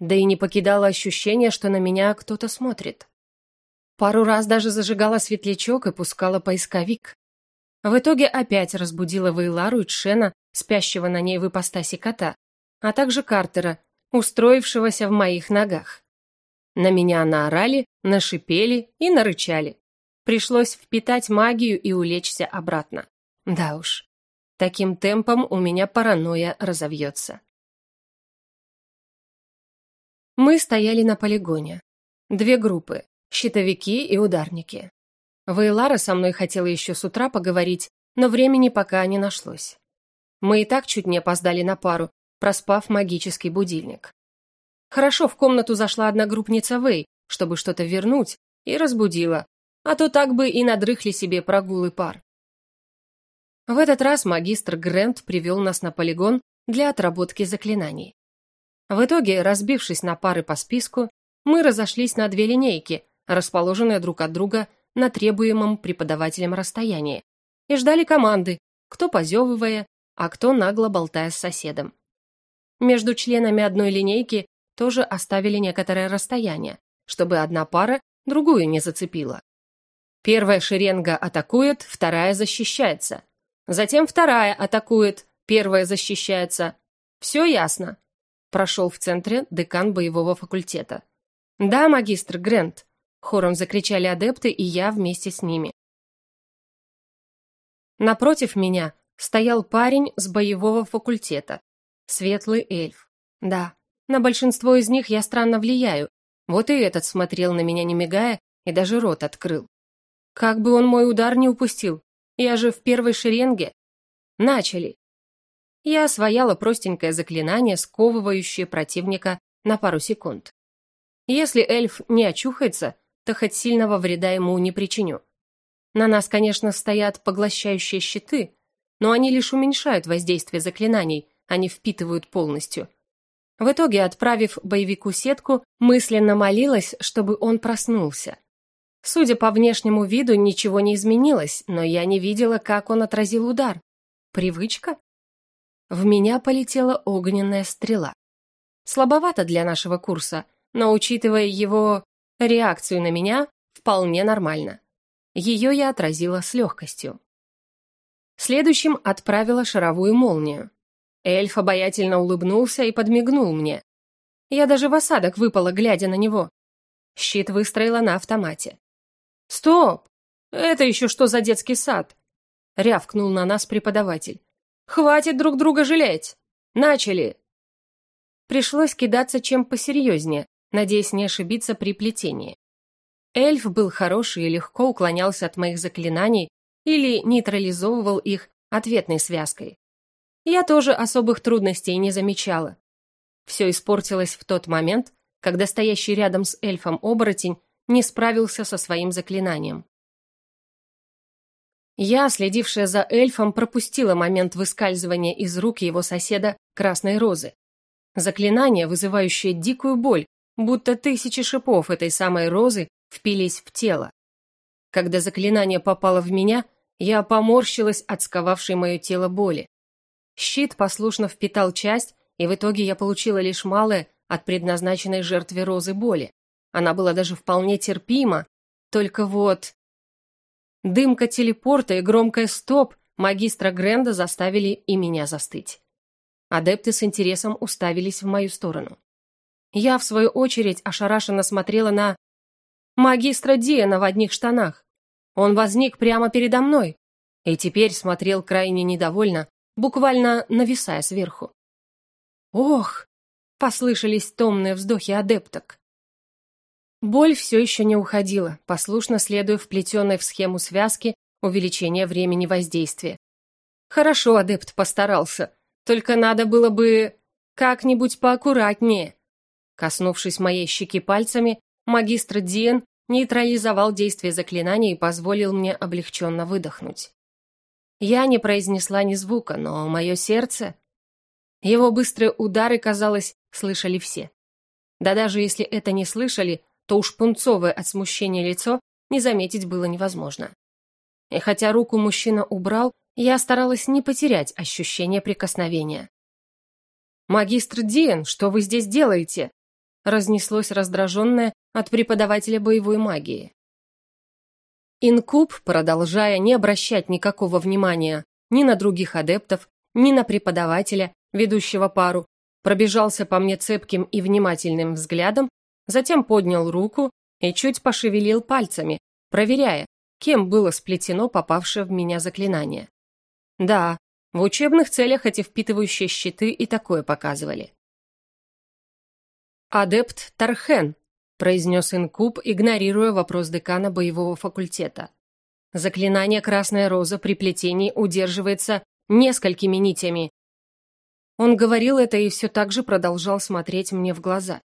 [SPEAKER 1] да и не покидало ощущение, что на меня кто-то смотрит. Пару раз даже зажигала светлячок и пускала поисковик. В итоге опять разбудила Вейлару и Тшена, спящего на ней в ипостаси кота, а также Картера, устроившегося в моих ногах. На меня наорали, нашипели и нарычали. Пришлось впитать магию и улечься обратно. Да уж, Таким темпом у меня паранойя разовьется. Мы стояли на полигоне. Две группы – щитовики и ударники. Вейлара со мной хотела еще с утра поговорить, но времени пока не нашлось. Мы и так чуть не опоздали на пару, проспав магический будильник. Хорошо в комнату зашла одна группница Вэй, чтобы что-то вернуть, и разбудила, а то так бы и надрыхли себе прогулы пар. В этот раз магистр Грент привел нас на полигон для отработки заклинаний. В итоге, разбившись на пары по списку, мы разошлись на две линейки, расположенные друг от друга на требуемом преподавателем расстоянии, и ждали команды, кто позевывая, а кто нагло болтая с соседом. Между членами одной линейки тоже оставили некоторое расстояние, чтобы одна пара другую не зацепила. Первая шеренга атакует, вторая защищается. Затем вторая атакует, первая защищается. Все ясно. Прошел в центре декан боевого факультета. Да, магистр Грент. Хором закричали адепты, и я вместе с ними. Напротив меня стоял парень с боевого факультета. Светлый эльф. Да, на большинство из них я странно влияю. Вот и этот смотрел на меня не мигая и даже рот открыл. Как бы он мой удар не упустил, я же в первой шеренге. Начали. Я освояла простенькое заклинание, сковывающее противника на пару секунд. Если эльф не очухается, то хоть сильного вреда ему не причиню. На нас, конечно, стоят поглощающие щиты, но они лишь уменьшают воздействие заклинаний, не впитывают полностью. В итоге, отправив боевику сетку, мысленно молилась, чтобы он проснулся. Судя по внешнему виду, ничего не изменилось, но я не видела, как он отразил удар. Привычка? В меня полетела огненная стрела. Слабовато для нашего курса, но, учитывая его реакцию на меня, вполне нормально. Ее я отразила с легкостью. Следующим отправила шаровую молнию. Эльф обаятельно улыбнулся и подмигнул мне. Я даже в осадок выпала, глядя на него. Щит выстроила на автомате. «Стоп! Это еще что за детский сад?» — рявкнул на нас преподаватель. «Хватит друг друга жалеть! Начали!» Пришлось кидаться чем посерьезнее, надеясь не ошибиться при плетении. Эльф был хороший и легко уклонялся от моих заклинаний или нейтрализовывал их ответной связкой. Я тоже особых трудностей не замечала. Все испортилось в тот момент, когда стоящий рядом с эльфом оборотень не справился со своим заклинанием. Я, следившая за эльфом, пропустила момент выскальзывания из рук его соседа Красной Розы. Заклинание, вызывающее дикую боль, будто тысячи шипов этой самой розы впились в тело. Когда заклинание попало в меня, я поморщилась от сковавшей мое тело боли. Щит послушно впитал часть, и в итоге я получила лишь малое от предназначенной жертве розы боли. Она была даже вполне терпима, только вот... Дымка телепорта и громкое «стоп» магистра Гренда заставили и меня застыть. Адепты с интересом уставились в мою сторону. Я, в свою очередь, ошарашенно смотрела на... Магистра Диана в одних штанах. Он возник прямо передо мной и теперь смотрел крайне недовольно, буквально нависая сверху. «Ох!» — послышались томные вздохи адепток. Боль все еще не уходила, послушно следуя вплетенной в схему связки увеличения времени воздействия. Хорошо адепт постарался, только надо было бы как-нибудь поаккуратнее. Коснувшись моей щеки пальцами, магистр Диен нейтрализовал действие заклинания и позволил мне облегченно выдохнуть. Я не произнесла ни звука, но мое сердце... Его быстрые удары, казалось, слышали все. Да даже если это не слышали, то уж пунцовое от смущения лицо не заметить было невозможно. И хотя руку мужчина убрал, я старалась не потерять ощущение прикосновения. «Магистр Диен, что вы здесь делаете?» Разнеслось раздраженное от преподавателя боевой магии. Инкуб, продолжая не обращать никакого внимания ни на других адептов, ни на преподавателя, ведущего пару, пробежался по мне цепким и внимательным взглядом затем поднял руку и чуть пошевелил пальцами, проверяя, кем было сплетено попавшее в меня заклинание. Да, в учебных целях эти впитывающие щиты и такое показывали. «Адепт Тархен», — произнес инкуб, игнорируя вопрос декана боевого факультета. «Заклинание «Красная роза» при плетении удерживается несколькими нитями». Он говорил это и все так же продолжал смотреть мне в глаза.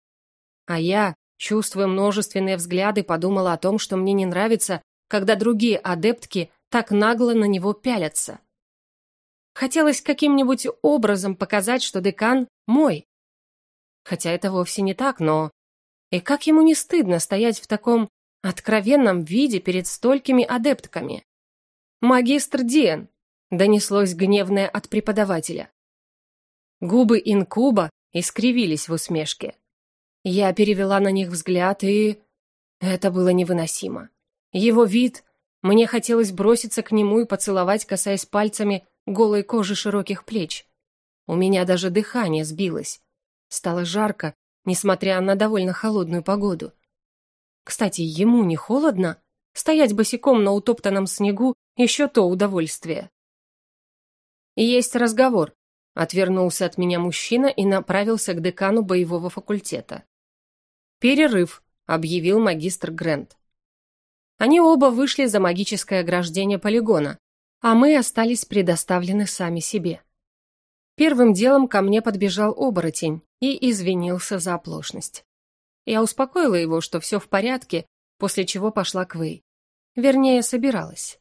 [SPEAKER 1] А я, чувствуя множественные взгляды, подумала о том, что мне не нравится, когда другие адептки так нагло на него пялятся. Хотелось каким-нибудь образом показать, что декан мой. Хотя это вовсе не так, но... И как ему не стыдно стоять в таком откровенном виде перед столькими адептками? «Магистр Диен!» — донеслось гневное от преподавателя. Губы инкуба искривились в усмешке. Я перевела на них взгляд, и... Это было невыносимо. Его вид... Мне хотелось броситься к нему и поцеловать, касаясь пальцами голой кожи широких плеч. У меня даже дыхание сбилось. Стало жарко, несмотря на довольно холодную погоду. Кстати, ему не холодно? Стоять босиком на утоптанном снегу — еще то удовольствие. «Есть разговор», — отвернулся от меня мужчина и направился к декану боевого факультета. «Перерыв», — объявил магистр Грент. Они оба вышли за магическое ограждение полигона, а мы остались предоставлены сами себе. Первым делом ко мне подбежал оборотень и извинился за оплошность. Я успокоила его, что все в порядке, после чего пошла к Вэй. Вернее, собиралась.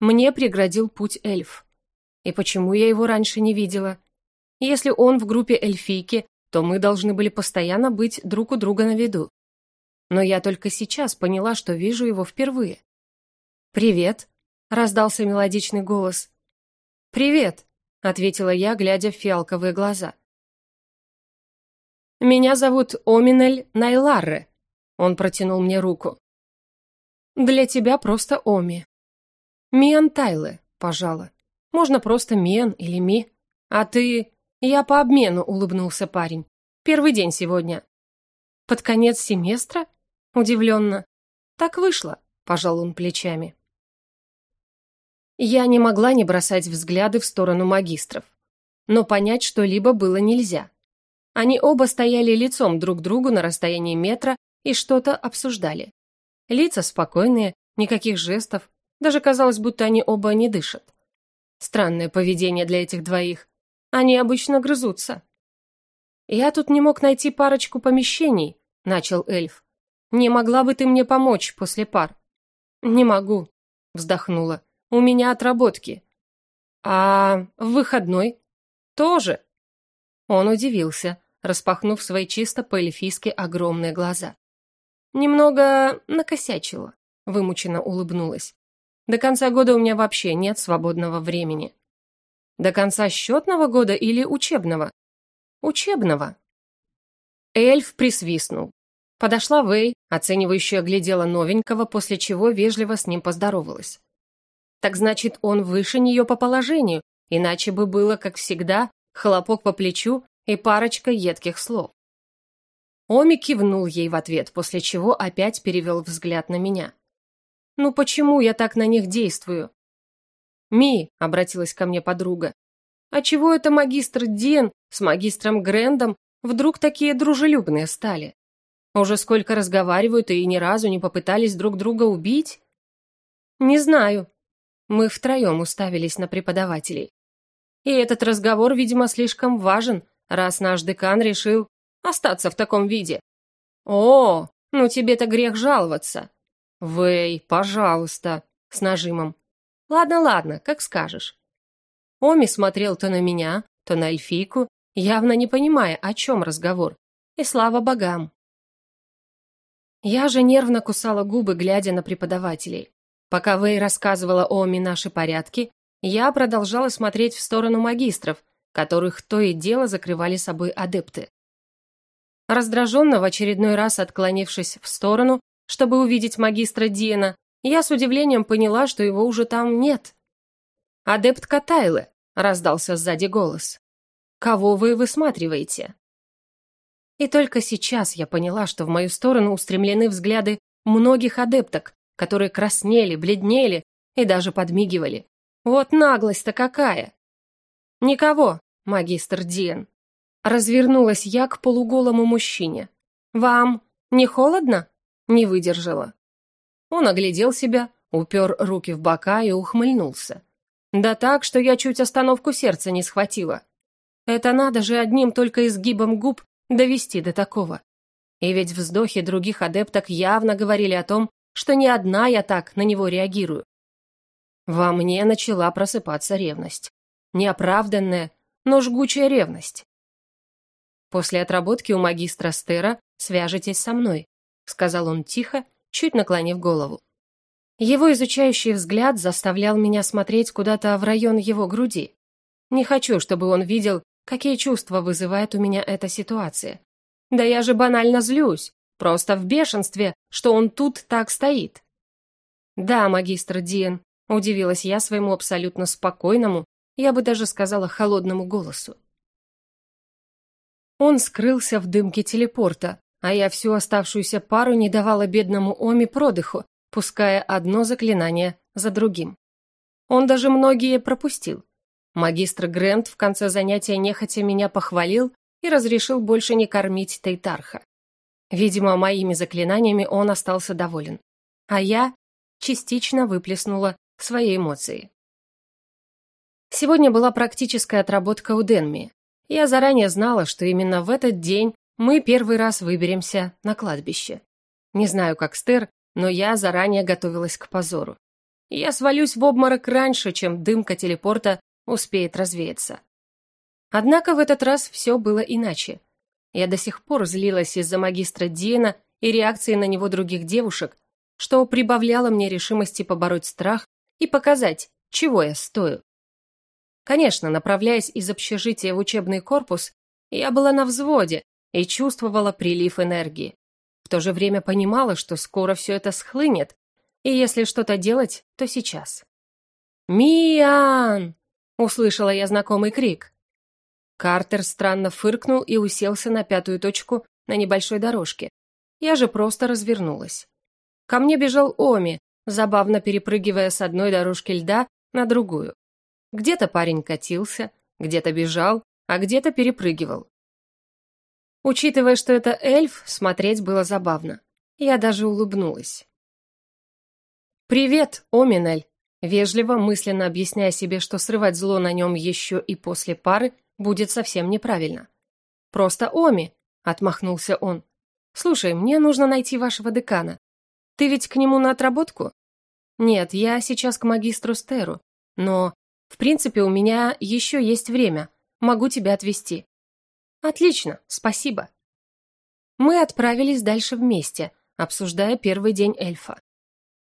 [SPEAKER 1] Мне преградил путь эльф. И почему я его раньше не видела? Если он в группе эльфийки, то мы должны были постоянно быть друг у друга на виду. Но я только сейчас поняла, что вижу его впервые. «Привет», — раздался мелодичный голос. «Привет», — ответила я, глядя в фиалковые глаза. «Меня зовут Оминель Найларре», — он протянул мне руку. «Для тебя просто Оми». «Миан Тайле», — пожала. «Можно просто Миан или Ми. А ты...» «Я по обмену», — улыбнулся парень. «Первый день сегодня». «Под конец семестра?» Удивленно. «Так вышло», — пожал он плечами. Я не могла не бросать взгляды в сторону магистров. Но понять что-либо было нельзя. Они оба стояли лицом друг к другу на расстоянии метра и что-то обсуждали. Лица спокойные, никаких жестов, даже казалось, будто они оба не дышат. Странное поведение для этих двоих. Они обычно грызутся. «Я тут не мог найти парочку помещений», — начал эльф. «Не могла бы ты мне помочь после пар?» «Не могу», — вздохнула. «У меня отработки». «А в выходной?» «Тоже?» Он удивился, распахнув свои чисто по-эльфийски огромные глаза. «Немного накосячила», — вымученно улыбнулась. «До конца года у меня вообще нет свободного времени». «До конца счетного года или учебного?» «Учебного». Эльф присвистнул. Подошла Вэй, оценивающая глядела новенького, после чего вежливо с ним поздоровалась. Так значит, он выше нее по положению, иначе бы было, как всегда, хлопок по плечу и парочка едких слов. Оми кивнул ей в ответ, после чего опять перевел взгляд на меня. «Ну почему я так на них действую?» «Ми», — обратилась ко мне подруга, «а чего это магистр Ден с магистром Грендом вдруг такие дружелюбные стали? Уже сколько разговаривают и ни разу не попытались друг друга убить?» «Не знаю». Мы втроем уставились на преподавателей. И этот разговор, видимо, слишком важен, раз наш декан решил остаться в таком виде. О, ну тебе-то грех жаловаться. Вэй, пожалуйста, с нажимом. Ладно, ладно, как скажешь. Оми смотрел то на меня, то на эльфийку, явно не понимая, о чем разговор. И слава богам. Я же нервно кусала губы, глядя на преподавателей. Пока Вэй рассказывала Оми наши порядки, я продолжала смотреть в сторону магистров, которых то и дело закрывали собой адепты. Раздраженно, в очередной раз отклонившись в сторону, чтобы увидеть магистра Диена, я с удивлением поняла, что его уже там нет. «Адепт Катайлы», — раздался сзади голос. «Кого вы высматриваете?» И только сейчас я поняла, что в мою сторону устремлены взгляды многих адепток, которые краснели, бледнели и даже подмигивали. Вот наглость-то какая! Никого, магистр Диен. Развернулась я к полуголому мужчине. Вам не холодно? Не выдержала. Он оглядел себя, упер руки в бока и ухмыльнулся. Да так, что я чуть остановку сердца не схватила. Это надо же одним только изгибом губ довести до такого. И ведь вздохи других адепток явно говорили о том, что не одна я так на него реагирую. Во мне начала просыпаться ревность. Неоправданная, но жгучая ревность. «После отработки у магистра Стера свяжетесь со мной», сказал он тихо, чуть наклонив голову. Его изучающий взгляд заставлял меня смотреть куда-то в район его груди. Не хочу, чтобы он видел, какие чувства вызывает у меня эта ситуация. Да я же банально злюсь, просто в бешенстве, что он тут так стоит. Да, магистр Диен, Удивилась я своему абсолютно спокойному, я бы даже сказала холодному голосу. Он скрылся в дымке телепорта, а я всю оставшуюся пару не давала бедному Оми продыху, пуская одно заклинание за другим. Он даже многие пропустил. Магистр Грент в конце занятия нехотя меня похвалил и разрешил больше не кормить Тейтарха. Видимо, моими заклинаниями он остался доволен. А я частично выплеснула свои эмоции. Сегодня была практическая отработка у Денми. Я заранее знала, что именно в этот день мы первый раз выберемся на кладбище. Не знаю, как Стер, но я заранее готовилась к позору. Я свалюсь в обморок раньше, чем дымка телепорта успеет развеяться. Однако в этот раз все было иначе. Я до сих пор злилась из-за магистра Диена и реакции на него других девушек, что прибавляло мне решимости побороть страх и показать, чего я стою. Конечно, направляясь из общежития в учебный корпус, я была на взводе и чувствовала прилив энергии. В то же время понимала, что скоро все это схлынет, и если что-то делать, то сейчас. «Миан!» — услышала я знакомый крик. Картер странно фыркнул и уселся на пятую точку на небольшой дорожке. Я же просто развернулась. Ко мне бежал Оми, забавно перепрыгивая с одной дорожки льда на другую. Где-то парень катился, где-то бежал, а где-то перепрыгивал. Учитывая, что это эльф, смотреть было забавно. Я даже улыбнулась. «Привет, Оминель!» Вежливо, мысленно объясняя себе, что срывать зло на нем еще и после пары будет совсем неправильно. Просто Оми, отмахнулся он. Слушай, мне нужно найти вашего декана. Ты ведь к нему на отработку? Нет, я сейчас к магистру Стеру, но, в принципе, у меня еще есть время. Могу тебя отвезти. Отлично, спасибо. Мы отправились дальше вместе, обсуждая первый день эльфа.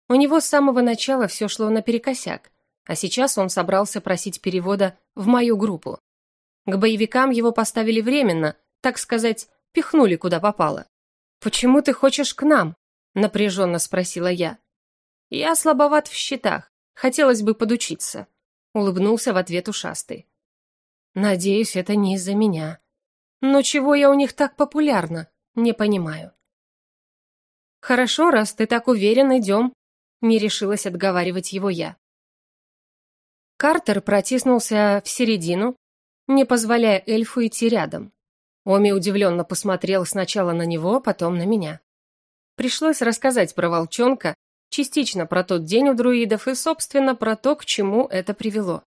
[SPEAKER 1] У него с самого начала все шло наперекосяк, а сейчас он собрался просить перевода в мою группу. К боевикам его поставили временно, так сказать, пихнули куда попало. «Почему ты хочешь к нам?» – напряженно спросила я. «Я слабоват в счетах, хотелось бы подучиться», – улыбнулся в ответ ушастый. «Надеюсь, это не из-за меня. Но чего я у них так популярна, не понимаю». «Хорошо, раз ты так уверен, идем», – не решилась отговаривать его я. Картер протиснулся в середину, не позволяя эльфу идти рядом. Оми удивленно посмотрел сначала на него, потом на меня. Пришлось рассказать про волчонка, частично про тот день у друидов и, собственно, про то, к чему это привело.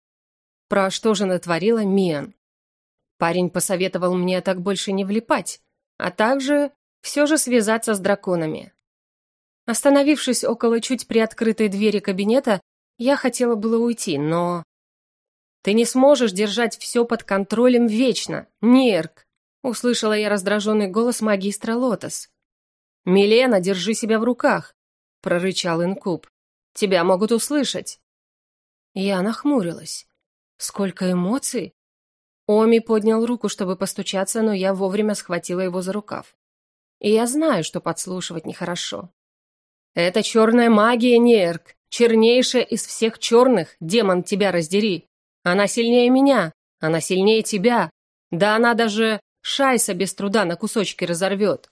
[SPEAKER 1] Про что же натворила Миан. Парень посоветовал мне так больше не влипать, а также все же связаться с драконами. Остановившись около чуть приоткрытой двери кабинета, я хотела было уйти, но... «Ты не сможешь держать все под контролем вечно, Нерк!» Услышала я раздраженный голос магистра Лотос. «Милена, держи себя в руках!» Прорычал инкуб. «Тебя могут услышать!» Я нахмурилась. Сколько эмоций! Оми поднял руку, чтобы постучаться, но я вовремя схватила его за рукав. И я знаю, что подслушивать нехорошо. «Это черная магия, Нерк! Чернейшая из всех черных, демон, тебя раздери! Она сильнее меня! Она сильнее тебя! Да она даже Шайса без труда на кусочки разорвет.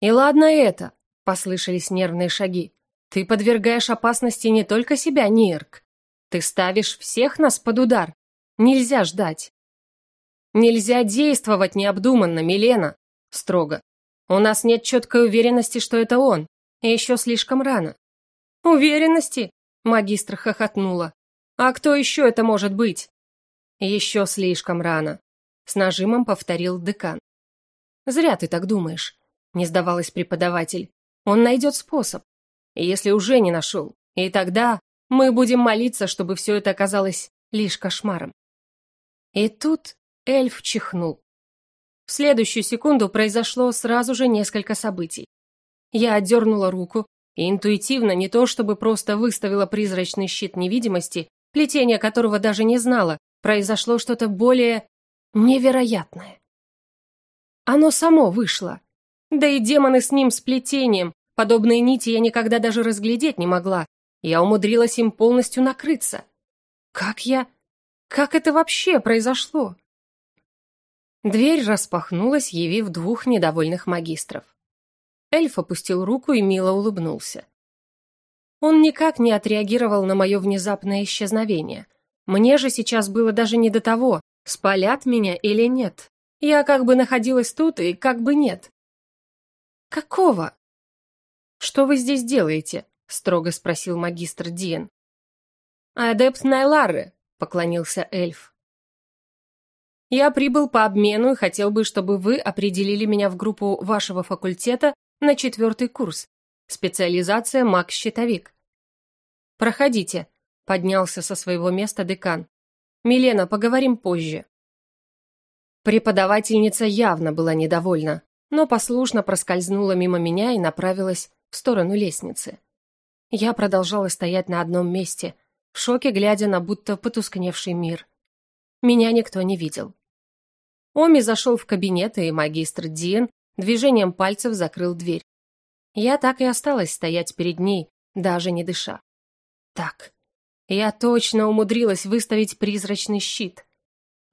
[SPEAKER 1] И ладно это, послышались нервные шаги. Ты подвергаешь опасности не только себя, Нирк. Ты ставишь всех нас под удар. Нельзя ждать. Нельзя действовать необдуманно, Милена, строго. У нас нет четкой уверенности, что это он, и еще слишком рано. Уверенности? Магистр хохотнула. А кто еще это может быть? Еще слишком рано. С нажимом повторил декан. «Зря ты так думаешь», — не сдавалась преподаватель. «Он найдет способ. Если уже не нашел. И тогда мы будем молиться, чтобы все это оказалось лишь кошмаром». И тут эльф чихнул. В следующую секунду произошло сразу же несколько событий. Я отдернула руку и интуитивно, не то чтобы просто выставила призрачный щит невидимости, плетение которого даже не знала, произошло что-то более Невероятное. Оно само вышло. Да и демоны с ним сплетением. Подобные нити я никогда даже разглядеть не могла. Я умудрилась им полностью накрыться. Как я... Как это вообще произошло? Дверь распахнулась, явив двух недовольных магистров. Эльф опустил руку и мило улыбнулся. Он никак не отреагировал на мое внезапное исчезновение. Мне же сейчас было даже не до того, Спалят меня или нет? Я как бы находилась тут и как бы нет. Какого? Что вы здесь делаете? Строго спросил магистр Диен. Адепт Найлары, поклонился эльф. Я прибыл по обмену и хотел бы, чтобы вы определили меня в группу вашего факультета на четвертый курс. Специализация маг-щитовик. Проходите, поднялся со своего места декан. Милена, поговорим позже». Преподавательница явно была недовольна, но послушно проскользнула мимо меня и направилась в сторону лестницы. Я продолжала стоять на одном месте, в шоке глядя на будто потускневший мир. Меня никто не видел. Оми зашел в кабинет, и магистр Диен движением пальцев закрыл дверь. Я так и осталась стоять перед ней, даже не дыша. Так, я точно умудрилась выставить призрачный щит.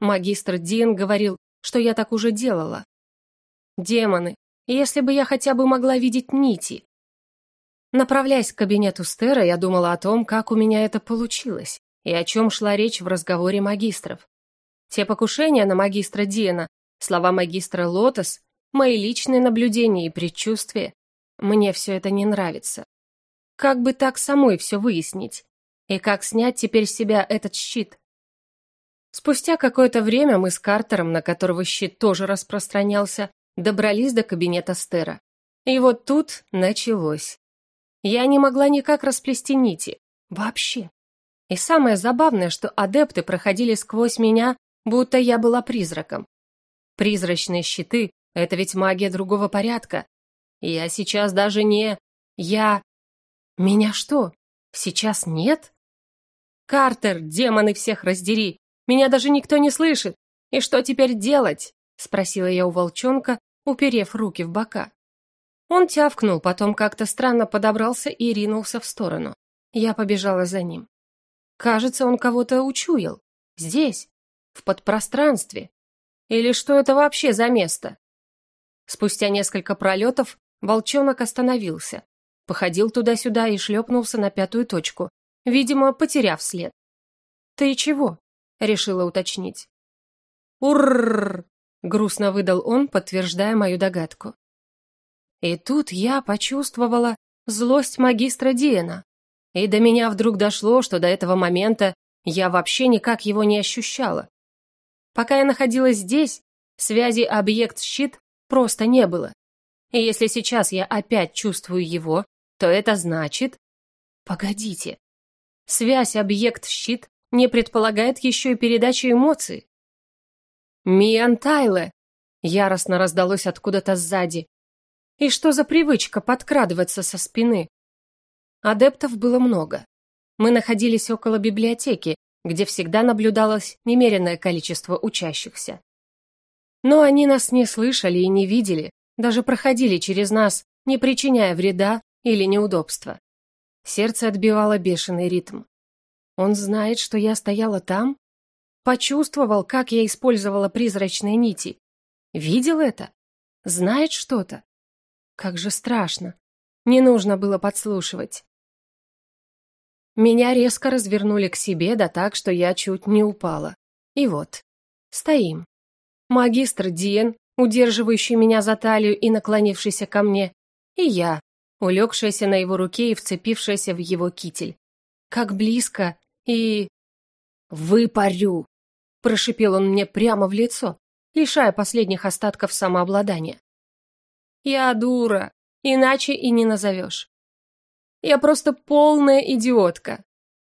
[SPEAKER 1] Магистр Дин говорил, что я так уже делала. Демоны, если бы я хотя бы могла видеть нити. Направляясь к кабинету Стера, я думала о том, как у меня это получилось, и о чем шла речь в разговоре магистров. Те покушения на магистра Диена, слова магистра Лотос, мои личные наблюдения и предчувствия. Мне все это не нравится. Как бы так самой все выяснить? И как снять теперь с себя этот щит? Спустя какое-то время мы с Картером, на которого щит тоже распространялся, добрались до кабинета Стера. И вот тут началось. Я не могла никак расплести нити. Вообще. И самое забавное, что адепты проходили сквозь меня, будто я была призраком. Призрачные щиты — это ведь магия другого порядка. Я сейчас даже не... Я... Меня что, сейчас нет? Картер, демоны всех раздери! Меня даже никто не слышит! И что теперь делать? Спросила я у волчонка, уперев руки в бока. Он тявкнул, потом как-то странно подобрался и ринулся в сторону. Я побежала за ним. Кажется, он кого-то учуял. Здесь, в подпространстве. Или что это вообще за место? Спустя несколько пролетов волчонок остановился, походил туда-сюда и шлепнулся на пятую точку, видимо, потеряв след. «Ты чего?» — решила уточнить. «Уррррр!» — грустно выдал он, подтверждая мою догадку. И тут я почувствовала злость магистра Диэна. И до меня вдруг дошло, что до этого момента я вообще никак его не ощущала. Пока я находилась здесь, связи объект-щит просто не было. И если сейчас я опять чувствую его, то это значит... Погодите. Связь объект-щит не предполагает еще и передачу эмоций. «Миан Тайле!» Яростно раздалось откуда-то сзади. И что за привычка подкрадываться со спины? Адептов было много. Мы находились около библиотеки, где всегда наблюдалось немеренное количество учащихся. Но они нас не слышали и не видели, даже проходили через нас, не причиняя вреда или неудобства. Сердце отбивало бешеный ритм. Он знает, что я стояла там? Почувствовал, как я использовала призрачные нити? Видел это? Знает что-то? Как же страшно. Не нужно было подслушивать. Меня резко развернули к себе, да так, что я чуть не упала. И вот, стоим. Магистр Диен, удерживающий меня за талию и наклонившийся ко мне, и я, улегшаяся на его руке и вцепившаяся в его китель. Как близко и... «Выпарю!» — прошипел он мне прямо в лицо, лишая последних остатков самообладания. Я дура, иначе и не назовешь. Я просто полная идиотка.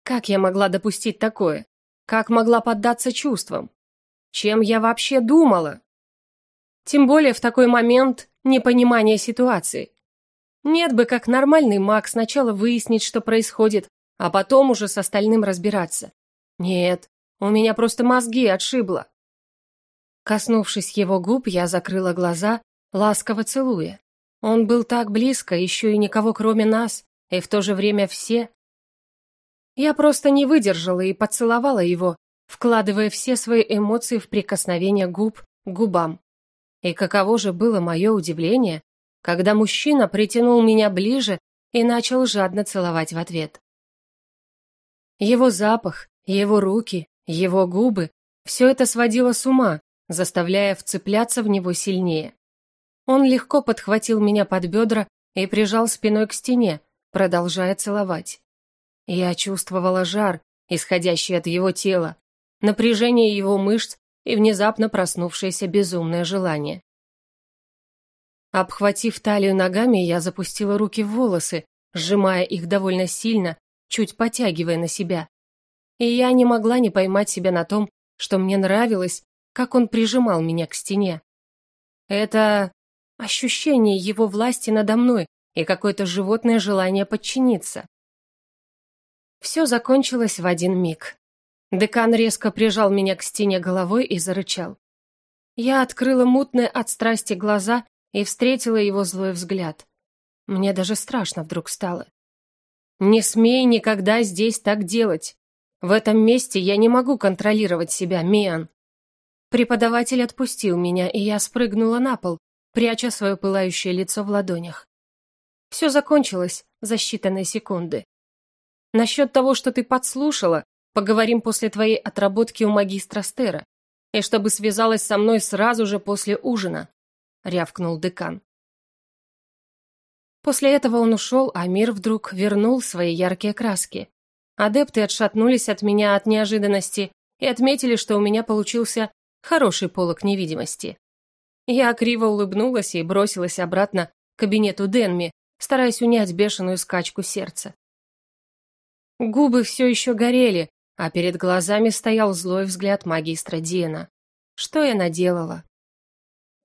[SPEAKER 1] Как я могла допустить такое? Как могла поддаться чувствам? Чем я вообще думала? Тем более в такой момент непонимания ситуации. Нет бы как нормальный маг сначала выяснить, что происходит, а потом уже с остальным разбираться. Нет, у меня просто мозги отшибло. Коснувшись его губ, я закрыла глаза, ласково целуя. Он был так близко, еще и никого кроме нас, и в то же время все. Я просто не выдержала и поцеловала его, вкладывая все свои эмоции в прикосновение губ к губам. И каково же было мое удивление, когда мужчина притянул меня ближе и начал жадно целовать в ответ. Его запах, его руки, его губы — все это сводило с ума, заставляя вцепляться в него сильнее. Он легко подхватил меня под бедра и прижал спиной к стене, продолжая целовать. Я чувствовала жар, исходящий от его тела, напряжение его мышц и внезапно проснувшееся безумное желание. Обхватив талию ногами, я запустила руки в волосы, сжимая их довольно сильно, чуть потягивая на себя. И я не могла не поймать себя на том, что мне нравилось, как он прижимал меня к стене. Это ощущение его власти надо мной и какое-то животное желание подчиниться. Все закончилось в один миг. Декан резко прижал меня к стене головой и зарычал. Я открыла мутные от страсти глаза и встретила его злой взгляд. Мне даже страшно вдруг стало. «Не смей никогда здесь так делать. В этом месте я не могу контролировать себя, Миан». Преподаватель отпустил меня, и я спрыгнула на пол, пряча свое пылающее лицо в ладонях. Все закончилось за считанные секунды. Насчет того, что ты подслушала, поговорим после твоей отработки у магистра Стера, и чтобы связалась со мной сразу же после ужина», — рявкнул декан. После этого он ушел, а мир вдруг вернул свои яркие краски. Адепты отшатнулись от меня от неожиданности и отметили, что у меня получился хороший полок невидимости. Я криво улыбнулась и бросилась обратно к кабинету Денми, стараясь унять бешеную скачку сердца. Губы все еще горели, а перед глазами стоял злой взгляд магистра Диена. Что я наделала?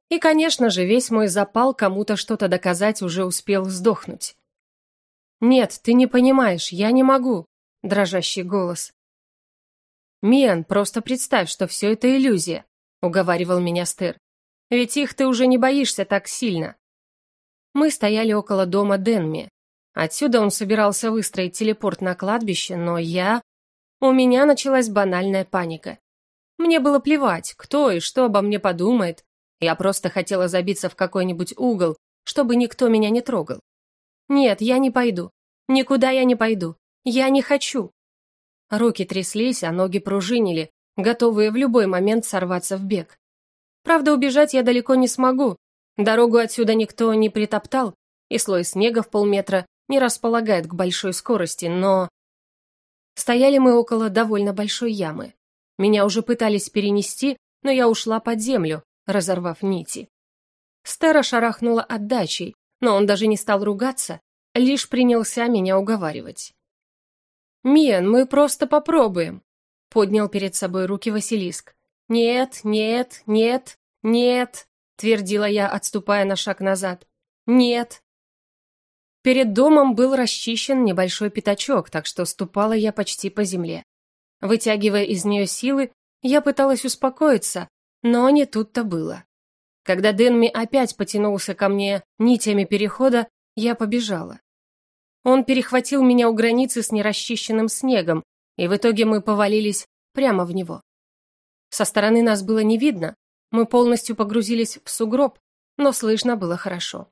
[SPEAKER 1] И, конечно же, весь мой запал кому-то что-то доказать уже успел сдохнуть. «Нет, ты не понимаешь, я не могу», — дрожащий голос. «Миан, просто представь, что все это иллюзия», — уговаривал меня Стер. «Ведь их ты уже не боишься так сильно». Мы стояли около дома Денми. Отсюда он собирался выстроить телепорт на кладбище, но я... У меня началась банальная паника. Мне было плевать, кто и что обо мне подумает. Я просто хотела забиться в какой-нибудь угол, чтобы никто меня не трогал. Нет, я не пойду. Никуда я не пойду. Я не хочу. Руки тряслись, а ноги пружинили, готовые в любой момент сорваться в бег. Правда, убежать я далеко не смогу. Дорогу отсюда никто не притоптал, и слой снега в полметра не располагает к большой скорости, но... Стояли мы около довольно большой ямы. Меня уже пытались перенести, но я ушла под землю, разорвав нити. Стера шарахнула отдачей, но он даже не стал ругаться, лишь принялся меня уговаривать. «Миан, мы просто попробуем», — поднял перед собой руки Василиск. «Нет, нет, нет, нет», — твердила я, отступая на шаг назад. «Нет». Перед домом был расчищен небольшой пятачок, так что ступала я почти по земле. Вытягивая из нее силы, я пыталась успокоиться, но не тут-то было. Когда Дэнми опять потянулся ко мне нитями перехода, я побежала. Он перехватил меня у границы с нерасчищенным снегом, и в итоге мы повалились прямо в него. Со стороны нас было не видно, мы полностью погрузились в сугроб, но слышно было хорошо.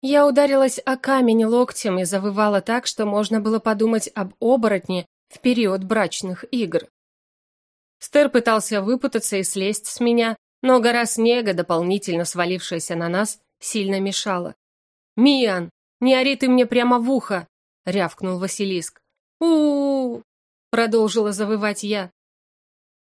[SPEAKER 1] Я ударилась о камень локтем и завывала так, что можно было подумать об оборотне в период брачных игр. Стер пытался выпутаться и слезть с меня, но гора снега, дополнительно свалившаяся на нас, сильно мешала. «Миан, не ори ты мне прямо в ухо!» — рявкнул Василиск. у у, продолжила завывать я.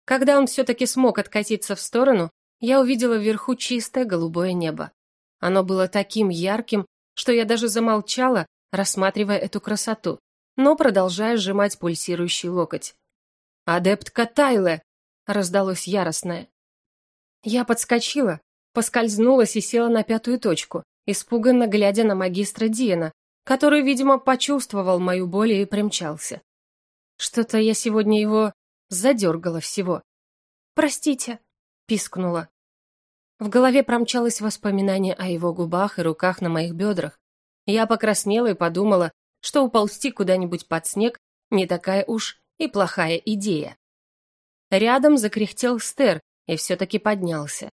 [SPEAKER 1] Когда он все-таки смог откатиться в сторону, я увидела вверху чистое голубое небо. Оно было таким ярким, что я даже замолчала, рассматривая эту красоту, но продолжая сжимать пульсирующий локоть. «Адептка Тайле!» — раздалось яростное. Я подскочила, поскользнулась и села на пятую точку, испуганно глядя на магистра Диена, который, видимо, почувствовал мою боль и примчался. Что-то я сегодня его задергала всего. «Простите», — пискнула. В голове промчалось воспоминание о его губах и руках на моих бедрах. Я покраснела и подумала, что уползти куда-нибудь под снег не такая уж и плохая идея. Рядом закряхтел Стер и все-таки поднялся.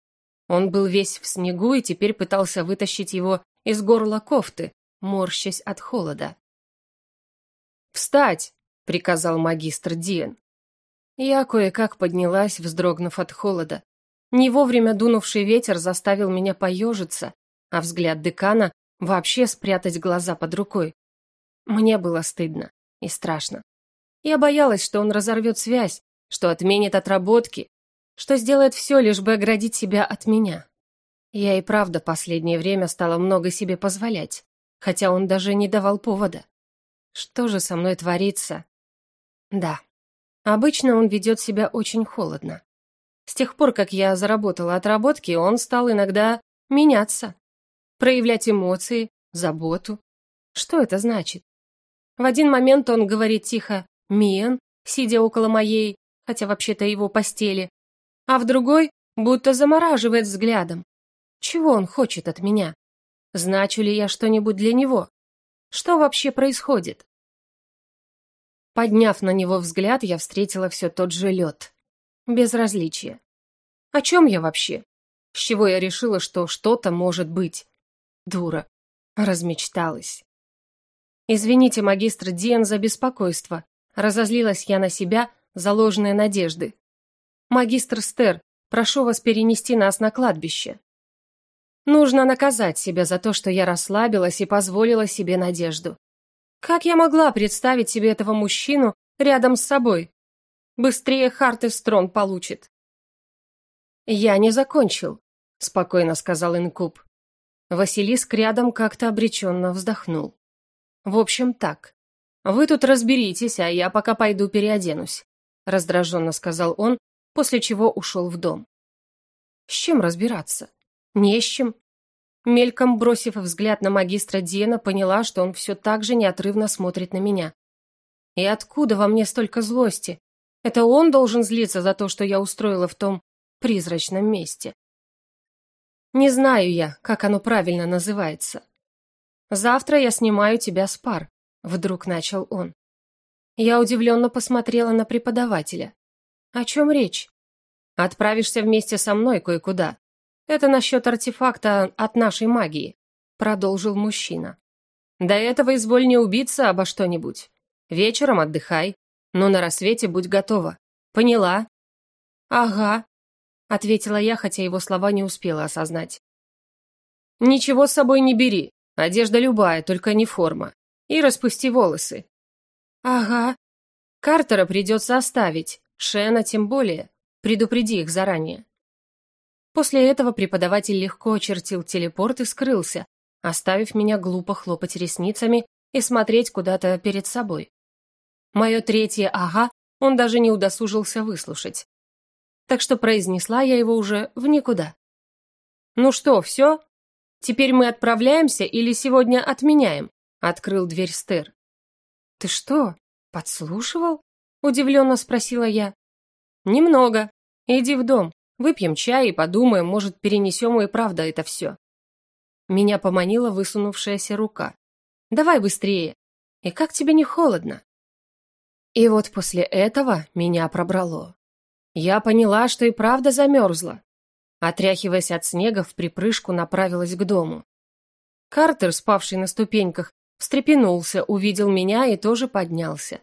[SPEAKER 1] Он был весь в снегу и теперь пытался вытащить его из горла кофты, морщась от холода. «Встать!» — приказал магистр Диен. Я кое-как поднялась, вздрогнув от холода. Не вовремя дунувший ветер заставил меня поежиться, а взгляд декана вообще спрятать глаза под рукой. Мне было стыдно и страшно. Я боялась, что он разорвет связь, что отменит отработки, что сделает все, лишь бы оградить себя от меня. Я и правда последнее время стала много себе позволять, хотя он даже не давал повода. Что же со мной творится? Да, обычно он ведет себя очень холодно. С тех пор, как я заработала отработки, он стал иногда меняться, проявлять эмоции, заботу. Что это значит? В один момент он говорит тихо «Миен», сидя около моей, хотя вообще-то его постели, а в другой будто замораживает взглядом. Чего он хочет от меня? Значу ли я что-нибудь для него? Что вообще происходит? Подняв на него взгляд, я встретила все тот же лед. Безразличие. О чем я вообще? С чего я решила, что что-то может быть? Дура. Размечталась. Извините, магистр Диан, за беспокойство. Разозлилась я на себя за ложные надежды. Магистр Стер, прошу вас перенести нас на кладбище. Нужно наказать себя за то, что я расслабилась и позволила себе надежду. Как я могла представить себе этого мужчину рядом с собой? Быстрее Хартестрон получит. «Я не закончил», — спокойно сказал Инкуб. Василиск рядом как-то обреченно вздохнул. «В общем, так. Вы тут разберитесь, а я пока пойду переоденусь», — раздраженно сказал он, после чего ушел в дом. «С чем разбираться? Не с чем». Мельком бросив взгляд на магистра Диена, поняла, что он все так же неотрывно смотрит на меня. И откуда во мне столько злости? Это он должен злиться за то, что я устроила в том призрачном месте. Не знаю я, как оно правильно называется. Завтра я снимаю тебя с пар, вдруг начал он. Я удивленно посмотрела на преподавателя. О чем речь? Отправишься вместе со мной кое-куда. Это насчет артефакта от нашей магии, продолжил мужчина. До этого изволь не убиться обо что-нибудь. Вечером отдыхай, но на рассвете будь готова. Поняла? Ага, ответила я, хотя его слова не успела осознать. Ничего с собой не бери. Одежда любая, только не форма. И распусти волосы. Ага. Картера придется оставить, Шена тем более. Предупреди их заранее. После этого преподаватель легко очертил телепорт и скрылся, оставив меня глупо хлопать ресницами и смотреть куда-то перед собой. Мое третье «ага» он даже не удосужился выслушать так что произнесла я его уже в никуда. «Ну что, все? Теперь мы отправляемся или сегодня отменяем?» — открыл дверь Стер. «Ты что, подслушивал?» — удивленно спросила я. «Немного. Иди в дом, выпьем чай и подумаем, может, перенесем и правда это все». Меня поманила высунувшаяся рука. «Давай быстрее. И как тебе не холодно?» И вот после этого меня пробрало. Я поняла, что и правда замерзла. Отряхиваясь от снега, в припрыжку направилась к дому. Картер, спавший на ступеньках, встрепенулся, увидел меня и тоже поднялся.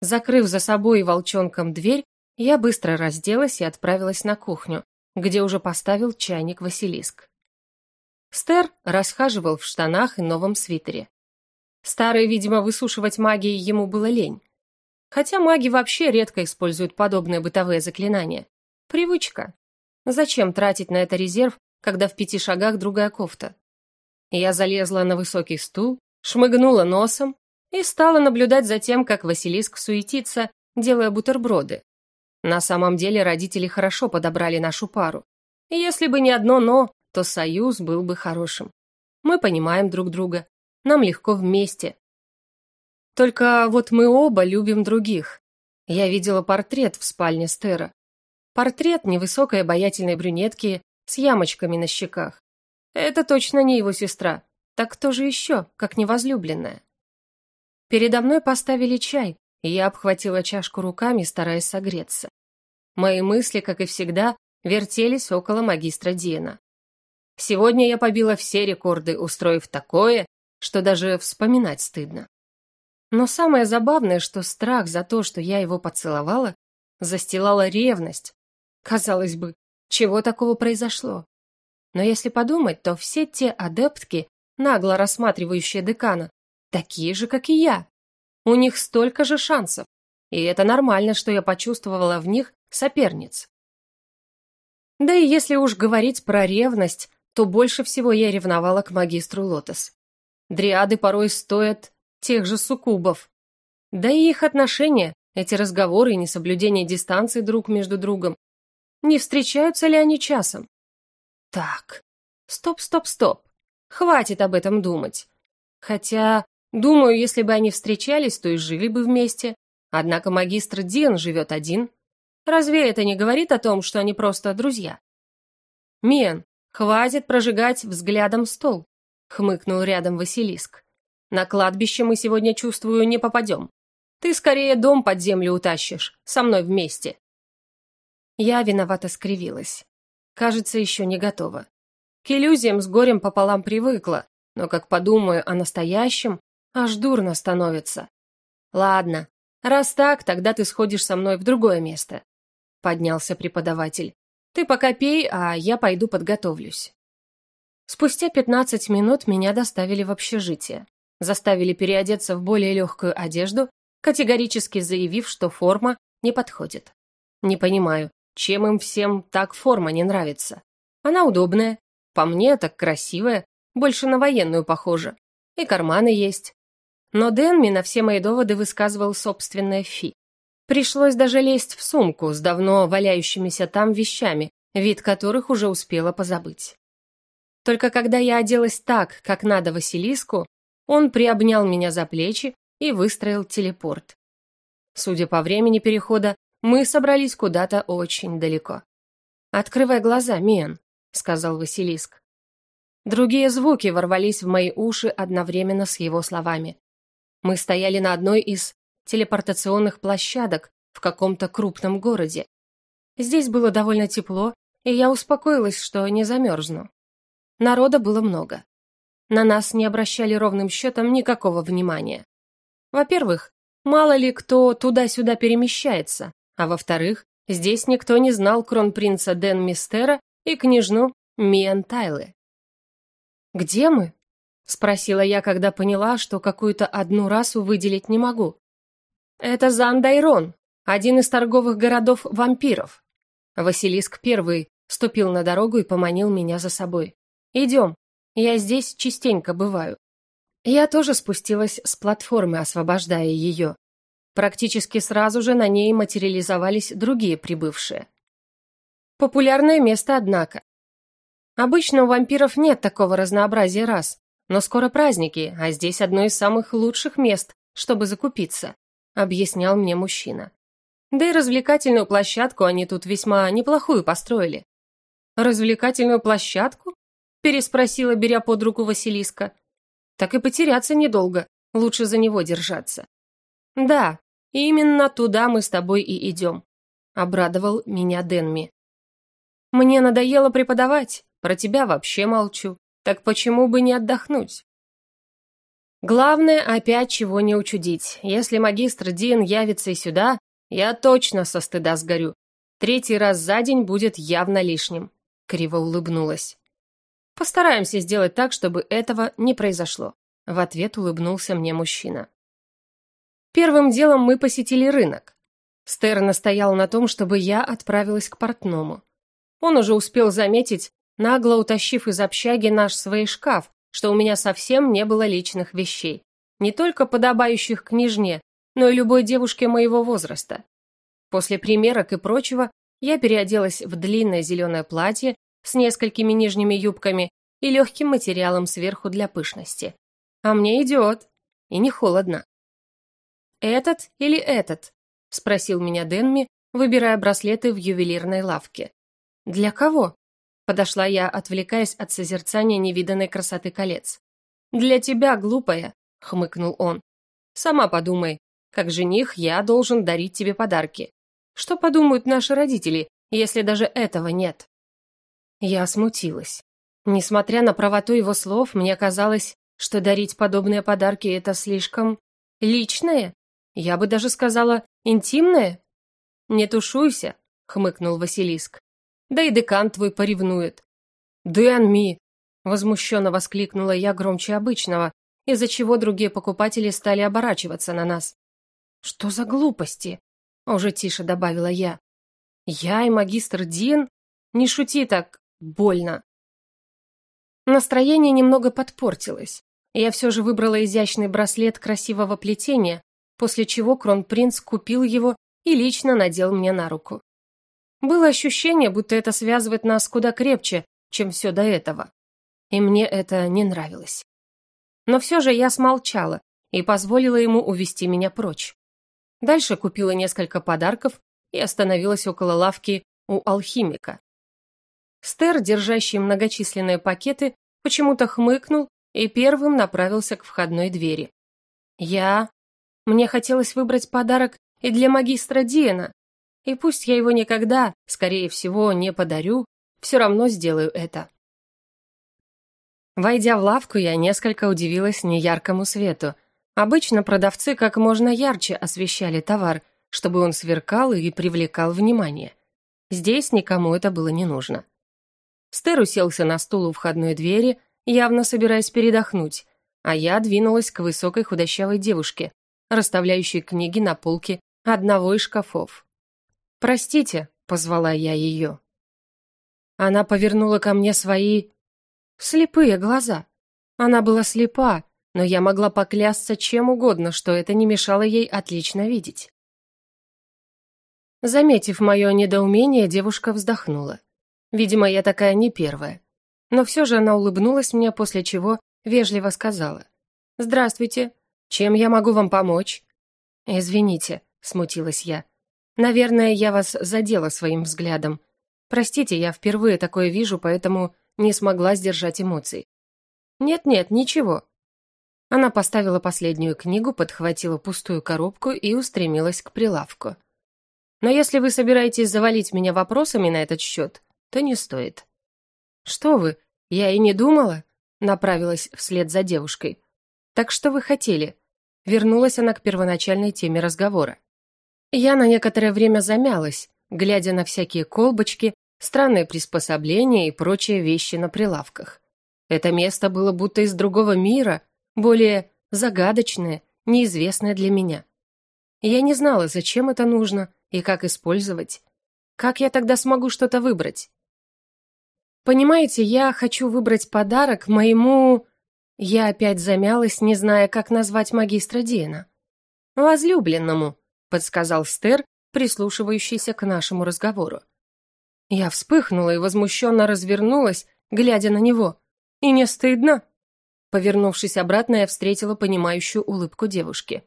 [SPEAKER 1] Закрыв за собой и волчонком дверь, я быстро разделась и отправилась на кухню, где уже поставил чайник Василиск. Стер расхаживал в штанах и новом свитере. Старый, видимо, высушивать магией ему было лень. Хотя маги вообще редко используют подобные бытовые заклинания. Привычка. Зачем тратить на это резерв, когда в пяти шагах другая кофта? Я залезла на высокий стул, шмыгнула носом и стала наблюдать за тем, как Василиск суетится, делая бутерброды. На самом деле родители хорошо подобрали нашу пару. И если бы не одно «но», то союз был бы хорошим. Мы понимаем друг друга, нам легко вместе, только вот мы оба любим других. Я видела портрет в спальне Стера. Портрет невысокой обаятельной брюнетки с ямочками на щеках. Это точно не его сестра. Так кто же еще, как невозлюбленная? Передо мной поставили чай, и я обхватила чашку руками, стараясь согреться. Мои мысли, как и всегда, вертелись около магистра Диена. Сегодня я побила все рекорды, устроив такое, что даже вспоминать стыдно. Но самое забавное, что страх за то, что я его поцеловала, застилала ревность. Казалось бы, чего такого произошло? Но если подумать, то все те адептки, нагло рассматривающие декана, такие же, как и я. У них столько же шансов. И это нормально, что я почувствовала в них соперниц. Да и если уж говорить про ревность, то больше всего я ревновала к магистру Лотос. Дриады порой стоят тех же суккубов. Да и их отношения, эти разговоры и несоблюдение дистанции друг между другом. Не встречаются ли они часом? Так, стоп, стоп, стоп. Хватит об этом думать. Хотя, думаю, если бы они встречались, то и жили бы вместе. Однако магистр Диан живет один. Разве это не говорит о том, что они просто друзья? Мен, хватит прожигать взглядом стол, хмыкнул рядом Василиск. На кладбище мы сегодня, чувствую, не попадем. Ты скорее дом под землю утащишь, со мной вместе. Я виновато скривилась. Кажется, еще не готова. К иллюзиям с горем пополам привыкла, но как подумаю о настоящем, аж дурно становится. Ладно, раз так, тогда ты сходишь со мной в другое место. Поднялся преподаватель. Ты пока пей, а я пойду подготовлюсь. Спустя пятнадцать минут меня доставили в общежитие заставили переодеться в более легкую одежду, категорически заявив, что форма не подходит. Не понимаю, чем им всем так форма не нравится. Она удобная, по мне так красивая, больше на военную похожа. И карманы есть. Но Дэнми на все мои доводы высказывал собственное фи. Пришлось даже лезть в сумку с давно валяющимися там вещами, вид которых уже успела позабыть. Только когда я оделась так, как надо Василиску, он приобнял меня за плечи и выстроил телепорт. Судя по времени перехода, мы собрались куда-то очень далеко. «Открывай глаза, Мен», — сказал Василиск. Другие звуки ворвались в мои уши одновременно с его словами. Мы стояли на одной из телепортационных площадок в каком-то крупном городе. Здесь было довольно тепло, и я успокоилась, что не замерзну. Народа было много. На нас не обращали ровным счетом никакого внимания. Во-первых, мало ли кто туда-сюда перемещается, а во-вторых, здесь никто не знал кронпринца Дэн Мистера и княжну Миан Тайлы. «Где мы?» — спросила я, когда поняла, что какую-то одну расу выделить не могу. «Это Зандайрон, один из торговых городов вампиров». Василиск первый ступил на дорогу и поманил меня за собой. «Идем, я здесь частенько бываю». Я тоже спустилась с платформы, освобождая ее. Практически сразу же на ней материализовались другие прибывшие. Популярное место, однако. Обычно у вампиров нет такого разнообразия рас, но скоро праздники, а здесь одно из самых лучших мест, чтобы закупиться объяснял мне мужчина. Да и развлекательную площадку они тут весьма неплохую построили. «Развлекательную площадку?» – переспросила, беря под руку Василиска. «Так и потеряться недолго, лучше за него держаться». «Да, именно туда мы с тобой и идем», – обрадовал меня Денми. «Мне надоело преподавать, про тебя вообще молчу, так почему бы не отдохнуть?» Главное, опять чего не учудить. Если магистр Дин явится и сюда, я точно со стыда сгорю. Третий раз за день будет явно лишним. Криво улыбнулась. Постараемся сделать так, чтобы этого не произошло. В ответ улыбнулся мне мужчина. Первым делом мы посетили рынок. Стер настоял на том, чтобы я отправилась к портному. Он уже успел заметить, нагло утащив из общаги наш свой шкаф, что у меня совсем не было личных вещей, не только подобающих княжне, но и любой девушке моего возраста. После примерок и прочего я переоделась в длинное зеленое платье с несколькими нижними юбками и легким материалом сверху для пышности. А мне идет, и не холодно. «Этот или этот?» – спросил меня Денми, выбирая браслеты в ювелирной лавке. «Для кого?» Подошла я, отвлекаясь от созерцания невиданной красоты колец. «Для тебя, глупая», — хмыкнул он. «Сама подумай, как жених я должен дарить тебе подарки. Что подумают наши родители, если даже этого нет?» Я смутилась. Несмотря на правоту его слов, мне казалось, что дарить подобные подарки — это слишком... личное? Я бы даже сказала, интимное? «Не тушуйся», — хмыкнул Василиск. Да и декан твой поревнует». «Дэн Ми!» – возмущенно воскликнула я громче обычного, из-за чего другие покупатели стали оборачиваться на нас. «Что за глупости?» – уже тише добавила я. «Я и магистр Дин? Не шути так, больно». Настроение немного подпортилось. Я все же выбрала изящный браслет красивого плетения, после чего кронпринц купил его и лично надел мне на руку. Было ощущение, будто это связывает нас куда крепче, чем все до этого. И мне это не нравилось. Но все же я смолчала и позволила ему увести меня прочь. Дальше купила несколько подарков и остановилась около лавки у алхимика. Стер, держащий многочисленные пакеты, почему-то хмыкнул и первым направился к входной двери. Я... Мне хотелось выбрать подарок и для магистра Диена, и пусть я его никогда, скорее всего, не подарю, все равно сделаю это. Войдя в лавку, я несколько удивилась неяркому свету. Обычно продавцы как можно ярче освещали товар, чтобы он сверкал и привлекал внимание. Здесь никому это было не нужно. Стер уселся на стул у входной двери, явно собираясь передохнуть, а я двинулась к высокой худощавой девушке, расставляющей книги на полке одного из шкафов. «Простите», — позвала я ее. Она повернула ко мне свои... слепые глаза. Она была слепа, но я могла поклясться чем угодно, что это не мешало ей отлично видеть. Заметив мое недоумение, девушка вздохнула. Видимо, я такая не первая. Но все же она улыбнулась мне, после чего вежливо сказала. «Здравствуйте. Чем я могу вам помочь?» «Извините», — смутилась я. «Наверное, я вас задела своим взглядом. Простите, я впервые такое вижу, поэтому не смогла сдержать эмоций». «Нет-нет, ничего». Она поставила последнюю книгу, подхватила пустую коробку и устремилась к прилавку. «Но если вы собираетесь завалить меня вопросами на этот счет, то не стоит». «Что вы, я и не думала», — направилась вслед за девушкой. «Так что вы хотели?» Вернулась она к первоначальной теме разговора. Я на некоторое время замялась, глядя на всякие колбочки, странные приспособления и прочие вещи на прилавках. Это место было будто из другого мира, более загадочное, неизвестное для меня. Я не знала, зачем это нужно и как использовать. Как я тогда смогу что-то выбрать? Понимаете, я хочу выбрать подарок моему... Я опять замялась, не зная, как назвать магистра Диэна. «Возлюбленному», — подсказал Стер, прислушивающийся к нашему разговору. Я вспыхнула и возмущенно развернулась, глядя на него. «И не стыдно?» Повернувшись обратно, я встретила понимающую улыбку девушки.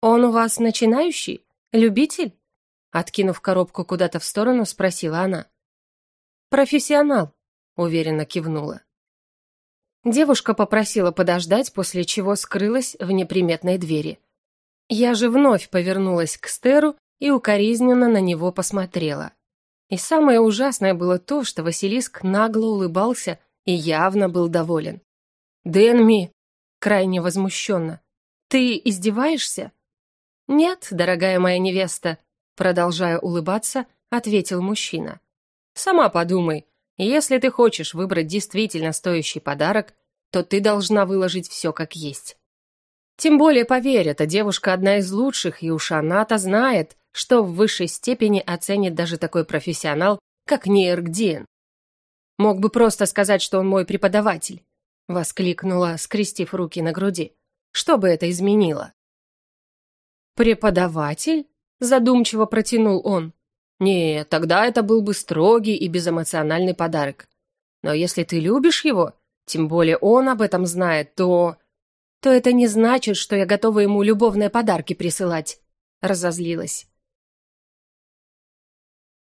[SPEAKER 1] «Он у вас начинающий? Любитель?» Откинув коробку куда-то в сторону, спросила она. «Профессионал», — уверенно кивнула. Девушка попросила подождать, после чего скрылась в неприметной двери. Я же вновь повернулась к Стеру и укоризненно на него посмотрела. И самое ужасное было то, что Василиск нагло улыбался и явно был доволен. «Дэнми!» — крайне возмущенно. «Ты издеваешься?» «Нет, дорогая моя невеста», — продолжая улыбаться, ответил мужчина. Сама подумай, если ты хочешь выбрать действительно стоящий подарок, то ты должна выложить все как есть. Тем более, поверь, эта девушка одна из лучших, и уж она-то знает, что в высшей степени оценит даже такой профессионал, как Нейргдиен. Мог бы просто сказать, что он мой преподаватель, воскликнула, скрестив руки на груди. Что бы это изменило? Преподаватель? задумчиво протянул он. Нет, тогда это был бы строгий и безэмоциональный подарок. Но если ты любишь его, тем более он об этом знает, то... То это не значит, что я готова ему любовные подарки присылать. Разозлилась.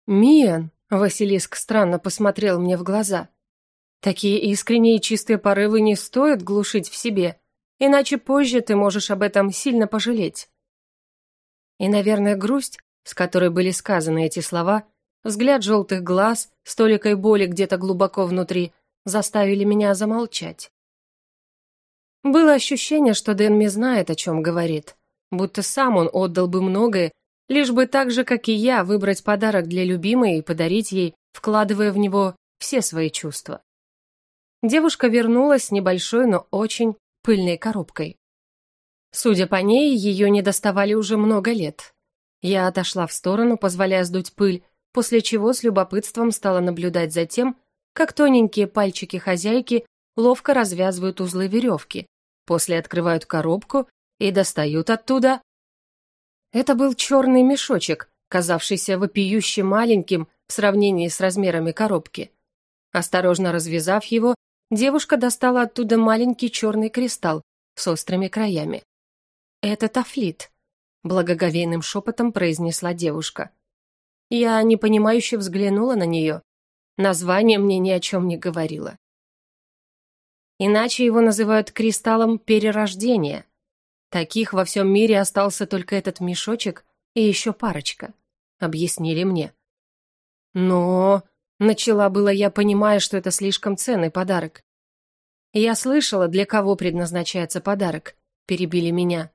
[SPEAKER 1] «Миан», — Василиск странно посмотрел мне в глаза, «такие искренние и чистые порывы не стоит глушить в себе, иначе позже ты можешь об этом сильно пожалеть». И, наверное, грусть с которой были сказаны эти слова, взгляд желтых глаз, столикой боли где-то глубоко внутри, заставили меня замолчать. Было ощущение, что Дэнми знает, о чем говорит, будто сам он отдал бы многое, лишь бы так же, как и я, выбрать подарок для любимой и подарить ей, вкладывая в него все свои чувства. Девушка вернулась с небольшой, но очень пыльной коробкой. Судя по ней, ее не доставали уже много лет. Я отошла в сторону, позволяя сдуть пыль, после чего с любопытством стала наблюдать за тем, как тоненькие пальчики хозяйки ловко развязывают узлы веревки, после открывают коробку и достают оттуда... Это был черный мешочек, казавшийся вопиюще маленьким в сравнении с размерами коробки. Осторожно развязав его, девушка достала оттуда маленький черный кристалл с острыми краями. Это тафлит благоговейным шепотом произнесла девушка. Я непонимающе взглянула на нее. Название мне ни о чем не говорило. Иначе его называют кристаллом перерождения. Таких во всем мире остался только этот мешочек и еще парочка, объяснили мне. Но... Начала было я, понимая, что это слишком ценный подарок. Я слышала, для кого предназначается подарок, перебили меня.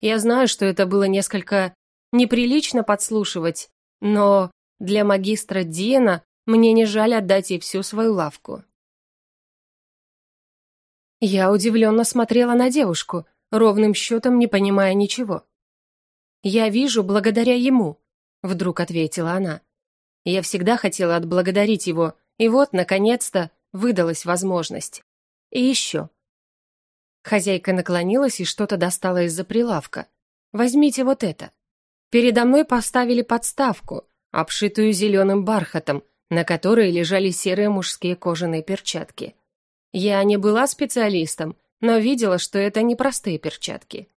[SPEAKER 1] Я знаю, что это было несколько неприлично подслушивать, но для магистра Диена мне не жаль отдать ей всю свою лавку. Я удивленно смотрела на девушку, ровным счетом не понимая ничего. «Я вижу благодаря ему», — вдруг ответила она. Я всегда хотела отблагодарить его, и вот, наконец-то, выдалась возможность. И еще. Хозяйка наклонилась и что-то достала из-за прилавка. «Возьмите вот это». Передо мной поставили подставку, обшитую зеленым бархатом, на которой лежали серые мужские кожаные перчатки. Я не была специалистом, но видела, что это не простые перчатки.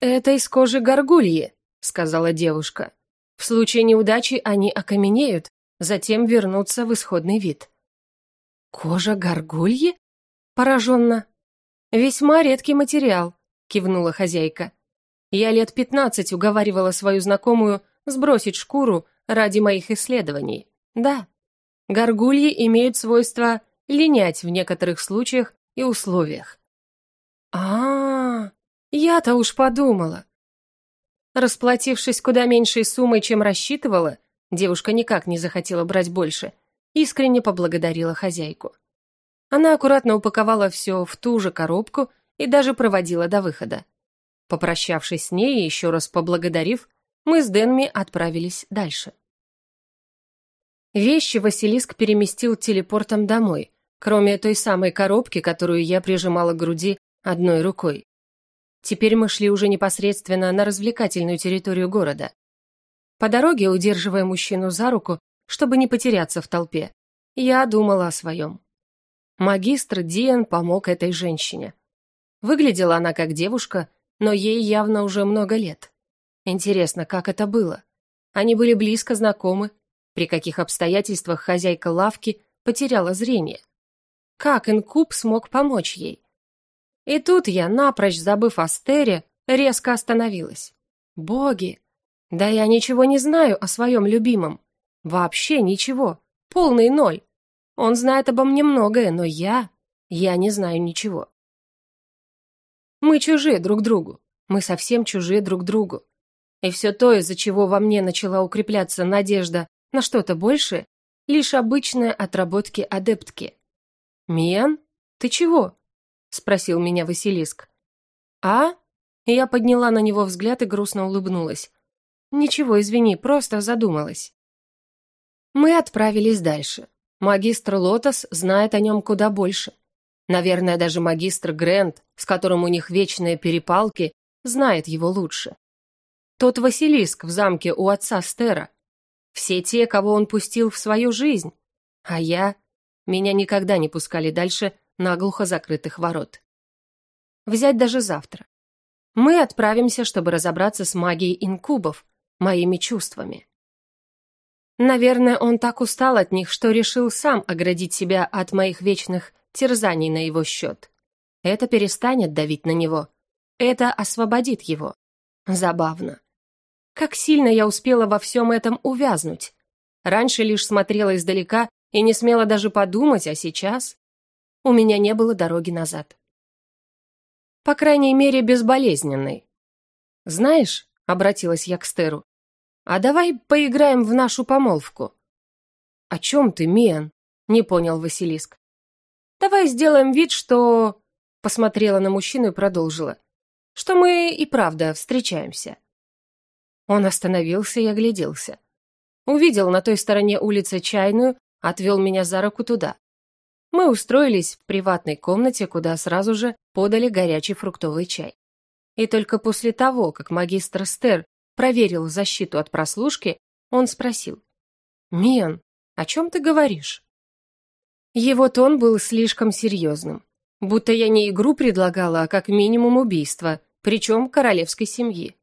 [SPEAKER 1] «Это из кожи горгульи», — сказала девушка. «В случае неудачи они окаменеют, затем вернутся в исходный вид». «Кожа горгульи?» «Пораженно». «Весьма редкий материал», — кивнула хозяйка. «Я лет пятнадцать уговаривала свою знакомую сбросить шкуру ради моих исследований. Да, горгульи имеют свойство линять в некоторых случаях и условиях. А, -а, -а я-то уж подумала. Расплатившись куда меньшей суммой, чем рассчитывала, девушка никак не захотела брать больше, искренне поблагодарила хозяйку. Она аккуратно упаковала все в ту же коробку и даже проводила до выхода. Попрощавшись с ней и еще раз поблагодарив, мы с Дэнми отправились дальше. Вещи Василиск переместил телепортом домой, кроме той самой коробки, которую я прижимала к груди одной рукой. Теперь мы шли уже непосредственно на развлекательную территорию города. По дороге, удерживая мужчину за руку, чтобы не потеряться в толпе, я думала о своем. Магистр Диан помог этой женщине. Выглядела она как девушка, но ей явно уже много лет. Интересно, как это было? Они были близко знакомы, при каких обстоятельствах хозяйка лавки потеряла зрение. Как инкуб смог помочь ей? И тут я, напрочь забыв о Стере, резко остановилась. Боги! Да я ничего не знаю о своем любимом. Вообще ничего. Полный ноль. Он знает обо мне многое, но я... Я не знаю ничего. Мы чужие друг другу. Мы совсем чужие друг другу. И все то, из-за чего во мне начала укрепляться надежда на что-то большее, лишь обычные отработки адептки. «Миан, ты чего?» — спросил меня Василиск. «А?» Я подняла на него взгляд и грустно улыбнулась. «Ничего, извини, просто задумалась». Мы отправились дальше. Магистр Лотос знает о нем куда больше. Наверное, даже магистр Грэнд, с которым у них вечные перепалки, знает его лучше. Тот Василиск в замке у отца Стера. Все те, кого он пустил в свою жизнь. А я... Меня никогда не пускали дальше наглухо закрытых ворот. Взять даже завтра. Мы отправимся, чтобы разобраться с магией инкубов, моими чувствами. Наверное, он так устал от них, что решил сам оградить себя от моих вечных терзаний на его счет. Это перестанет давить на него. Это освободит его. Забавно. Как сильно я успела во всем этом увязнуть. Раньше лишь смотрела издалека и не смела даже подумать, а сейчас у меня не было дороги назад. По крайней мере, безболезненной. «Знаешь», — обратилась я к Стеру, «а давай поиграем в нашу помолвку». «О чем ты, Миан?» — не понял Василиск. «Давай сделаем вид, что...» — посмотрела на мужчину и продолжила. «Что мы и правда встречаемся». Он остановился и огляделся. Увидел на той стороне улицы чайную отвел меня за руку туда. Мы устроились в приватной комнате, куда сразу же подали горячий фруктовый чай. И только после того, как магистр Стер проверил защиту от прослушки, он спросил. «Миан, о чем ты говоришь?» Его тон был слишком серьезным. Будто я не игру предлагала, а как минимум убийство, причем королевской семьи.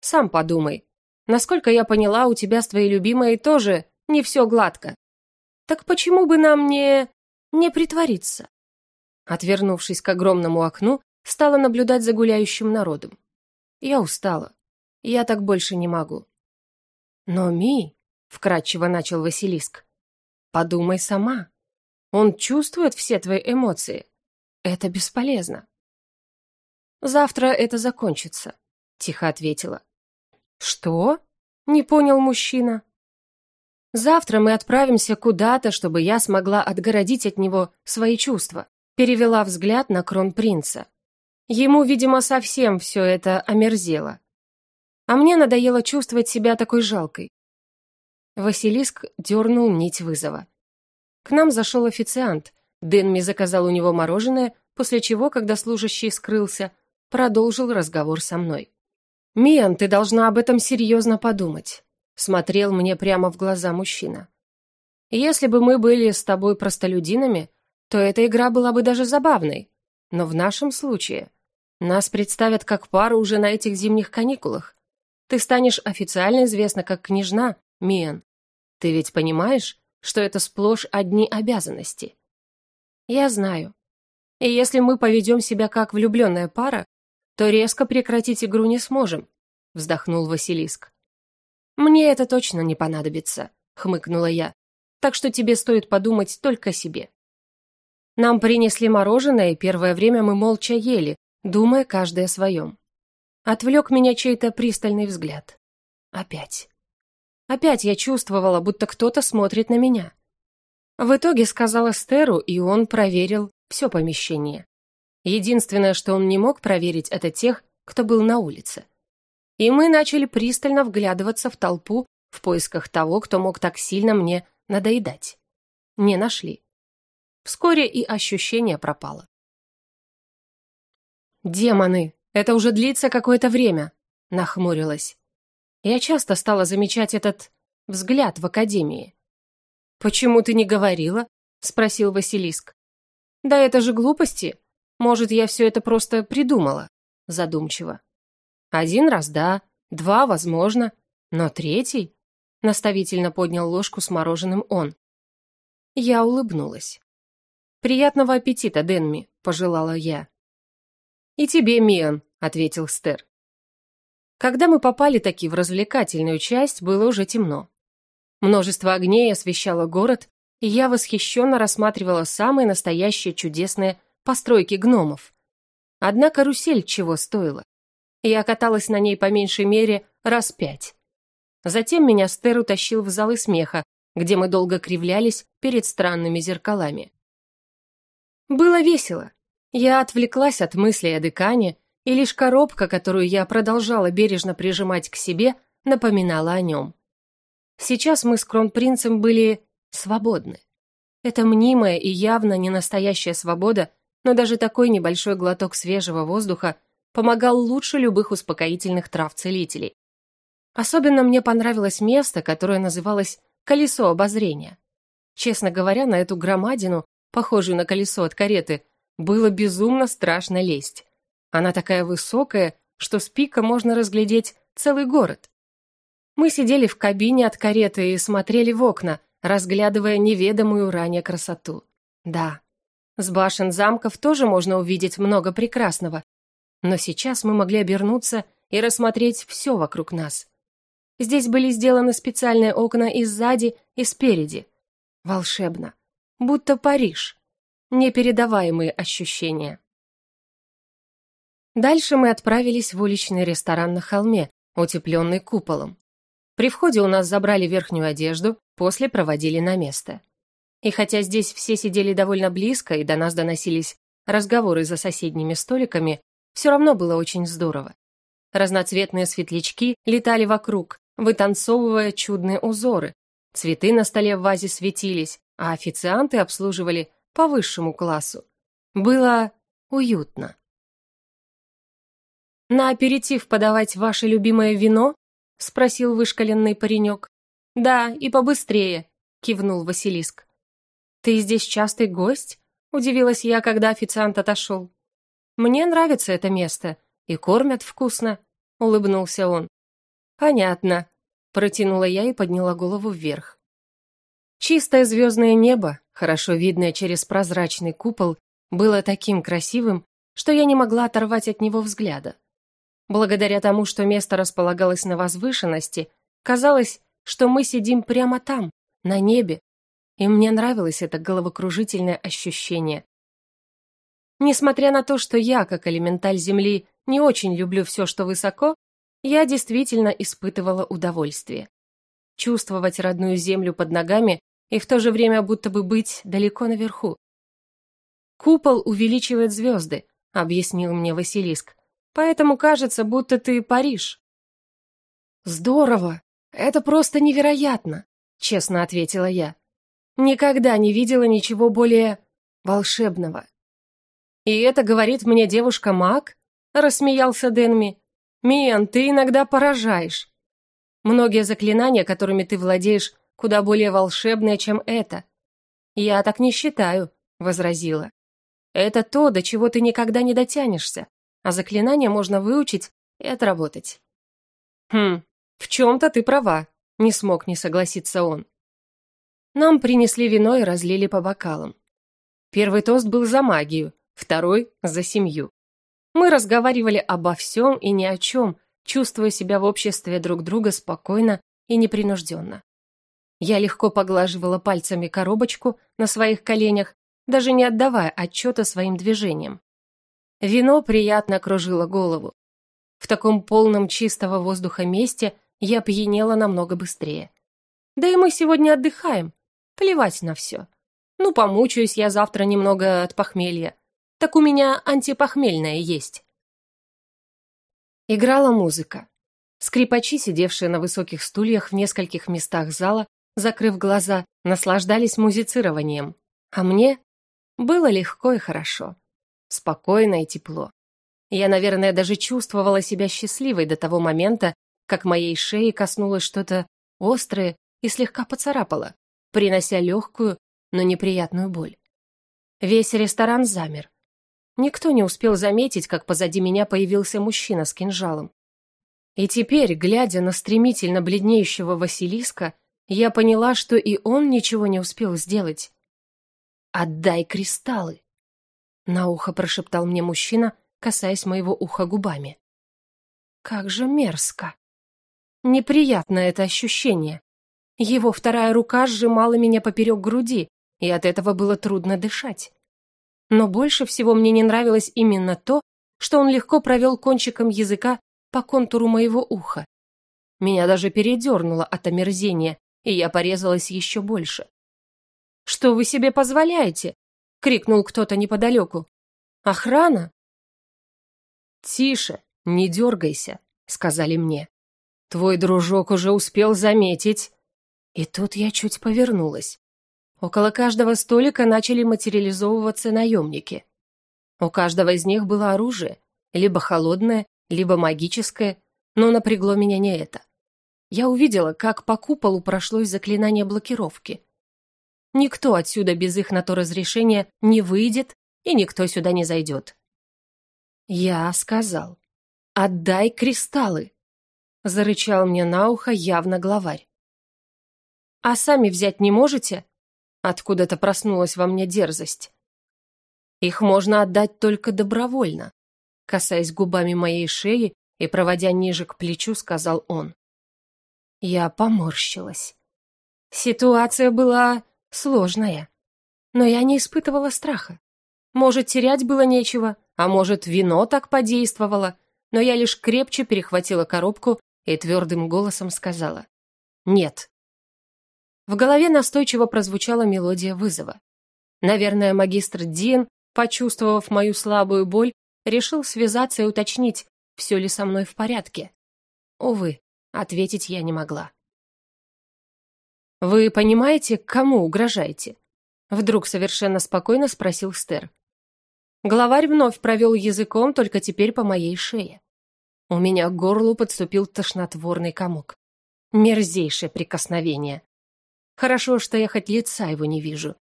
[SPEAKER 1] Сам подумай. Насколько я поняла, у тебя с твоей любимой тоже не все гладко. Так почему бы нам не... не притвориться? Отвернувшись к огромному окну, стала наблюдать за гуляющим народом. Я устала. Я так больше не могу. Но, Ми, вкратчиво начал Василиск, подумай сама. Он чувствует все твои эмоции. Это бесполезно. Завтра это закончится, тихо ответила. Что? Не понял мужчина. Завтра мы отправимся куда-то, чтобы я смогла отгородить от него свои чувства. Перевела взгляд на кронпринца. Ему, видимо, совсем все это омерзело. А мне надоело чувствовать себя такой жалкой. Василиск дернул нить вызова. К нам зашел официант. Дэнми заказал у него мороженое, после чего, когда служащий скрылся, продолжил разговор со мной. «Миан, ты должна об этом серьезно подумать», — смотрел мне прямо в глаза мужчина. «Если бы мы были с тобой простолюдинами, то эта игра была бы даже забавной. Но в нашем случае нас представят как пару уже на этих зимних каникулах. Ты станешь официально известна как княжна, Миан. Ты ведь понимаешь, что это сплошь одни обязанности?» «Я знаю. И если мы поведем себя как влюбленная пара, то резко прекратить игру не сможем», — вздохнул Василиск. «Мне это точно не понадобится», — хмыкнула я. «Так что тебе стоит подумать только о себе». Нам принесли мороженое, и первое время мы молча ели, думая каждый о своем. Отвлек меня чей-то пристальный взгляд. Опять. Опять я чувствовала, будто кто-то смотрит на меня. В итоге сказала Стеру, и он проверил все помещение. Единственное, что он не мог проверить, это тех, кто был на улице. И мы начали пристально вглядываться в толпу в поисках того, кто мог так сильно мне надоедать. Не нашли. Вскоре и ощущение пропало. «Демоны! Это уже длится какое-то время!» — нахмурилась. Я часто стала замечать этот взгляд в академии. «Почему ты не говорила?» — спросил Василиск. «Да это же глупости. Может, я все это просто придумала?» Задумчиво. «Один раз да, два, возможно, но третий?» Наставительно поднял ложку с мороженым он. Я улыбнулась. «Приятного аппетита, Денми», — пожелала я. «И тебе, Миан», — ответил Стер. Когда мы попали таки в развлекательную часть, было уже темно. Множество огней освещало город, и я восхищенно рассматривала самые настоящие чудесные постройки гномов. Одна карусель чего стоила. Я каталась на ней по меньшей мере раз пять. Затем меня Стер утащил в залы смеха, где мы долго кривлялись перед странными зеркалами. Было весело. Я отвлеклась от мыслей о декане, и лишь коробка, которую я продолжала бережно прижимать к себе, напоминала о нем. Сейчас мы с кронпринцем были свободны. Это мнимая и явно не настоящая свобода но даже такой небольшой глоток свежего воздуха помогал лучше любых успокоительных трав целителей. Особенно мне понравилось место, которое называлось «Колесо обозрения». Честно говоря, на эту громадину, похожую на колесо от кареты, было безумно страшно лезть. Она такая высокая, что с пика можно разглядеть целый город. Мы сидели в кабине от кареты и смотрели в окна, разглядывая неведомую ранее красоту. Да, с башен замков тоже можно увидеть много прекрасного. Но сейчас мы могли обернуться и рассмотреть все вокруг нас. Здесь были сделаны специальные окна и сзади, и спереди. Волшебно. Будто Париж. Непередаваемые ощущения. Дальше мы отправились в уличный ресторан на холме, утепленный куполом. При входе у нас забрали верхнюю одежду, после проводили на место. И хотя здесь все сидели довольно близко и до нас доносились разговоры за соседними столиками, все равно было очень здорово. Разноцветные светлячки летали вокруг, вытанцовывая чудные узоры. Цветы на столе в вазе светились, а официанты обслуживали по высшему классу. Было уютно. «На аперитив подавать ваше любимое вино?» — спросил вышкаленный паренек. «Да, и побыстрее», — кивнул Василиск. «Ты здесь частый гость?» – удивилась я, когда официант отошел. «Мне нравится это место, и кормят вкусно», – улыбнулся он. «Понятно», – протянула я и подняла голову вверх. Чистое звездное небо, хорошо видное через прозрачный купол, было таким красивым, что я не могла оторвать от него взгляда. Благодаря тому, что место располагалось на возвышенности, казалось, что мы сидим прямо там, на небе, и мне нравилось это головокружительное ощущение. Несмотря на то, что я, как элементаль Земли, не очень люблю все, что высоко, я действительно испытывала удовольствие. Чувствовать родную Землю под ногами и в то же время будто бы быть далеко наверху. «Купол увеличивает звезды», — объяснил мне Василиск. «Поэтому кажется, будто ты Париж». Здорово! Это просто невероятно, честно ответила я. Никогда не видела ничего более волшебного. И это говорит мне девушка-маг? Рассмеялся Денми. Миан, ты иногда поражаешь. Многие заклинания, которыми ты владеешь, куда более волшебные, чем это. Я так не считаю, возразила. Это то, до чего ты никогда не дотянешься, а заклинания можно выучить и отработать. Хм, в чем-то ты права, не смог не согласиться он. Нам принесли вино и разлили по бокалам. Первый тост был за магию, второй — за семью. Мы разговаривали обо всем и ни о чем, чувствуя себя в обществе друг друга спокойно и непринужденно. Я легко поглаживала пальцами коробочку на своих коленях, даже не отдавая отчета своим движениям. Вино приятно кружило голову. В таком полном чистого воздуха месте я пьянела намного быстрее. Да и мы сегодня отдыхаем, Плевать на все. Ну, помучаюсь я завтра немного от похмелья. Так у меня антипохмельное есть. Играла музыка. Скрипачи, сидевшие на высоких стульях в нескольких местах зала, закрыв глаза, наслаждались музицированием. А мне было легко и хорошо. Спокойно и тепло. Я, наверное, даже чувствовала себя счастливой до того момента, как моей шеи коснулось что-то острое и слегка поцарапало принося легкую, но неприятную боль. Весь ресторан замер. Никто не успел заметить, как позади меня появился мужчина с кинжалом. И теперь, глядя на стремительно бледнеющего Василиска, я поняла, что и он ничего не успел сделать. «Отдай кристаллы!» На ухо прошептал мне мужчина, касаясь моего уха губами. «Как же мерзко!» Неприятно это ощущение. Его вторая рука сжимала меня поперек груди, и от этого было трудно дышать. Но больше всего мне не нравилось именно то, что он легко провел кончиком языка по контуру моего уха. Меня даже передернуло от омерзения, и я порезалась еще больше. «Что вы себе позволяете?» — крикнул кто-то неподалеку. «Охрана?» «Тише, не дергайся», — сказали мне. «Твой дружок уже успел заметить, и тут я чуть повернулась. Около каждого столика начали материализовываться наемники. У каждого из них было оружие, либо холодное, либо магическое, но напрягло меня не это. Я увидела, как по куполу прошлось заклинание блокировки. Никто отсюда без их на то разрешения не выйдет, и никто сюда не зайдет. Я сказал, «Отдай кристаллы!» Зарычал мне на ухо явно главарь. А сами взять не можете? Откуда-то проснулась во мне дерзость. Их можно отдать только добровольно. Касаясь губами моей шеи и проводя ниже к плечу, сказал он. Я поморщилась. Ситуация была сложная, но я не испытывала страха. Может, терять было нечего, а может, вино так подействовало, но я лишь крепче перехватила коробку и твердым голосом сказала «Нет». В голове настойчиво прозвучала мелодия вызова. Наверное, магистр Дин, почувствовав мою слабую боль, решил связаться и уточнить, все ли со мной в порядке. Увы, ответить я не могла. «Вы понимаете, кому угрожаете?» Вдруг совершенно спокойно спросил Стер. Главарь вновь провел языком, только теперь по моей шее. У меня к горлу подступил тошнотворный комок. Мерзейшее прикосновение. Хорошо, что я хоть лица его не вижу.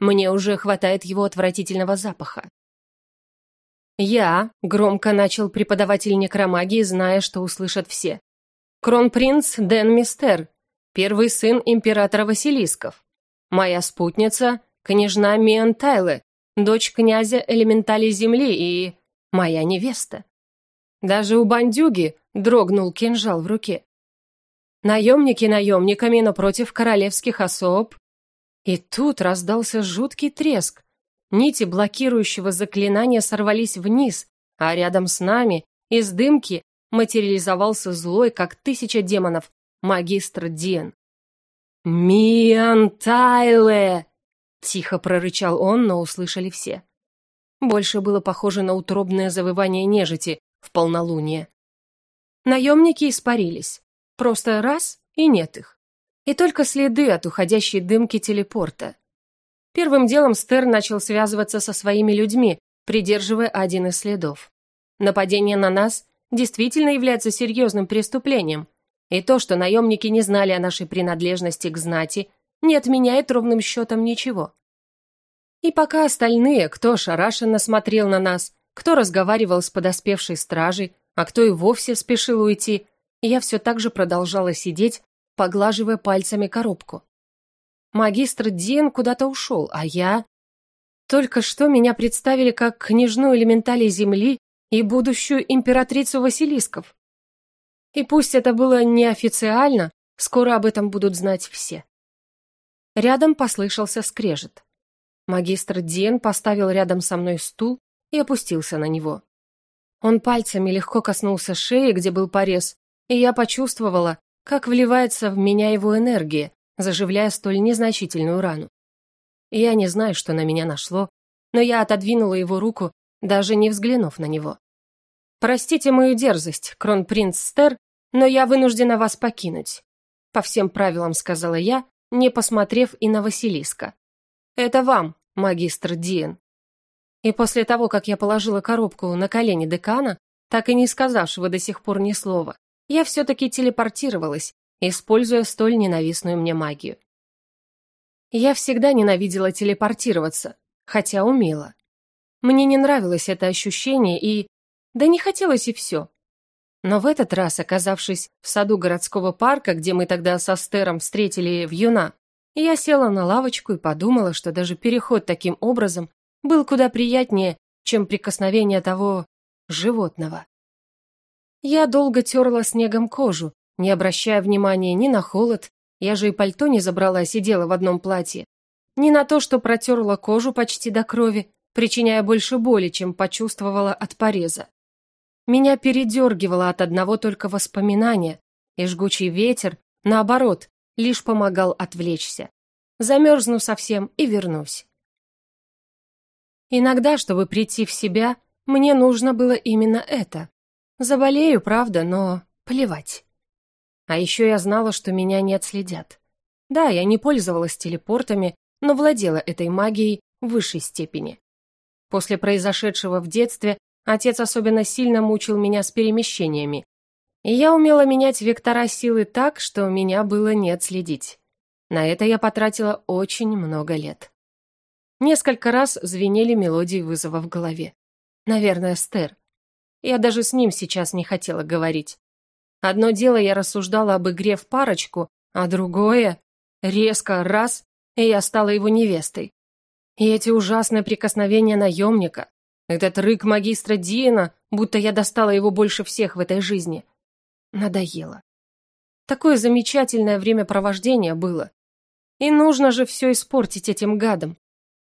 [SPEAKER 1] Мне уже хватает его отвратительного запаха. Я громко начал преподаватель некромагии, зная, что услышат все. Кронпринц Дэн Мистер, первый сын императора Василисков. Моя спутница, княжна Миан Тайле, дочь князя элементали земли и... моя невеста. Даже у бандюги дрогнул кинжал в руке. Наемники наемниками, но против королевских особ. И тут раздался жуткий треск. Нити блокирующего заклинания сорвались вниз, а рядом с нами, из дымки, материализовался злой, как тысяча демонов, магистр Диен. «Миантайле!» — тихо прорычал он, но услышали все. Больше было похоже на утробное завывание нежити в полнолуние. Наемники испарились. Просто раз — и нет их. И только следы от уходящей дымки телепорта. Первым делом Стерн начал связываться со своими людьми, придерживая один из следов. Нападение на нас действительно является серьезным преступлением, и то, что наемники не знали о нашей принадлежности к знати, не отменяет ровным счетом ничего. И пока остальные, кто ошарашенно смотрел на нас, кто разговаривал с подоспевшей стражей, а кто и вовсе спешил уйти, я все так же продолжала сидеть, поглаживая пальцами коробку. Магистр Дин куда-то ушел, а я... Только что меня представили как княжну элементали Земли и будущую императрицу Василисков. И пусть это было неофициально, скоро об этом будут знать все. Рядом послышался скрежет. Магистр Диен поставил рядом со мной стул и опустился на него. Он пальцами легко коснулся шеи, где был порез, и я почувствовала, как вливается в меня его энергия, заживляя столь незначительную рану. Я не знаю, что на меня нашло, но я отодвинула его руку, даже не взглянув на него. «Простите мою дерзость, кронпринц Стер, но я вынуждена вас покинуть», по всем правилам сказала я, не посмотрев и на Василиска. «Это вам, магистр Диен». И после того, как я положила коробку на колени декана, так и не сказавшего до сих пор ни слова, я все-таки телепортировалась, используя столь ненавистную мне магию. Я всегда ненавидела телепортироваться, хотя умела. Мне не нравилось это ощущение и... Да не хотелось и все. Но в этот раз, оказавшись в саду городского парка, где мы тогда со Стером встретили вьюна, я села на лавочку и подумала, что даже переход таким образом был куда приятнее, чем прикосновение того животного. Я долго терла снегом кожу, не обращая внимания ни на холод, я же и пальто не забрала, сидела в одном платье, ни на то, что протерла кожу почти до крови, причиняя больше боли, чем почувствовала от пореза. Меня передергивало от одного только воспоминания, и жгучий ветер, наоборот, лишь помогал отвлечься. Замерзну совсем и вернусь. Иногда, чтобы прийти в себя, мне нужно было именно это. Заболею, правда, но плевать. А еще я знала, что меня не отследят. Да, я не пользовалась телепортами, но владела этой магией в высшей степени. После произошедшего в детстве отец особенно сильно мучил меня с перемещениями, и я умела менять вектора силы так, что меня было не отследить. На это я потратила очень много лет. Несколько раз звенели мелодии вызова в голове. Наверное, Стер. Я даже с ним сейчас не хотела говорить. Одно дело я рассуждала об игре в парочку, а другое — резко раз, и я стала его невестой. И эти ужасные прикосновения наемника, этот рык магистра Диена, будто я достала его больше всех в этой жизни. Надоело. Такое замечательное времяпровождение было. И нужно же все испортить этим гадом.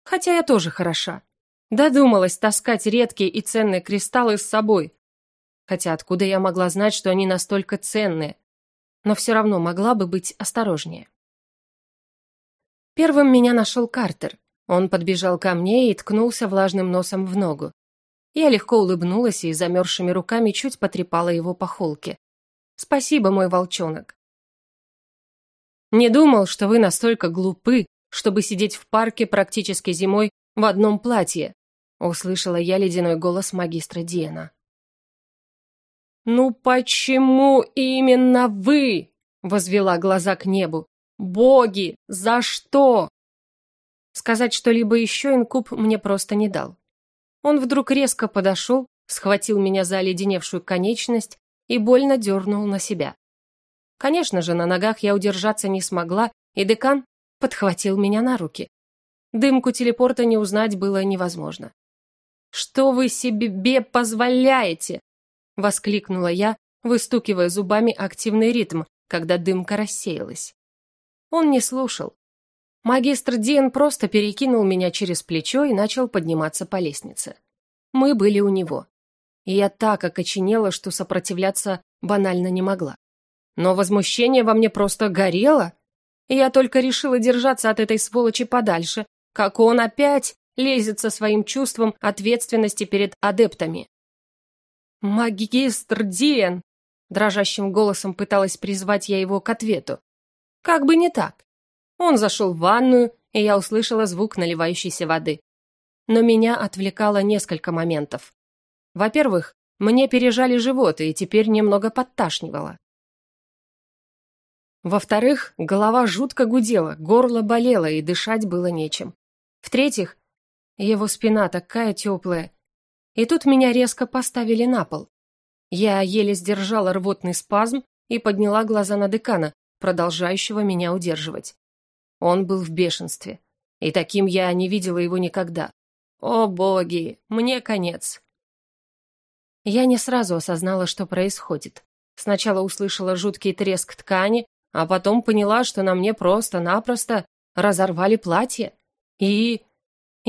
[SPEAKER 1] Хотя я тоже хороша. Додумалась таскать редкие и ценные кристаллы с собой. Хотя откуда я могла знать, что они настолько ценные? Но все равно могла бы быть осторожнее. Первым меня нашел Картер. Он подбежал ко мне и ткнулся влажным носом в ногу. Я легко улыбнулась и замерзшими руками чуть потрепала его по холке. «Спасибо, мой волчонок». «Не думал, что вы настолько глупы, чтобы сидеть в парке практически зимой в одном платье», услышала я ледяной голос магистра Диена. «Ну почему именно вы?» возвела глаза к небу. «Боги, за что?» Сказать что-либо еще инкуб мне просто не дал. Он вдруг резко подошел, схватил меня за оледеневшую конечность и больно дернул на себя. Конечно же, на ногах я удержаться не смогла, и декан подхватил меня на руки. Дымку телепорта не узнать было невозможно. «Что вы себе позволяете?» — воскликнула я, выстукивая зубами активный ритм, когда дымка рассеялась. Он не слушал. Магистр Диен просто перекинул меня через плечо и начал подниматься по лестнице. Мы были у него. И я так окоченела, что сопротивляться банально не могла. Но возмущение во мне просто горело, и я только решила держаться от этой сволочи подальше, как он опять лезет со своим чувством ответственности перед адептами. «Магистр Диен!» Дрожащим голосом пыталась призвать я его к ответу. Как бы не так. Он зашел в ванную, и я услышала звук наливающейся воды. Но меня отвлекало несколько моментов. Во-первых, мне пережали живот, и теперь немного подташнивало. Во-вторых, голова жутко гудела, горло болело, и дышать было нечем. В-третьих, его спина такая теплая. И тут меня резко поставили на пол. Я еле сдержала рвотный спазм и подняла глаза на декана, продолжающего меня удерживать. Он был в бешенстве. И таким я не видела его никогда. О боги, мне конец. Я не сразу осознала, что происходит. Сначала услышала жуткий треск ткани, а потом поняла, что на мне просто-напросто разорвали платье. И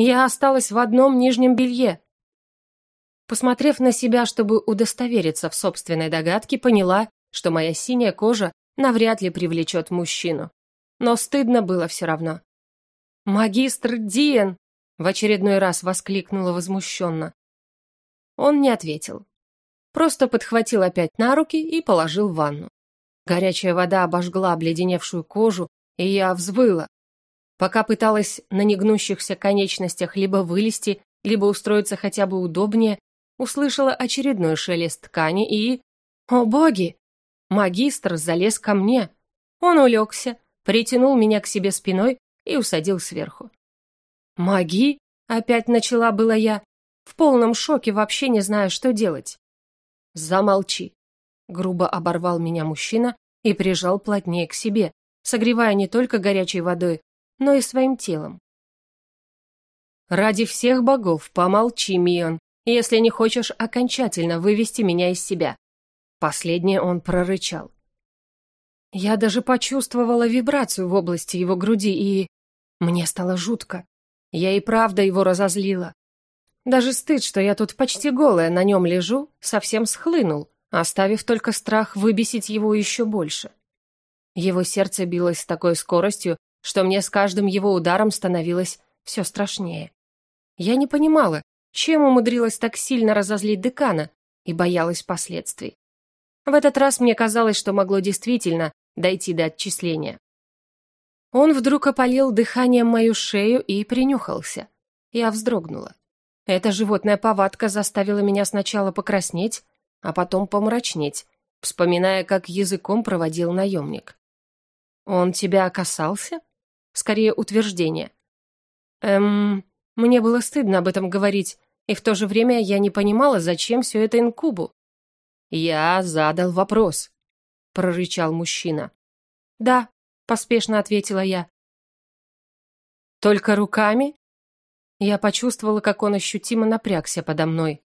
[SPEAKER 1] я осталась в одном нижнем белье. Посмотрев на себя, чтобы удостовериться в собственной догадке, поняла, что моя синяя кожа навряд ли привлечет мужчину. Но стыдно было все равно. «Магистр Диен!» — в очередной раз воскликнула возмущенно. Он не ответил. Просто подхватил опять на руки и положил в ванну. Горячая вода обожгла обледеневшую кожу, и я взвыла. Пока пыталась на негнущихся конечностях либо вылезти, либо устроиться хотя бы удобнее, услышала очередной шелест ткани и... О боги! Магистр залез ко мне. Он улегся, притянул меня к себе спиной и усадил сверху. «Маги?» — опять начала была я, в полном шоке, вообще не зная, что делать. «Замолчи!» — грубо оборвал меня мужчина и прижал плотнее к себе, согревая не только горячей водой, но и своим телом. «Ради всех богов помолчи, Мион, если не хочешь окончательно вывести меня из себя». Последнее он прорычал. Я даже почувствовала вибрацию в области его груди, и... Мне стало жутко. Я и правда его разозлила. Даже стыд, что я тут почти голая на нем лежу, совсем схлынул, оставив только страх выбесить его еще больше. Его сердце билось с такой скоростью, что мне с каждым его ударом становилось все страшнее. Я не понимала, чем умудрилась так сильно разозлить декана, и боялась последствий. В этот раз мне казалось, что могло действительно дойти до отчисления. Он вдруг опалил дыханием мою шею и принюхался. Я вздрогнула. Эта животная повадка заставила меня сначала покраснеть, а потом помрачнеть, вспоминая, как языком проводил наемник. «Он тебя касался?» Скорее, утверждение. Эм, мне было стыдно об этом говорить, и в то же время я не понимала, зачем все это инкубу. «Я задал вопрос», — прорычал мужчина. «Да», — поспешно ответила я. «Только руками?» Я почувствовала, как он ощутимо напрягся подо мной.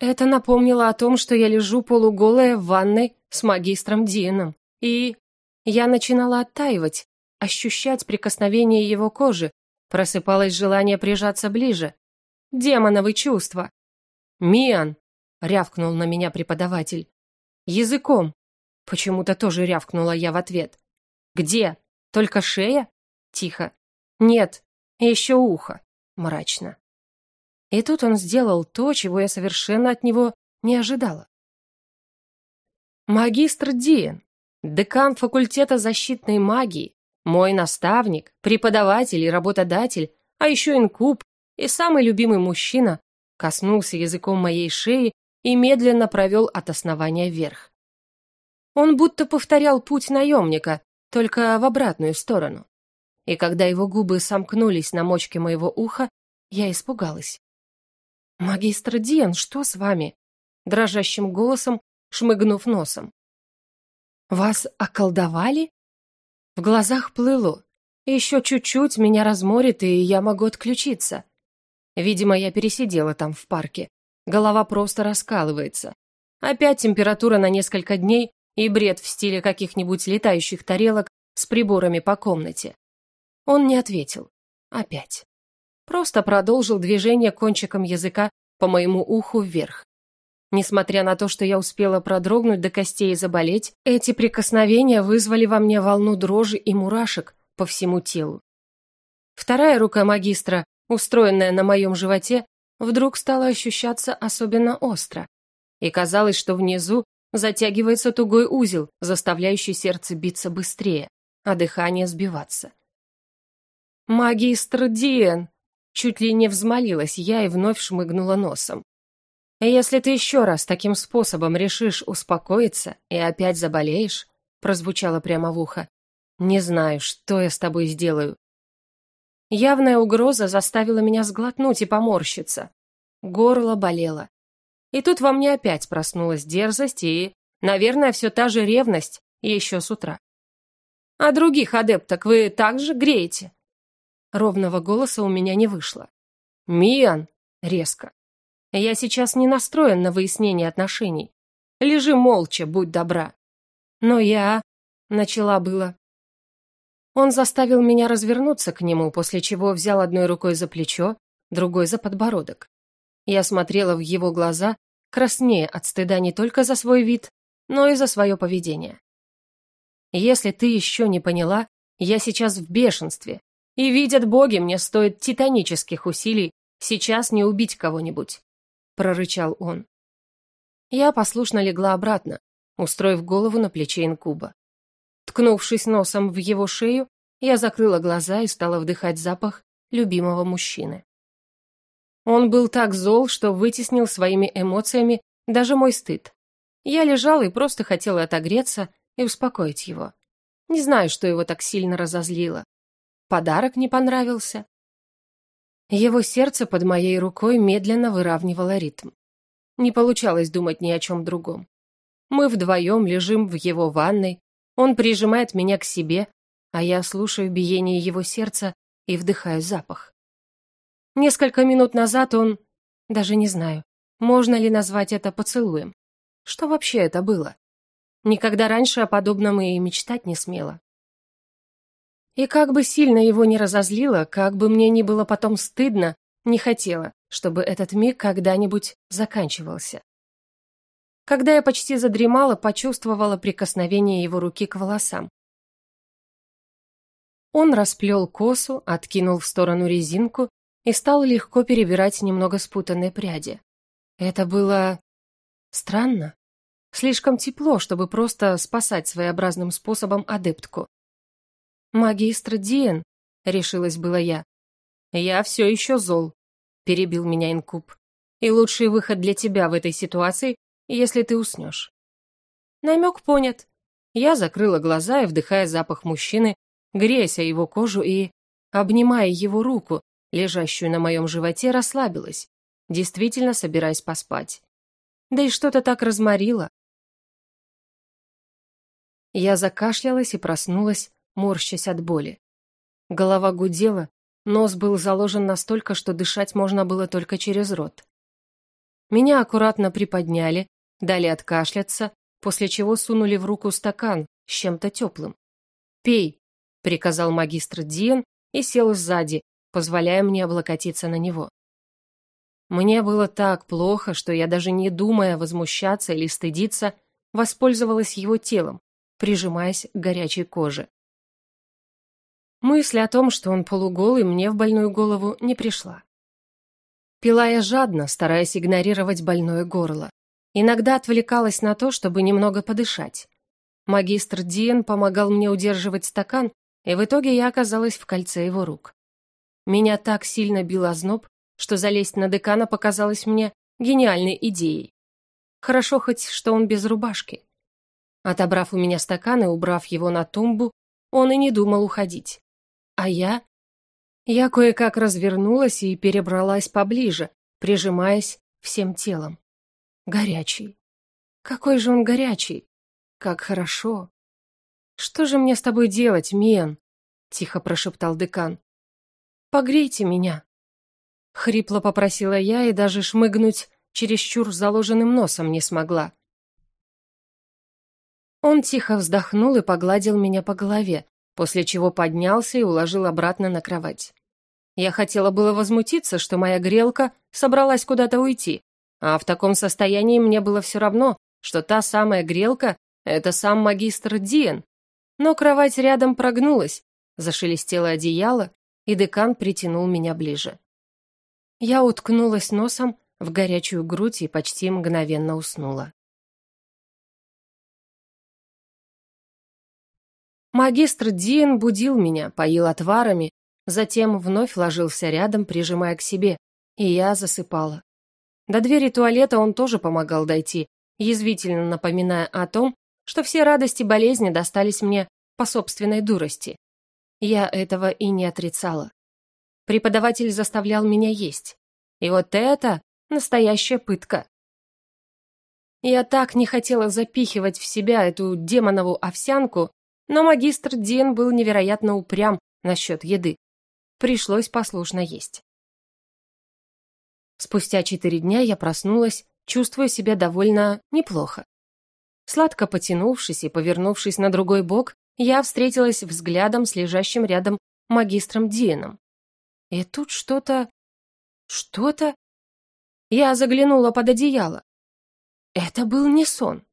[SPEAKER 1] Это напомнило о том, что я лежу полуголая в ванной с магистром Дианом, и я начинала оттаивать, ощущать прикосновение его кожи, просыпалось желание прижаться ближе. Демоновы чувства. «Миан!» — рявкнул на меня преподаватель. «Языком!» — почему-то тоже рявкнула я в ответ. «Где? Только шея?» Тихо. «Нет, еще ухо». Мрачно. И тут он сделал то, чего я совершенно от него не ожидала. Магистр Диен, декан факультета защитной магии, мой наставник, преподаватель и работодатель, а еще инкуб и самый любимый мужчина, коснулся языком моей шеи и медленно провел от основания вверх. Он будто повторял путь наемника, только в обратную сторону. И когда его губы сомкнулись на мочке моего уха, я испугалась. «Магистр Диан, что с вами?» Дрожащим голосом, шмыгнув носом. «Вас околдовали?» В глазах плыло. Еще чуть-чуть меня разморит, и я могу отключиться. Видимо, я пересидела там в парке. Голова просто раскалывается. Опять температура на несколько дней и бред в стиле каких-нибудь летающих тарелок с приборами по комнате. Он не ответил. Опять просто продолжил движение кончиком языка по моему уху вверх. Несмотря на то, что я успела продрогнуть до костей и заболеть, эти прикосновения вызвали во мне волну дрожи и мурашек по всему телу. Вторая рука магистра, устроенная на моем животе, вдруг стала ощущаться особенно остро. И казалось, что внизу затягивается тугой узел, заставляющий сердце биться быстрее, а дыхание сбиваться. «Магистр Диэн!» Чуть ли не взмолилась я и вновь шмыгнула носом. «Если ты еще раз таким способом решишь успокоиться и опять заболеешь», прозвучало прямо в ухо, «не знаю, что я с тобой сделаю». Явная угроза заставила меня сглотнуть и поморщиться. Горло болело. И тут во мне опять проснулась дерзость и, наверное, все та же ревность еще с утра. «А других адепток вы также греете?» Ровного голоса у меня не вышло. «Миан!» — резко. «Я сейчас не настроен на выяснение отношений. Лежи молча, будь добра». «Но я...» — начала было. Он заставил меня развернуться к нему, после чего взял одной рукой за плечо, другой за подбородок. Я смотрела в его глаза, краснее от стыда не только за свой вид, но и за свое поведение. Если ты еще не поняла, я сейчас в бешенстве, и видят боги, мне стоит титанических усилий сейчас не убить кого-нибудь, прорычал он. Я послушно легла обратно, устроив голову на плече инкуба. Ткнувшись носом в его шею, я закрыла глаза и стала вдыхать запах любимого мужчины. Он был так зол, что вытеснил своими эмоциями даже мой стыд. Я лежала и просто хотела отогреться и успокоить его. Не знаю, что его так сильно разозлило. Подарок не понравился. Его сердце под моей рукой медленно выравнивало ритм. Не получалось думать ни о чем другом. Мы вдвоем лежим в его ванной, он прижимает меня к себе, а я слушаю биение его сердца и вдыхаю запах. Несколько минут назад он... Даже не знаю, можно ли назвать это поцелуем. Что вообще это было? Никогда раньше о подобном и мечтать не смела. И как бы сильно его не разозлило, как бы мне ни было потом стыдно, не хотела, чтобы этот миг когда-нибудь заканчивался. Когда я почти задремала, почувствовала прикосновение его руки к волосам. Он расплел косу, откинул в сторону резинку и стал легко перебирать немного спутанные пряди. Это было... странно. Слишком тепло, чтобы просто спасать своеобразным способом адептку. «Магистр Диен», — решилась была я. «Я все еще зол», — перебил меня инкуб. «И лучший выход для тебя в этой ситуации, если ты уснешь». Намек понят. Я закрыла глаза и, вдыхая запах мужчины, греясь его кожу и, обнимая его руку, лежащую на моем животе, расслабилась, действительно собираясь поспать. Да и что-то так разморило. Я закашлялась и проснулась, морщась от боли. Голова гудела, нос был заложен настолько, что дышать можно было только через рот. Меня аккуратно приподняли, дали откашляться, после чего сунули в руку стакан с чем-то теплым. «Пей», — приказал магистр Диен и сел сзади, позволяя мне облокотиться на него. Мне было так плохо, что я даже не думая возмущаться или стыдиться, воспользовалась его телом, прижимаясь к горячей коже. Мысль о том, что он полуголый, мне в больную голову не пришла. Пила я жадно, стараясь игнорировать больное горло. Иногда отвлекалась на то, чтобы немного подышать. Магистр Диен помогал мне удерживать стакан, и в итоге я оказалась в кольце его рук. Меня так сильно бил озноб, что залезть на декана показалось мне гениальной идеей. Хорошо хоть, что он без рубашки. Отобрав у меня стакан и убрав его на тумбу, он и не думал уходить. А я? Я кое-как развернулась и перебралась поближе, прижимаясь всем телом. Горячий. Какой же он горячий. Как хорошо. Что же мне с тобой делать, Мен? Тихо прошептал декан. Погрейте меня. Хрипло попросила я и даже шмыгнуть чересчур заложенным носом не смогла. Он тихо вздохнул и погладил меня по голове, после чего поднялся и уложил обратно на кровать. Я хотела было возмутиться, что моя грелка собралась куда-то уйти, а в таком состоянии мне было все равно, что та самая грелка — это сам магистр Диен. Но кровать рядом прогнулась, зашелестело одеяло, и декан притянул меня ближе. Я уткнулась носом в горячую грудь и почти мгновенно уснула. Магистр Дин будил меня, поил отварами, затем вновь ложился рядом, прижимая к себе, и я засыпала. До двери туалета он тоже помогал дойти, язвительно напоминая о том, что все радости болезни достались мне по собственной дурости. Я этого и не отрицала. Преподаватель заставлял меня есть. И вот это настоящая пытка. Я так не хотела запихивать в себя эту демонову овсянку, но магистр Дин был невероятно упрям насчет еды. Пришлось послушно есть. Спустя четыре дня я проснулась, чувствуя себя довольно неплохо. Сладко потянувшись и повернувшись на другой бок, я встретилась взглядом с лежащим рядом магистром Диеном. И тут что-то... что-то... Я заглянула под одеяло. Это был не сон.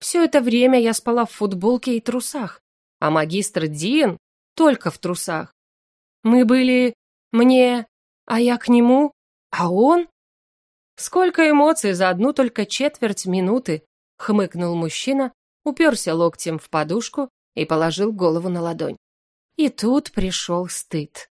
[SPEAKER 1] Все это время я спала в футболке и трусах, а магистр Диен только в трусах. Мы были... мне... а я к нему... а он... Сколько эмоций за одну только четверть минуты, хмыкнул мужчина, уперся локтем в подушку и положил голову на ладонь. И тут пришел стыд.